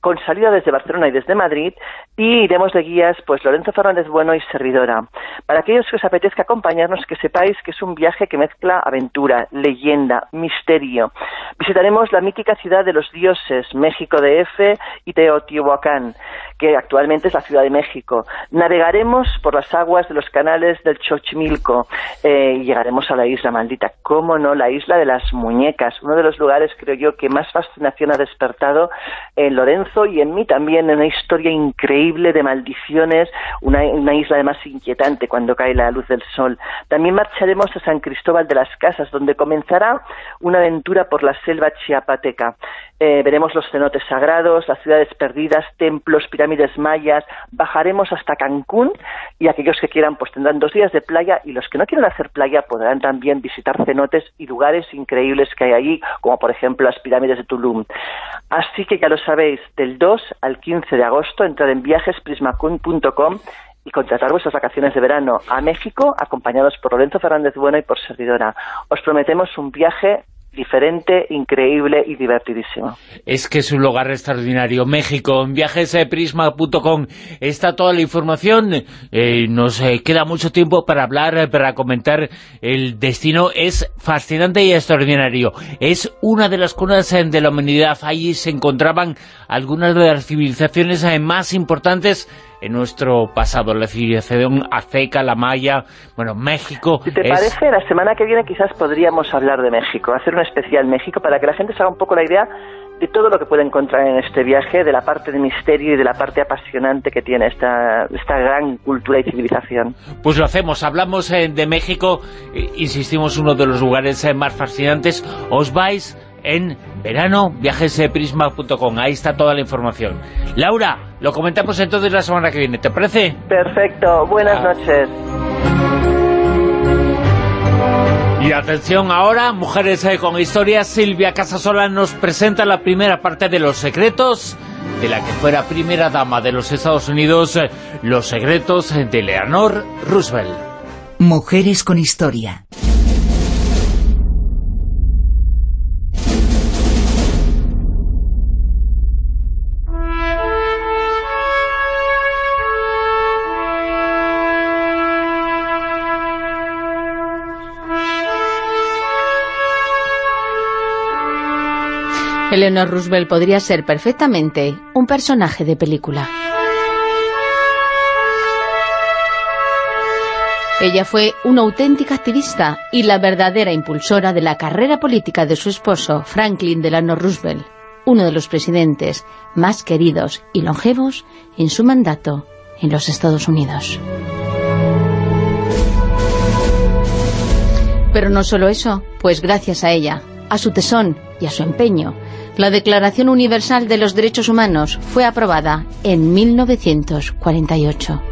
con salida desde Barcelona y desde Madrid, y iremos de guías, pues Lorenzo Fernández Bueno y servidora. Para aquellos que os apetezca acompañarnos, que sepáis que es un viaje que mezcla aventura, leyenda, misterio. Visitaremos la mítica ciudad de los dioses, México DF y Teotihuacán, que actualmente es la Ciudad de México. Navegaremos por las aguas de los canales del Xochimilco eh, y llegaremos a la isla maldita. ¿Cómo no? La isla de las muñecas, uno de los lugares, creo yo, que más fascinación ha despertado en Lorenzo y en mí también, una historia increíble de maldiciones, una, una isla además inquietante cuando cae la luz del sol. También marcharemos a San Cristóbal de las Casas, donde comenzará una aventura por la selva chiapateca. Eh, veremos los cenotes sagrados, las ciudades perdidas, templos, pirámides mayas, bajaremos hasta Cancún y aquellos que quieran pues tendrán dos días de playa y los que no quieran hacer playa podrán también visitar cenotes y lugares increíbles que hay allí, como por ejemplo las pirámides de Tulum. Así que ya lo sabéis, del 2 al 15 de agosto entrar en viajesprismacun.com y contratar vuestras vacaciones de verano a México acompañados por Lorenzo Fernández Bueno y por servidora. Os prometemos un viaje diferente, increíble y divertidísimo. Es que es un lugar extraordinario. México, en está toda la información. Eh, nos eh, queda mucho tiempo para hablar, eh, para comentar. El destino es fascinante y extraordinario. Es una de las cunas eh, de la humanidad. Allí se encontraban algunas de las civilizaciones más importantes en nuestro pasado. La civilización azteca, la maya, bueno, México. Si te es- parece, la semana que viene quizás podríamos hablar de México, hacer un especial México para que la gente se haga un poco la idea de todo lo que puede encontrar en este viaje, de la parte de misterio y de la parte apasionante que tiene esta, esta gran cultura y civilización. Pues lo hacemos, hablamos eh, de México, eh, insistimos, uno de los lugares eh, más fascinantes. Os vais en verano, viajeseprisma.com, ahí está toda la información. Laura, lo comentamos entonces la semana que viene, ¿te parece? Perfecto, buenas noches. Y atención ahora, Mujeres eh, con Historias, Silvia Casasola nos presenta la primera parte de Los Secretos de la que fuera primera dama de los Estados Unidos, eh, Los Secretos de Eleanor Roosevelt. Mujeres con historia. Eleanor Roosevelt podría ser perfectamente un personaje de película. Ella fue una auténtica activista y la verdadera impulsora de la carrera política de su esposo, Franklin Delano Roosevelt, uno de los presidentes más queridos y longevos en su mandato en los Estados Unidos. Pero no solo eso, pues gracias a ella, a su tesón y a su empeño, la Declaración Universal de los Derechos Humanos fue aprobada en 1948.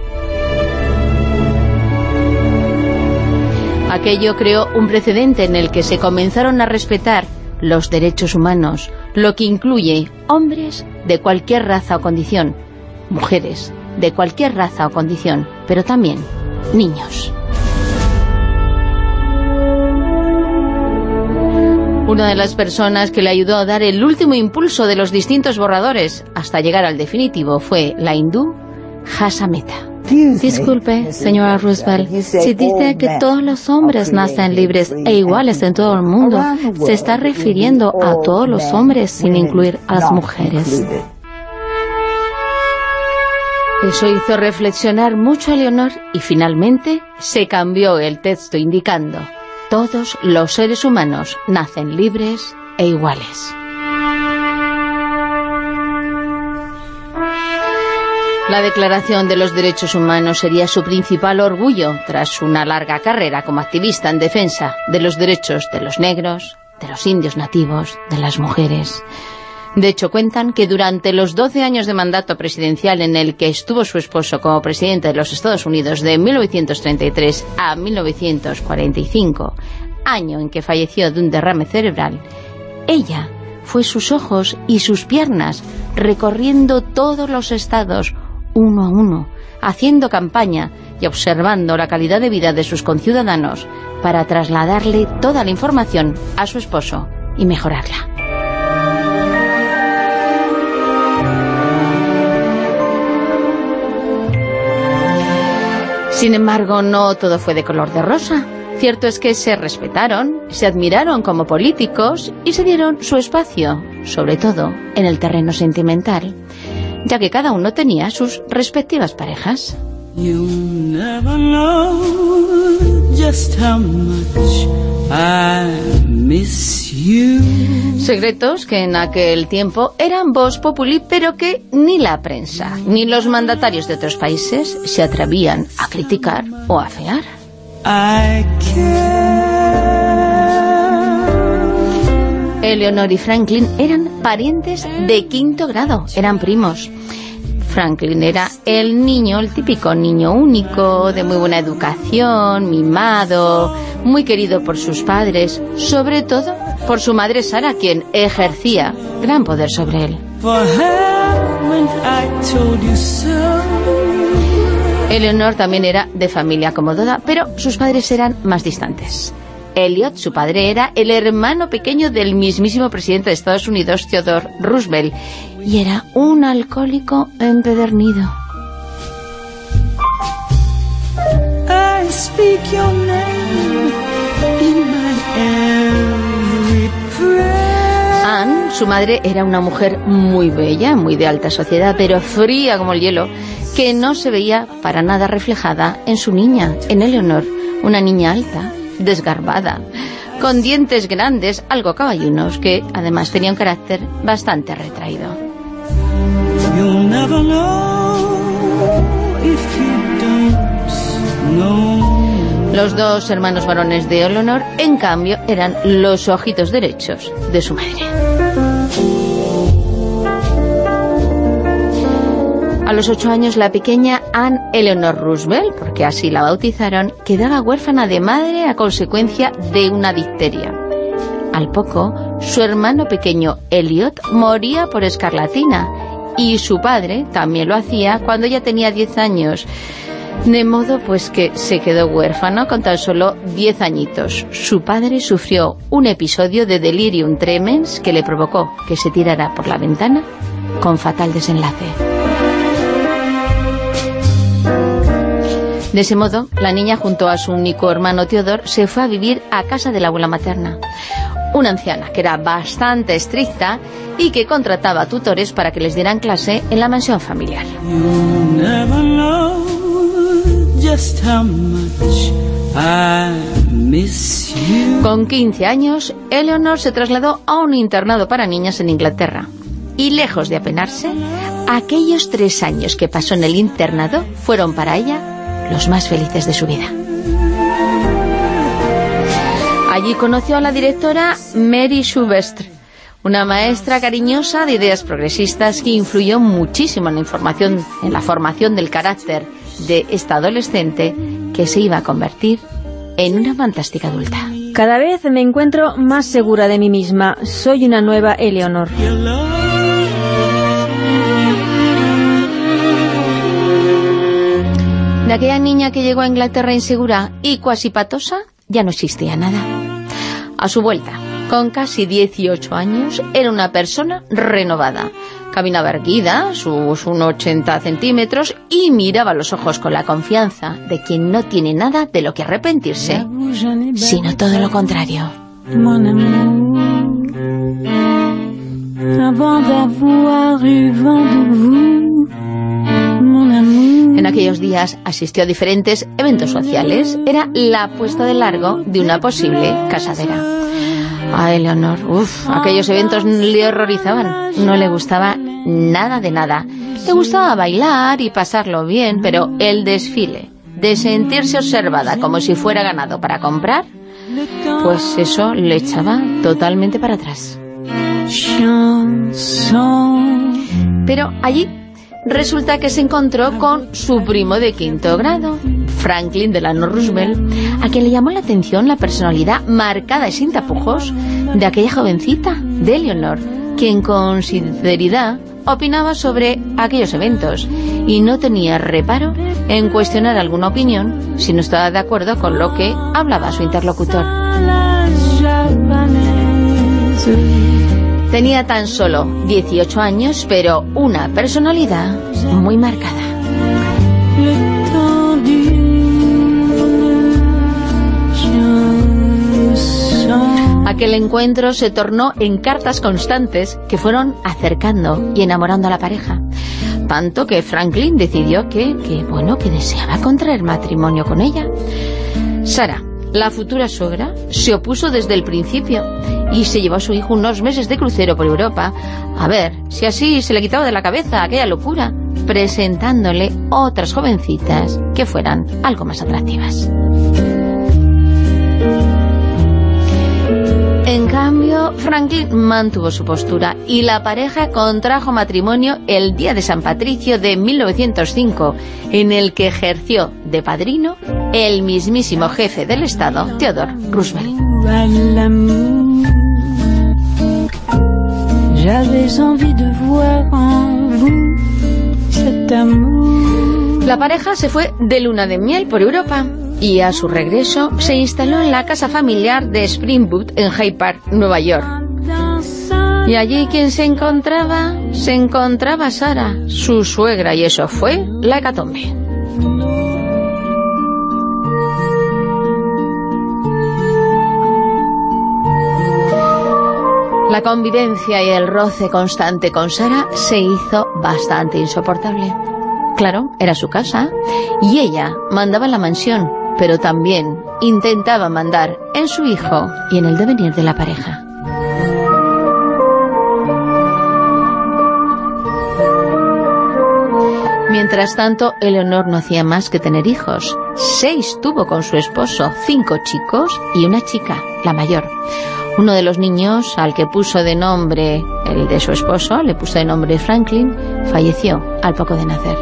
Aquello creó un precedente en el que se comenzaron a respetar los derechos humanos, lo que incluye hombres de cualquier raza o condición, mujeres de cualquier raza o condición, pero también niños. Una de las personas que le ayudó a dar el último impulso de los distintos borradores hasta llegar al definitivo fue la hindú Hasameta. Disculpe, señora Roosevelt, si dice que todos los hombres nacen libres e iguales en todo el mundo, se está refiriendo a todos los hombres sin incluir a las mujeres. Eso hizo reflexionar mucho a Leonor y finalmente se cambió el texto indicando todos los seres humanos nacen libres e iguales. La Declaración de los Derechos Humanos sería su principal orgullo tras una larga carrera como activista en defensa de los derechos de los negros, de los indios nativos, de las mujeres. De hecho, cuentan que durante los 12 años de mandato presidencial en el que estuvo su esposo como presidente de los Estados Unidos de 1933 a 1945, año en que falleció de un derrame cerebral, ella fue sus ojos y sus piernas recorriendo todos los estados uno a uno, haciendo campaña y observando la calidad de vida de sus conciudadanos para trasladarle toda la información a su esposo y mejorarla. Sin embargo, no todo fue de color de rosa. Cierto es que se respetaron, se admiraron como políticos y se dieron su espacio, sobre todo en el terreno sentimental, ya que cada uno tenía sus respectivas parejas. Secretos que en aquel tiempo eran voz populi, pero que ni la prensa ni los mandatarios de otros países se atrevían a criticar o a afear. I Eleanor y Franklin eran parientes de quinto grado, eran primos. Franklin era el niño, el típico niño único, de muy buena educación, mimado, muy querido por sus padres, sobre todo por su madre Sara, quien ejercía gran poder sobre él. Eleanor también era de familia acomodada, pero sus padres eran más distantes. Elliot, su padre, era el hermano pequeño del mismísimo presidente de Estados Unidos, Theodore Roosevelt, y era un alcohólico empedernido. I speak your name in my every prayer. Anne, su madre, era una mujer muy bella, muy de alta sociedad, pero fría como el hielo, que no se veía para nada reflejada en su niña, en Eleanor, una niña alta, desgarbada, con dientes grandes, algo caballunos, que además tenía un carácter bastante retraído. Los dos hermanos varones de Eleanor, en cambio, eran los ojitos derechos de su madre. A los ocho años, la pequeña Anne Eleanor Roosevelt, porque así la bautizaron, quedaba huérfana de madre a consecuencia de una difteria. Al poco, su hermano pequeño Elliot moría por escarlatina y su padre también lo hacía cuando ella tenía 10 años. De modo pues que se quedó huérfano con tan solo 10 añitos. Su padre sufrió un episodio de delirium tremens que le provocó que se tirara por la ventana con fatal desenlace. De ese modo, la niña junto a su único hermano Teodor se fue a vivir a casa de la abuela materna. Una anciana que era bastante estricta y que contrataba tutores para que les dieran clase en la mansión familiar. Con 15 años, Eleanor se trasladó a un internado para niñas en Inglaterra. Y lejos de apenarse, aquellos tres años que pasó en el internado fueron para ella los más felices de su vida. Allí conoció a la directora Mary Schubestre, una maestra cariñosa de ideas progresistas que influyó muchísimo en la, información, en la formación del carácter de esta adolescente que se iba a convertir en una fantástica adulta. Cada vez me encuentro más segura de mí misma. Soy una nueva Eleonor. De aquella niña que llegó a Inglaterra insegura y cuasi patosa, ya no existía nada. A su vuelta, con casi 18 años, era una persona renovada. Caminaba erguida, sus 1,80 centímetros, y miraba los ojos con la confianza de quien no tiene nada de lo que arrepentirse, sino todo lo contrario. Aquellos días asistió a diferentes eventos sociales. Era la puesta de largo de una posible casadera. A Eleanor, uff, aquellos eventos le horrorizaban. No le gustaba nada de nada. Le gustaba bailar y pasarlo bien, pero el desfile, de sentirse observada como si fuera ganado para comprar, pues eso le echaba totalmente para atrás. Pero allí resulta que se encontró con su primo de quinto grado, Franklin Delano Roosevelt, a quien le llamó la atención la personalidad marcada y sin tapujos de aquella jovencita, de Eleanor, quien con sinceridad opinaba sobre aquellos eventos y no tenía reparo en cuestionar alguna opinión si no estaba de acuerdo con lo que hablaba su interlocutor. Tenía tan solo 18 años, pero una personalidad muy marcada. Aquel encuentro se tornó en cartas constantes que fueron acercando y enamorando a la pareja. Tanto que Franklin decidió que, que, bueno, que deseaba contraer matrimonio con ella. Sara, la futura suegra, se opuso desde el principio y se llevó a su hijo unos meses de crucero por Europa a ver si así se le quitaba de la cabeza aquella locura, presentándole otras jovencitas que fueran algo más atractivas. En cambio, Franklin mantuvo su postura y la pareja contrajo matrimonio el día de San Patricio de 1905, en el que ejerció de padrino el mismísimo jefe del Estado, Theodore Roosevelt. La pareja se fue de luna de miel por Europa y a su regreso se instaló en la casa familiar de Springwood en Hyde Park, Nueva York. Y allí quien se encontraba, se encontraba Sara, su suegra, y eso fue la hecatombe. La convivencia y el roce constante con Sara se hizo bastante insoportable. Claro, era su casa y ella mandaba la mansión, pero también intentaba mandar en su hijo y en el devenir de la pareja. Mientras tanto, Eleonor no hacía más que tener hijos. Seis tuvo con su esposo, cinco chicos y una chica, la mayor. Uno de los niños, al que puso de nombre el de su esposo, le puso de nombre Franklin, falleció al poco de nacer.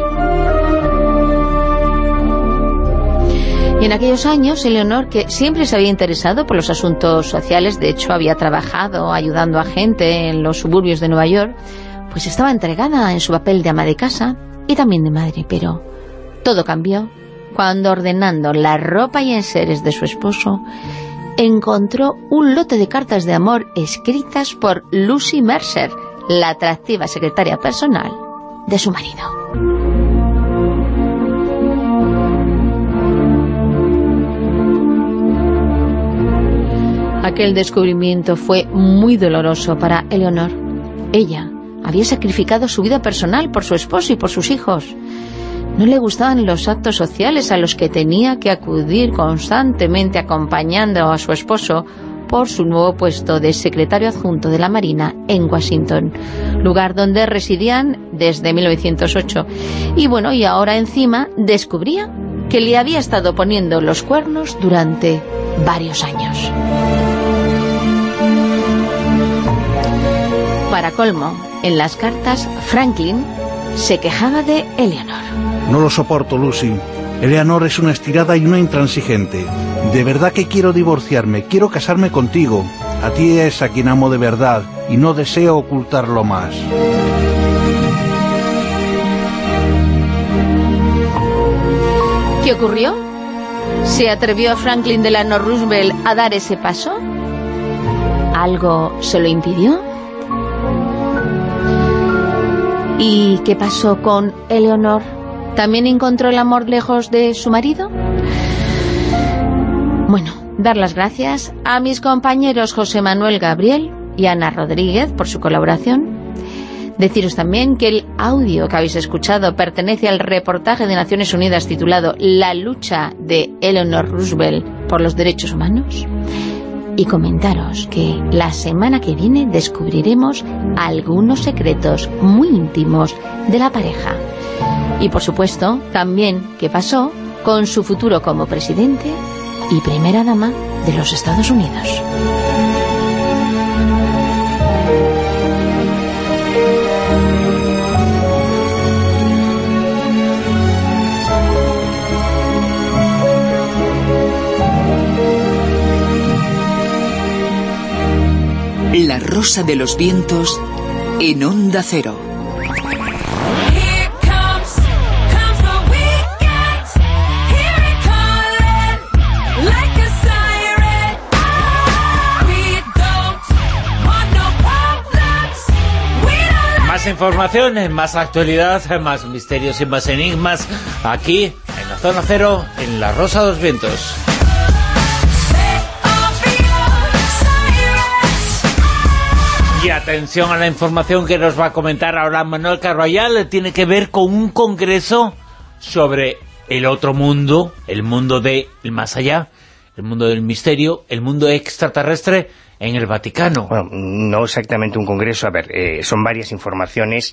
Y en aquellos años, Eleonor, que siempre se había interesado por los asuntos sociales, de hecho había trabajado ayudando a gente en los suburbios de Nueva York, pues estaba entregada en su papel de ama de casa y también de madre, pero todo cambió cuando ordenando la ropa y enseres de su esposo, encontró un lote de cartas de amor escritas por Lucy Mercer, la atractiva secretaria personal de su marido. Aquel descubrimiento fue muy doloroso para Eleonor. Ella había sacrificado su vida personal por su esposo y por sus hijos. No le gustaban los actos sociales a los que tenía que acudir constantemente acompañando a su esposo por su nuevo puesto de secretario adjunto de la Marina en Washington, lugar donde residían desde 1908. Y bueno, y ahora encima descubría que le había estado poniendo los cuernos durante varios años. Para colmo, en las cartas, Franklin se quejaba de Eleanor. No lo soporto, Lucy. Eleanor es una estirada y una intransigente. De verdad que quiero divorciarme, quiero casarme contigo. A ti es a quien amo de verdad y no deseo ocultarlo más. ¿Qué ocurrió? ¿Se atrevió Franklin Delano Roosevelt a dar ese paso? ¿Algo se lo impidió? ¿Y qué pasó con Eleonor? ¿También encontró el amor lejos de su marido? Bueno, dar las gracias a mis compañeros José Manuel Gabriel y Ana Rodríguez por su colaboración. Deciros también que el audio que habéis escuchado pertenece al reportaje de Naciones Unidas titulado La lucha de Eleanor Roosevelt por los derechos humanos. Y comentaros que la semana que viene descubriremos algunos secretos muy íntimos de la pareja. Y por supuesto, también qué pasó con su futuro como presidente y primera dama de los Estados Unidos. La rosa de los vientos en onda cero. Más información, más actualidad, más misterios y más enigmas aquí en la Zona Cero, en la Rosa de los Vientos. Y atención a la información que nos va a comentar ahora Manuel Carvallal, tiene que ver con un congreso sobre el otro mundo, el mundo del más allá, el mundo del misterio, el mundo extraterrestre en el Vaticano. Bueno, no exactamente un congreso, a ver, eh, son varias informaciones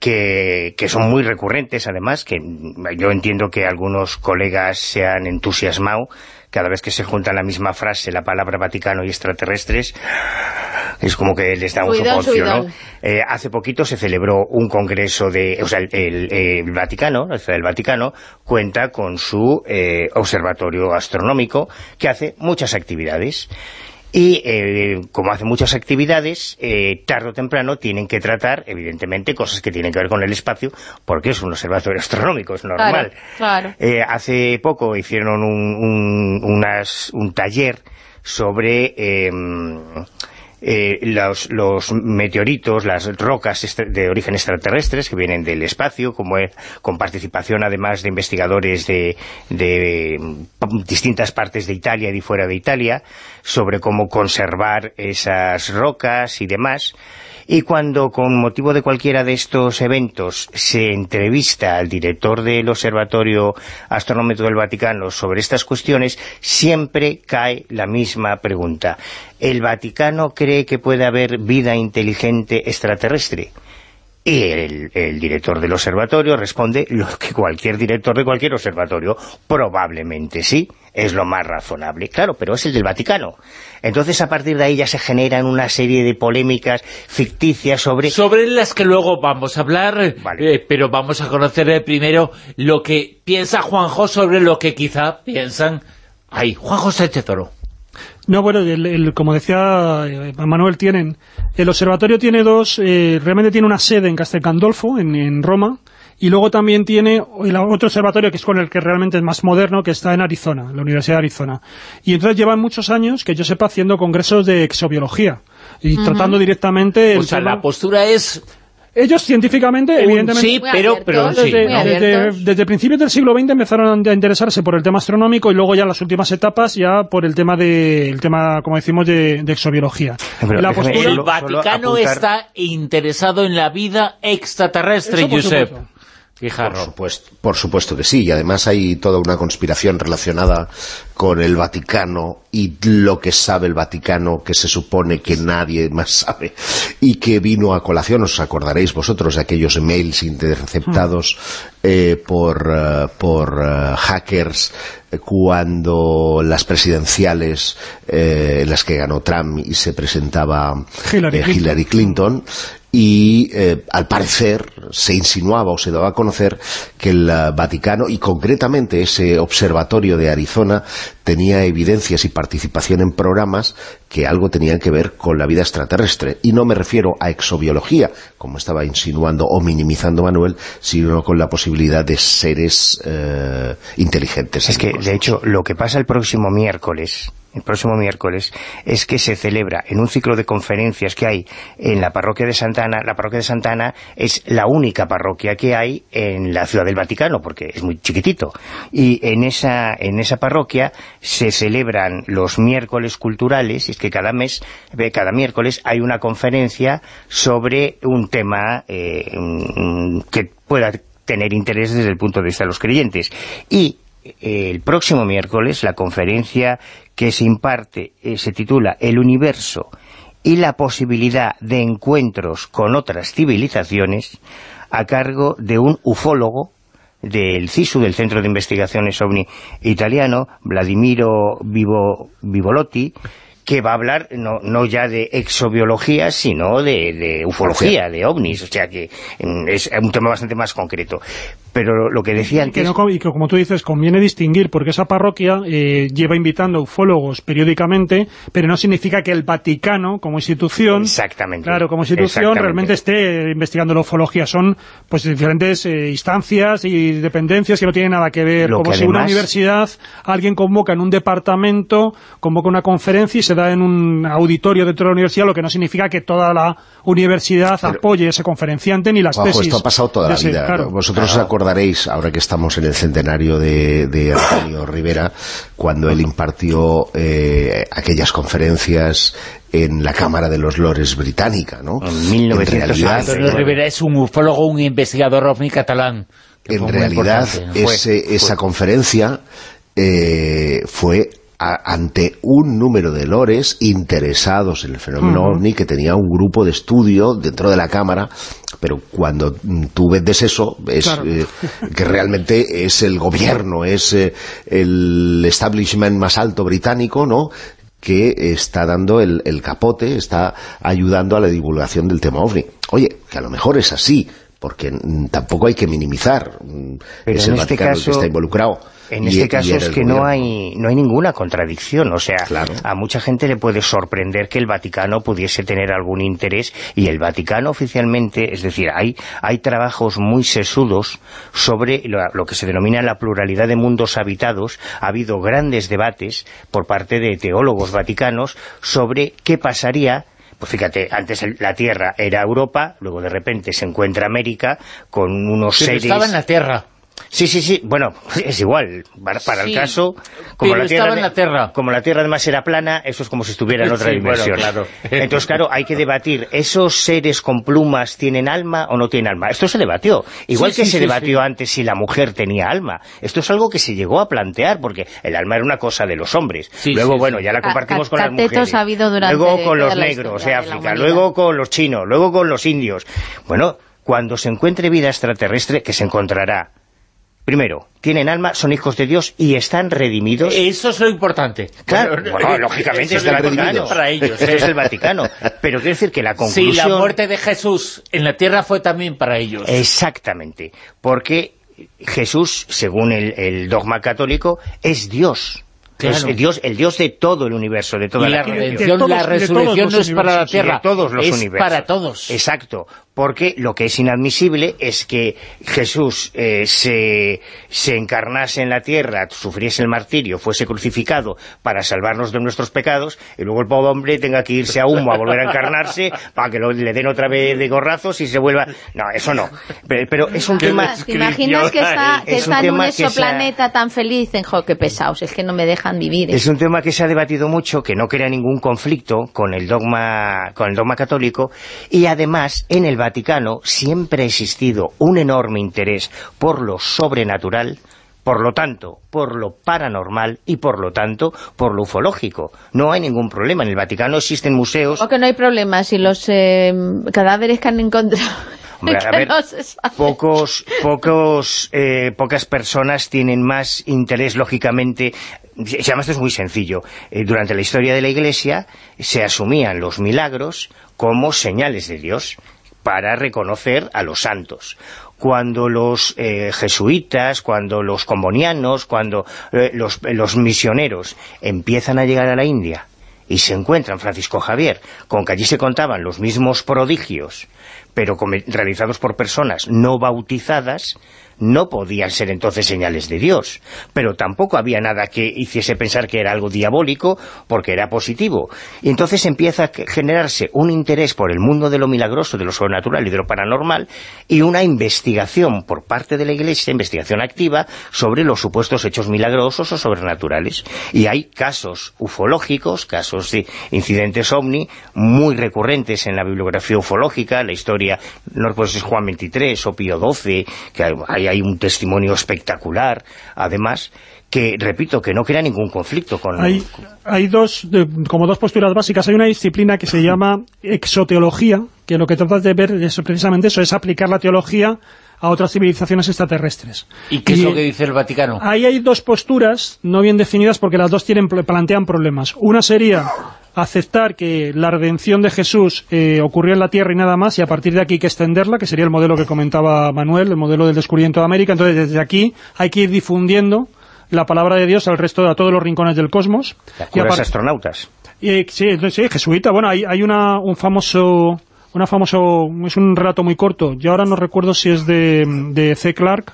que, que son muy recurrentes, además, que yo entiendo que algunos colegas se han entusiasmado cada vez que se junta en la misma frase la palabra Vaticano y extraterrestres, es como que les da un Cuidado, soponcio, ¿no? cuidado. Eh, hace poquito se celebró un congreso de... O sea, el, el- el Vaticano, la Ciudad del Vaticano, cuenta con su eh, observatorio astronómico que hace muchas actividades. Y eh, como hace muchas actividades, eh, tarde o temprano tienen que tratar, evidentemente, cosas que tienen que ver con el espacio, porque es un observatorio astronómico, es normal. Claro, claro. Eh, hace poco hicieron un, un, unas- un taller sobre eh, los, los meteoritos, las rocas extra- de origen extraterrestres que vienen del espacio, como con participación además de investigadores de, de mm, distintas partes de Italia y fuera de Italia, sobre cómo conservar esas rocas y demás. Y cuando, con motivo de cualquiera de estos eventos, se entrevista al director del Observatorio Astronómico del Vaticano sobre estas cuestiones, siempre cae la misma pregunta. ¿El Vaticano cree que puede haber vida inteligente extraterrestre? Y el, el director del observatorio responde lo que cualquier director de cualquier observatorio, probablemente sí, es lo más razonable. Claro, pero es el del Vaticano. Entonces a partir de ahí ya se generan una serie de polémicas ficticias sobre... Sobre las que luego vamos a hablar, eh, pero vamos a conocer primero lo que piensa Juanjo sobre lo que quizá piensan... Ay, Juanjo Sánchez Toro. No, bueno, el- el- como decía eh, Manuel, tienen el observatorio tiene dos, eh, realmente tiene una sede en Castel Gandolfo, en, en Roma, y luego también tiene el otro observatorio que es con el que realmente es más moderno, que está en Arizona, la Universidad de Arizona. Y entonces llevan muchos años, que yo sepa, haciendo congresos de exobiología, y tratando directamente... el O sea, tema- la postura es... Ellos científicamente, Un evidentemente... sí, pero- pero desde, principios del siglo XX empezaron a interesarse por el tema astronómico y luego ya en las últimas etapas ya por el tema de, el tema, como decimos, de, de exobiología. Pero La postura- El Vaticano apuntar- está interesado en la vida extraterrestre, Josep. supuesto. Por supuesto, por supuesto que sí, y además hay toda una conspiración relacionada con el Vaticano y lo que sabe el Vaticano, que se supone que nadie más sabe, y que vino a colación, os acordaréis vosotros de aquellos mails interceptados eh, por, eh, por eh, hackers eh, cuando las presidenciales eh, en las que ganó Trump y se presentaba Hillary eh, Clinton. Hillary Clinton y eh, al parecer se insinuaba o se daba a conocer que el eh, Vaticano y concretamente ese observatorio de Arizona tenía evidencias y participación en programas que algo tenían que ver con la vida extraterrestre. Y no me refiero a exobiología como estaba insinuando o minimizando Manuel sino con la posibilidad de seres eh, inteligentes. Es que, de hecho, lo que pasa el próximo miércoles, el próximo miércoles, es que se celebra en un ciclo de conferencias que hay en la parroquia de Santana. La parroquia de Santana es la única parroquia que hay en la ciudad del Vaticano, porque es muy chiquitito. Y en esa, en esa parroquia se celebran los miércoles culturales, y es que cada mes, eh, cada miércoles hay una conferencia sobre un tema eh, que pueda tener interés desde el punto de vista de los creyentes. Y eh, el próximo miércoles la conferencia que se imparte eh, se titula El universo y la posibilidad de encuentros con otras civilizaciones a cargo de un ufólogo del CISU, del Centro de Investigaciones OVNI italiano, Vladimiro Vivo, Vivolotti, que va a hablar no, no ya de exobiología, sino de, de ufología, de ovnis, o sea que mm, es un tema bastante más concreto. Pero lo que decía Y que, no- y que, como tú dices, conviene distinguir, porque esa parroquia eh, lleva invitando ufólogos periódicamente, pero no significa que el Vaticano, como institución, Exactamente. claro, como institución, realmente esté investigando la ufología. Son pues diferentes eh, instancias y dependencias que no tienen nada que ver. Lo como que si una además- universidad, alguien convoca en un departamento, convoca una conferencia y se da en un auditorio dentro de la universidad, lo que no significa que toda la universidad apoye a ese conferenciante ni las Juanjo, tesis. esto ha pasado toda la ese- vida. claro. Vosotros os acordaréis, ahora que estamos en el centenario de, de Antonio Rivera, cuando él impartió eh, aquellas conferencias en la Cámara de los Lores británica, ¿no? En, 1960. realidad, Antonio Rivera es un ufólogo, un investigador ovni catalán. en realidad ese- esa conferencia eh, fue a- ante un número de lores interesados en el fenómeno ovni que tenía un grupo de estudio dentro de la cámara pero cuando mm, tú vendes eso es Claro. eh, que realmente es el gobierno es eh, el establishment más alto británico ¿no? que está dando el, el capote, está ayudando a la divulgación del tema OVNI. Oye, que a lo mejor es así, porque mm, tampoco hay que minimizar, mm, Pero es en el este Vaticano el que caso- está involucrado. En y- este caso es que no hay, no hay ninguna contradicción. O sea, a mucha gente le puede sorprender que el Vaticano pudiese tener algún interés y el Vaticano oficialmente, es decir, hay, hay trabajos muy sesudos sobre lo, lo que se denomina la pluralidad de mundos habitados. Ha habido grandes debates por parte de teólogos vaticanos sobre qué pasaría pues fíjate, antes el- la Tierra era Europa, luego de repente se encuentra América con unos Pero seres... estaba en la Tierra. Sí, sí, sí, bueno, es igual, para, para Sí, el caso, como la, tierra estaba en la Tierra. como la Tierra además era plana, eso es como si estuviera en otra Sí, bueno, dimensión. claro. Entonces, claro, hay que debatir, ¿esos seres con plumas tienen alma o no tienen alma? Esto se debatió, igual Sí, que sí, se sí, debatió antes si la mujer tenía alma. Esto es algo que se llegó a plantear, porque el alma era una cosa de los hombres. luego, sí, bueno, sí. ya la compartimos con las mujeres. ha habido durante luego con los negros de historia de África, luego con los chinos, luego con los indios. Bueno, cuando se encuentre vida extraterrestre, que se encontrará Primero, tienen alma, son hijos de Dios y están redimidos. Eso es lo importante. Claro, Bueno, bueno, lógicamente eso es el Vaticano. para ellos. Esto ¿eh? es el Vaticano. Pero quiero decir que la Sí, conclusión... la muerte de Jesús en la tierra fue también para ellos. Exactamente. Porque Jesús, según el, el dogma católico, es Dios. Claro. Es el Dios, el Dios de todo el universo, de toda y la creación. redención, la resurrección no es para la tierra, de todos los es universos. para todos. Exacto, porque lo que es inadmisible es que Jesús eh, se, se encarnase en la tierra, sufriese el martirio, fuese crucificado para salvarnos de nuestros pecados, y luego el pobre hombre tenga que irse a humo a volver a encarnarse para que lo- le den otra vez de gorrazos y se vuelva... No, eso no. Pero, pero es un tema... ¿Te imaginas que está, que Es está en un exoplaneta tan feliz? En jo, qué pesados, es que no me dejan vivir. Es un tema que se ha debatido mucho, que no crea ningún conflicto con el dogma, con el dogma católico, y además en el Vaticano siempre ha existido un enorme interés por lo sobrenatural, por lo tanto, por lo paranormal y por lo tanto, por lo ufológico. No hay ningún problema. En el Vaticano existen museos O que no hay problema si los eh, cadáveres que han encontrado... Hombre, a ver, no se pocos, pocos, eh, pocas personas tienen más interés, lógicamente, y además esto es muy sencillo. Eh, durante la historia de la Iglesia se asumían los milagros como señales de Dios para reconocer a los santos. Cuando los eh, jesuitas, cuando los combonianos, cuando eh, los, misioneros empiezan a llegar a la India y se encuentran Francisco Javier con que allí se contaban los mismos prodigios pero realizados por personas no bautizadas no podían ser entonces señales de Dios, pero tampoco había nada que hiciese pensar que era algo diabólico, porque era positivo. Y entonces empieza a generarse un interés por el mundo de lo milagroso, de lo sobrenatural y de lo paranormal, y una investigación por parte de la Iglesia, investigación activa, sobre los supuestos hechos milagrosos o sobrenaturales. Y hay casos ufológicos, casos de incidentes ovni, muy recurrentes en la bibliografía ufológica, la historia, no si es Juan 23 o Pío XII, que hay, hay- hay un testimonio espectacular, además, que, repito, que no crea ningún conflicto con... Hay, hay dos, de- como dos posturas básicas. Hay una disciplina que se llama exoteología, que lo que trata de ver es precisamente eso, es aplicar la teología a otras civilizaciones extraterrestres. ¿Y qué es lo que dice el Vaticano? Ahí hay dos posturas no bien definidas porque las dos tienen plantean problemas. Una sería aceptar que la redención de Jesús eh, ocurrió en la Tierra y nada más, y a partir de aquí hay que extenderla, que sería el modelo que comentaba Manuel, el modelo del descubrimiento de América. Entonces, desde aquí hay que ir difundiendo la palabra de Dios al resto, a todos los rincones del cosmos. Y a par- astronautas. y, sí, sí, jesuita. Bueno, hay, hay una, un famoso... Una famoso, es un relato muy corto, yo ahora no recuerdo si es de, de C. Clarke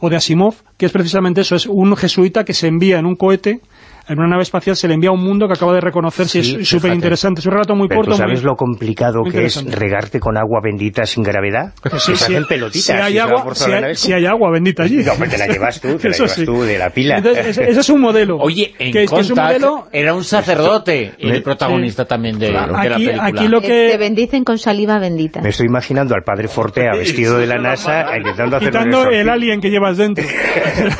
o de Asimov, que es precisamente eso, es un jesuita que se envía en un cohete, en una nave espacial, se le envía a un mundo que acaba de reconocer, si Sí, es súper interesante, es un relato muy Pero corto. ¿tú sabes muy- lo complicado que es regarte con agua bendita sin gravedad? Sí, Que se sí, hacen pelotitas. si hay agua, si hay- si hay bendita allí. No, pues te la llevas tú, te la llevas sí. tú de la pila. Entonces, ese, ese es un modelo. Oye, en que, que es un Contact modelo... era un sacerdote, Me- el protagonista también de, de la Aquí- película. aquí lo Que que- Te bendicen con saliva bendita. Me estoy imaginando al padre Fortea vestido de la NASA intentando hacer quitando el alien que llevas dentro.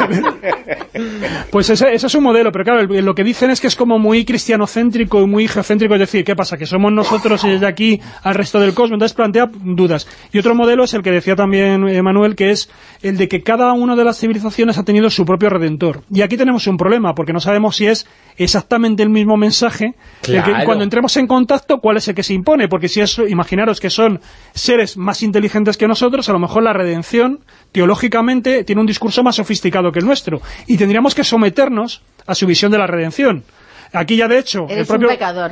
pues ese, ese es un modelo, pero claro, el, lo que dicen es que es como muy cristianocéntrico y muy geocéntrico, es decir, ¿qué pasa? Que somos nosotros y desde aquí al resto del cosmos, entonces plantea dudas. Y otro modelo es el que decía también eh, Manuel, que es el de que cada una de las civilizaciones ha tenido su propio redentor. Y aquí tenemos un problema, porque no sabemos si es exactamente el mismo mensaje, el que Claro. cuando entremos en contacto, cuál es el que se impone, porque si es, imaginaros que son seres más inteligentes que nosotros, a lo mejor la redención, teológicamente, tiene un discurso más sofisticado que el nuestro, y tendríamos que someternos a su visión de la redención. Aquí ya, de hecho, el propio,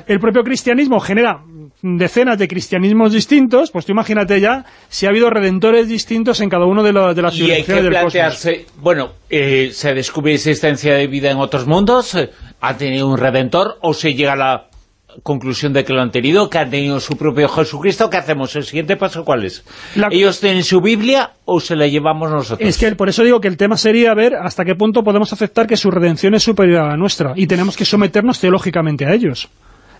el propio cristianismo genera decenas de cristianismos distintos, pues tú imagínate ya si ha habido redentores distintos en cada uno de, los- de las civilizaciones del cosmos. plantearse, bueno, eh, ¿se descubre existencia de vida en otros mundos? Eh, ¿Ha tenido un redentor? ¿O se llega a la conclusión de que lo han tenido, que han tenido su propio Jesucristo? ¿Qué hacemos? ¿El siguiente paso cuál es? ¿Ellos tienen su Biblia o se la llevamos nosotros? Es que por eso digo que el tema sería ver hasta qué punto podemos aceptar que su redención es superior a la nuestra y tenemos que someternos teológicamente a ellos.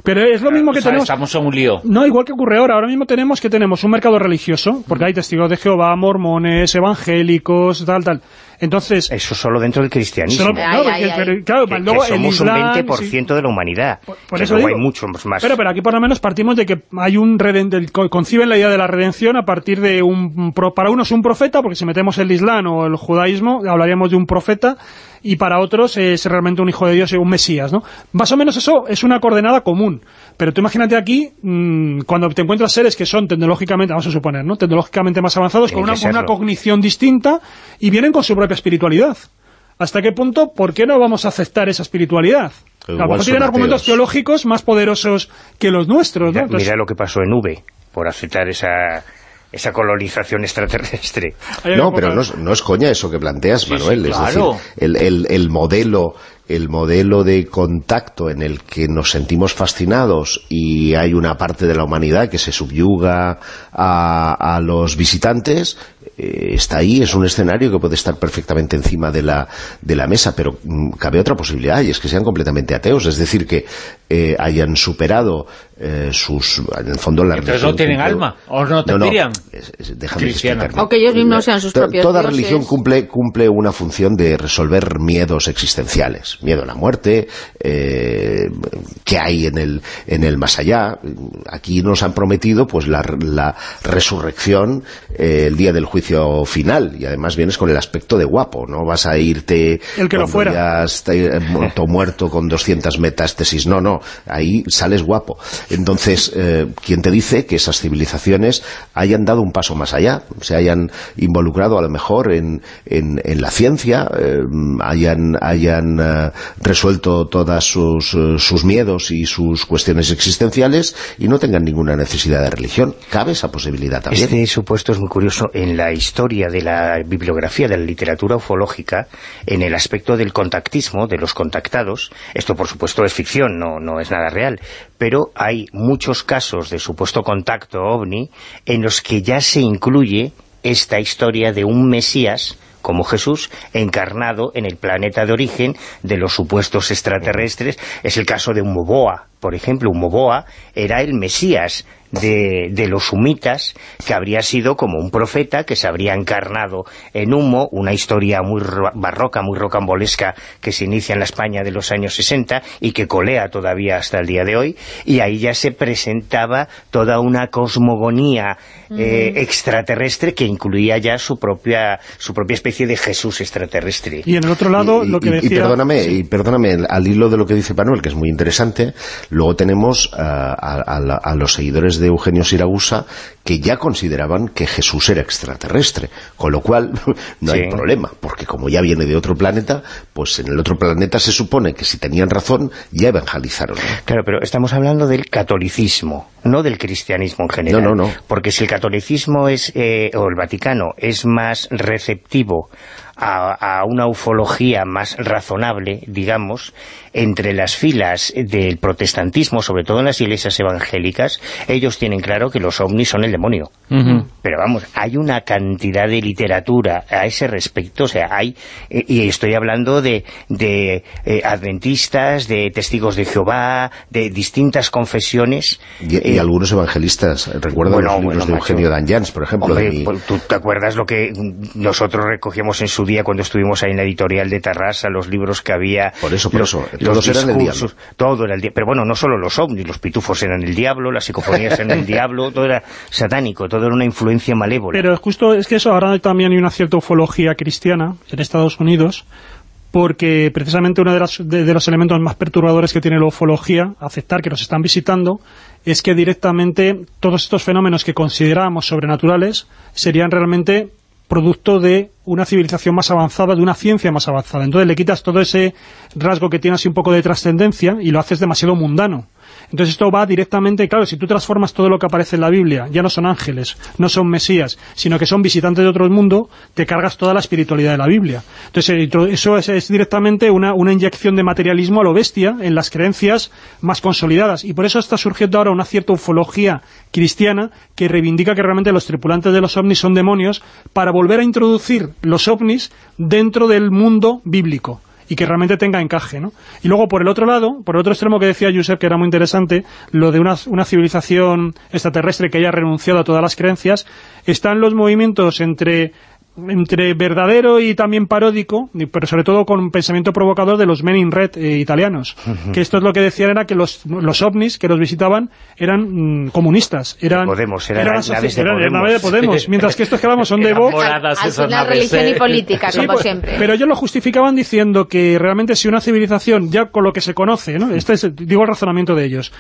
Pero es lo mismo que O sea, tenemos... estamos en un lío. No, igual que ocurre ahora. Ahora mismo tenemos que tenemos un mercado religioso, porque hay testigos de Jehová, mormones, evangélicos, tal, tal. Entonces... Eso solo dentro del cristianismo. Solo- no, porque- pero, claro, Que- que luego el Islam, un 20% de la humanidad. Por que eso luego digo. hay muchos más. Pero, pero aquí por lo menos partimos de que hay un reden- del- co- conciben la idea de la redención a partir de un pro- para unos un profeta, porque si metemos el Islam o el judaísmo hablaríamos de un profeta y para otros es realmente un hijo de Dios, un Mesías, ¿no? Más o menos eso es una coordenada común. Pero tú imagínate aquí, mm, cuando te encuentras seres que son tecnológicamente, vamos a suponer, ¿no? Tecnológicamente más avanzados, con una, cognición distinta y vienen con su propia espiritualidad. ¿Hasta qué punto, por qué no vamos a aceptar esa espiritualidad? A lo mejor tienen argumentos ateos. teológicos más poderosos que los nuestros, ¿no? Entonces- mira lo que pasó en V, por aceptar esa, esa colonización extraterrestre. No, pero no es, no es coña eso que planteas, Sí, Manuel. sí, es claro. decir, el, el- el modelo el modelo de contacto en el que nos sentimos fascinados y hay una parte de la humanidad que se subyuga a, a los visitantes, eh, está ahí, es un escenario que puede estar perfectamente encima de la, de la mesa, pero mm, cabe otra posibilidad y es que sean completamente ateos, es decir, que eh, hayan superado eh, sus, en el fondo la Entonces no religión tienen cumple- alma, o no tendrían. es- es- déjame explicarme. Aunque ellos mismos sean sus To- propios Toda dioses. religión cumple, cumple una función de resolver miedos existenciales. Miedo a la muerte, eh, que hay en el, en el más allá. Aquí nos han prometido pues la, la resurrección eh, el día del juicio final. Y además vienes con el aspecto de guapo. No vas a irte El que lo fuera. ya está eh, muerto, muerto con 200 metástasis. No, no. Ahí sales guapo. Entonces, eh, ¿quién te dice que esas civilizaciones hayan dado un paso más allá? Se hayan involucrado a lo mejor en, en, en la ciencia, eh, hayan, hayan eh, resuelto todas sus, sus miedos y sus cuestiones existenciales y no tengan ninguna necesidad de religión. Cabe esa posibilidad también. Este supuesto es muy curioso en la historia de la bibliografía de la literatura ufológica, en el aspecto del contactismo, de los contactados. Esto, por supuesto, es ficción, no es nada real. Pero hay muchos casos de supuesto contacto ovni en los que ya se incluye esta historia de un Mesías como Jesús, encarnado en el planeta de origen de los supuestos extraterrestres. Es el caso de Humoboa, por ejemplo. Humoboa era el Mesías de, de los sumitas, que habría sido como un profeta que se habría encarnado en humo, una historia muy ro- barroca, muy rocambolesca, que se inicia en la España de los años 60 y que colea todavía hasta el día de hoy, y ahí ya se presentaba toda una cosmogonía eh, extraterrestre que incluía ya su propia, su propia especie de Jesús extraterrestre. Y en el otro lado, lo que y, y decía... perdóname, Sí. y perdóname, al hilo de lo que dice Manuel, que es muy interesante, luego tenemos a, a- a los seguidores de Eugenio Siragusa que ya consideraban que Jesús era extraterrestre, con lo cual no hay problema, porque como ya viene de otro planeta, pues en el otro planeta se supone que si tenían razón, ya evangelizaron. Claro, pero estamos hablando del catolicismo, no del cristianismo en general. No, no, no. Porque si el catolicismo es, eh, o el Vaticano es más receptivo a, a una ufología más razonable, digamos, entre las filas del protestantismo, sobre todo en las iglesias evangélicas, ellos tienen claro que los ovnis son el demonio. Pero vamos, hay una cantidad de literatura a ese respecto, o sea, hay, y estoy hablando de, de eh, adventistas, de testigos de Jehová, de distintas confesiones. Y, y Eh, algunos evangelistas, recuerdo bueno, los libros bueno, de macho. Eugenio Danjans, por ejemplo. Hombre, de mi- pues, ¿tú te acuerdas lo que nosotros recogíamos en su día cuando estuvimos ahí en la editorial de Tarrasa, los libros que había? Por eso, por los, eso, los todos eran el discursos, Todo era el diablo. Pero bueno, no solo los ovnis, los pitufos eran el diablo, las psicofonías eran el diablo, todo era satánico, todo era una influencia malévola. Pero justo es que eso ahora también hay una cierta ufología cristiana en Estados Unidos, porque precisamente uno de, las- de- de los elementos más perturbadores que tiene la ufología, aceptar que nos están visitando, es que directamente todos estos fenómenos que consideramos sobrenaturales serían realmente producto de una civilización más avanzada, de una ciencia más avanzada. Entonces le quitas todo ese rasgo que tiene así un poco de trascendencia y lo haces demasiado mundano. Entonces esto va directamente, claro, si tú transformas todo lo que aparece en la Biblia, ya no son ángeles, no son mesías, sino que son visitantes de otro mundo, te cargas toda la espiritualidad de la Biblia. Entonces eh, eso es, es directamente una, una inyección de materialismo a lo bestia en las creencias más consolidadas. Y por eso está surgiendo ahora una cierta ufología cristiana que reivindica que realmente los tripulantes de los ovnis son demonios para volver a introducir los ovnis dentro del mundo bíblico y que realmente tenga encaje, ¿no? Y luego, por el otro lado, por el otro extremo que decía Josep, que era muy interesante, lo de una, una civilización extraterrestre que haya renunciado a todas las creencias, están los movimientos entre entre verdadero y también paródico, pero sobre todo con un pensamiento provocador de los Men in Red eh, italianos, que esto es lo que decían era que los, los ovnis que los visitaban eran mm, comunistas, eran Podemos, eran naves de eran Podemos. naves de Podemos, mientras que estos que vamos son de Vox, naves, religión ¿eh? y política, Sí, como pues, siempre. Pero ellos lo justificaban diciendo que realmente si una civilización, ya con lo que se conoce, ¿no? este es, digo el razonamiento de ellos,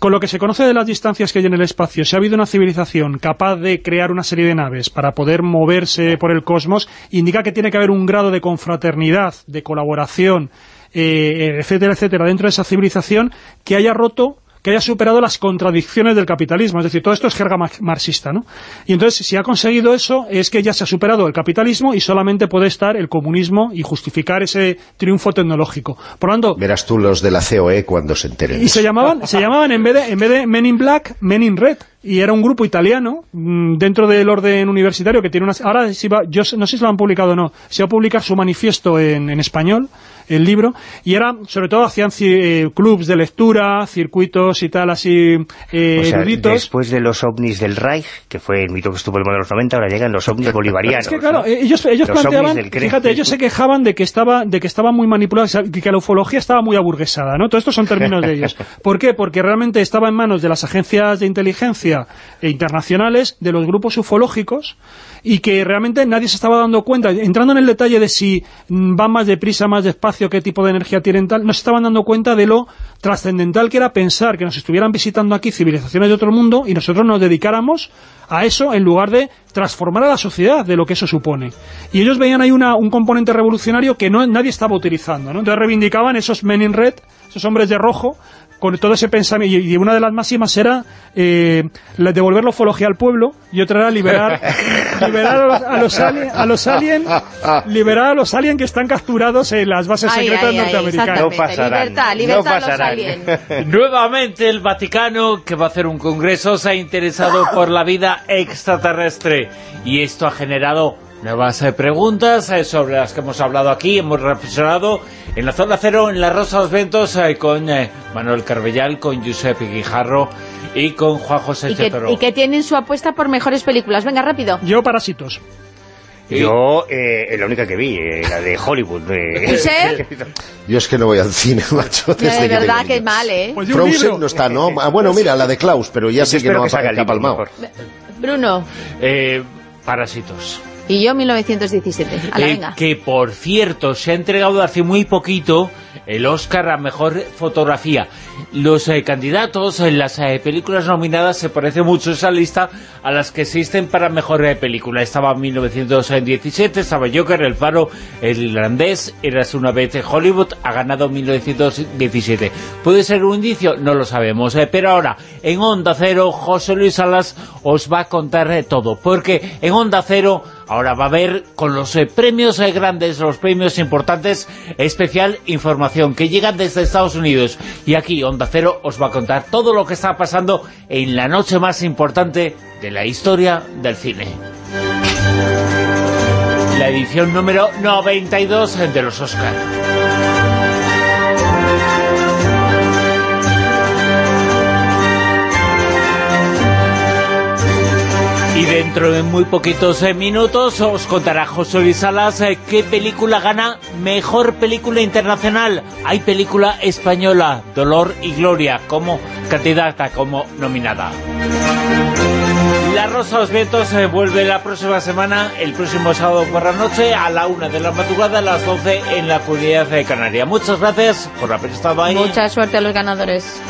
con lo que se conoce de las distancias que hay en el espacio, si ha habido una civilización capaz de crear una serie de naves para poder moverse por el cosmos, indica que tiene que haber un grado de confraternidad, de colaboración, eh, etcétera, etcétera, dentro de esa civilización que haya roto que haya superado las contradicciones del capitalismo, es decir, todo esto es jerga mar- marxista, ¿no? Y entonces, si ha conseguido eso, es que ya se ha superado el capitalismo y solamente puede estar el comunismo y justificar ese triunfo tecnológico. Por lo tanto, Verás tú los de la COE cuando se enteren. y se llamaban, se llamaban en vez de en vez de Men in Black, Men in Red. Y era un grupo italiano mm, dentro del orden universitario que tiene unas... Ahora, si va, yo no sé si lo han publicado o no. Se va a publicar su manifiesto en, en español, el libro. Y era, sobre todo, hacían eh, clubs de lectura, circuitos y tal, así, eh, O sea, eruditos. después de los ovnis del Reich, que fue el mito que estuvo en de los 90, ahora llegan los ovnis bolivarianos. Es que claro, ¿no? eh, ellos, ellos Los planteaban, fíjate, ellos se quejaban de que estaba de que estaba muy manipulada, que que la ufología estaba muy aburguesada, ¿no? Todos estos son términos de ellos. ¿Por qué? Porque realmente estaba en manos de las agencias de inteligencia internacionales, de los grupos ufológicos, y que realmente nadie se estaba dando cuenta, entrando en el detalle de si van más deprisa, más despacio, qué tipo de energía tienen tal, no se estaban dando cuenta de lo trascendental que era pensar que nos estuvieran visitando aquí civilizaciones de otro mundo y nosotros nos dedicáramos a eso en lugar de transformar a la sociedad de lo que eso supone. Y ellos veían ahí una, un componente revolucionario que no, nadie estaba utilizando, ¿no? Entonces reivindicaban esos men in red, esos hombres de rojo, con todo ese pensamiento, y una de las máximas era eh, devolver la ufología al pueblo, y otra era liberar, liberar a los, a los alien, a los alien, liberar a los alien que están capturados en las bases Ay, secretas ay, ay, norteamericanas. No pasarán, Libertad, no libertad a los pasarán. aliens. Nuevamente el Vaticano, que va a hacer un congreso, se ha interesado por la vida extraterrestre. Y esto ha generado nuevas eh, preguntas eh, sobre las que hemos hablado aquí, hemos reflexionado en la Zona Cero, en la Rosa de los Ventos, eh, con eh, Manuel Carbellal, con Giuseppe Guijarro y con Juan José Y que, Chetoro. y que tienen su apuesta por mejores películas. Venga, rápido. Yo parásitos. Yo, eh, la única que vi, eh, la de Hollywood. eh, ¿Josep? Yo es que no voy al cine, macho. desde de que verdad que es niños. mal, ¿eh? Pues. Frozen no está, ¿no? Ah, bueno, mira, la de Klaus, pero ya sé que no que que ha libro palmado. Bruno. Eh, Parásitos. Y yo 1917. A la Eh, venga. que por cierto se ha entregado hace muy poquito el Oscar a Mejor Fotografía. Los eh, candidatos en las eh, películas nominadas se parece mucho esa lista a las que existen para Mejor eh, Película. Estaba 1917, estaba Joker, El Faro, El Irlandés, Eras una vez en Hollywood, ha ganado 1917. ¿Puede ser un indicio? No lo sabemos. pero ahora, en Onda Cero, José Luis Salas os va a contar todo. Porque en Onda Cero Ahora va a haber con los eh, premios eh, grandes, los premios importantes, especial información que llegan desde Estados Unidos. Y aquí Onda Cero os va a contar todo lo que está pasando en la noche más importante de la historia del cine. La edición número 92 de los Oscar. Y dentro de muy poquitos eh, minutos os contará José Luis Salas eh, qué película gana Mejor Película Internacional. Hay película española, Dolor y Gloria, como candidata, como nominada. La Rosa los Vientos eh, vuelve la próxima semana, el próximo sábado por la noche, a la una de la madrugada, a las 12 en la Comunidad de Canaria. Muchas gracias por haber estado ahí. Mucha suerte a los ganadores.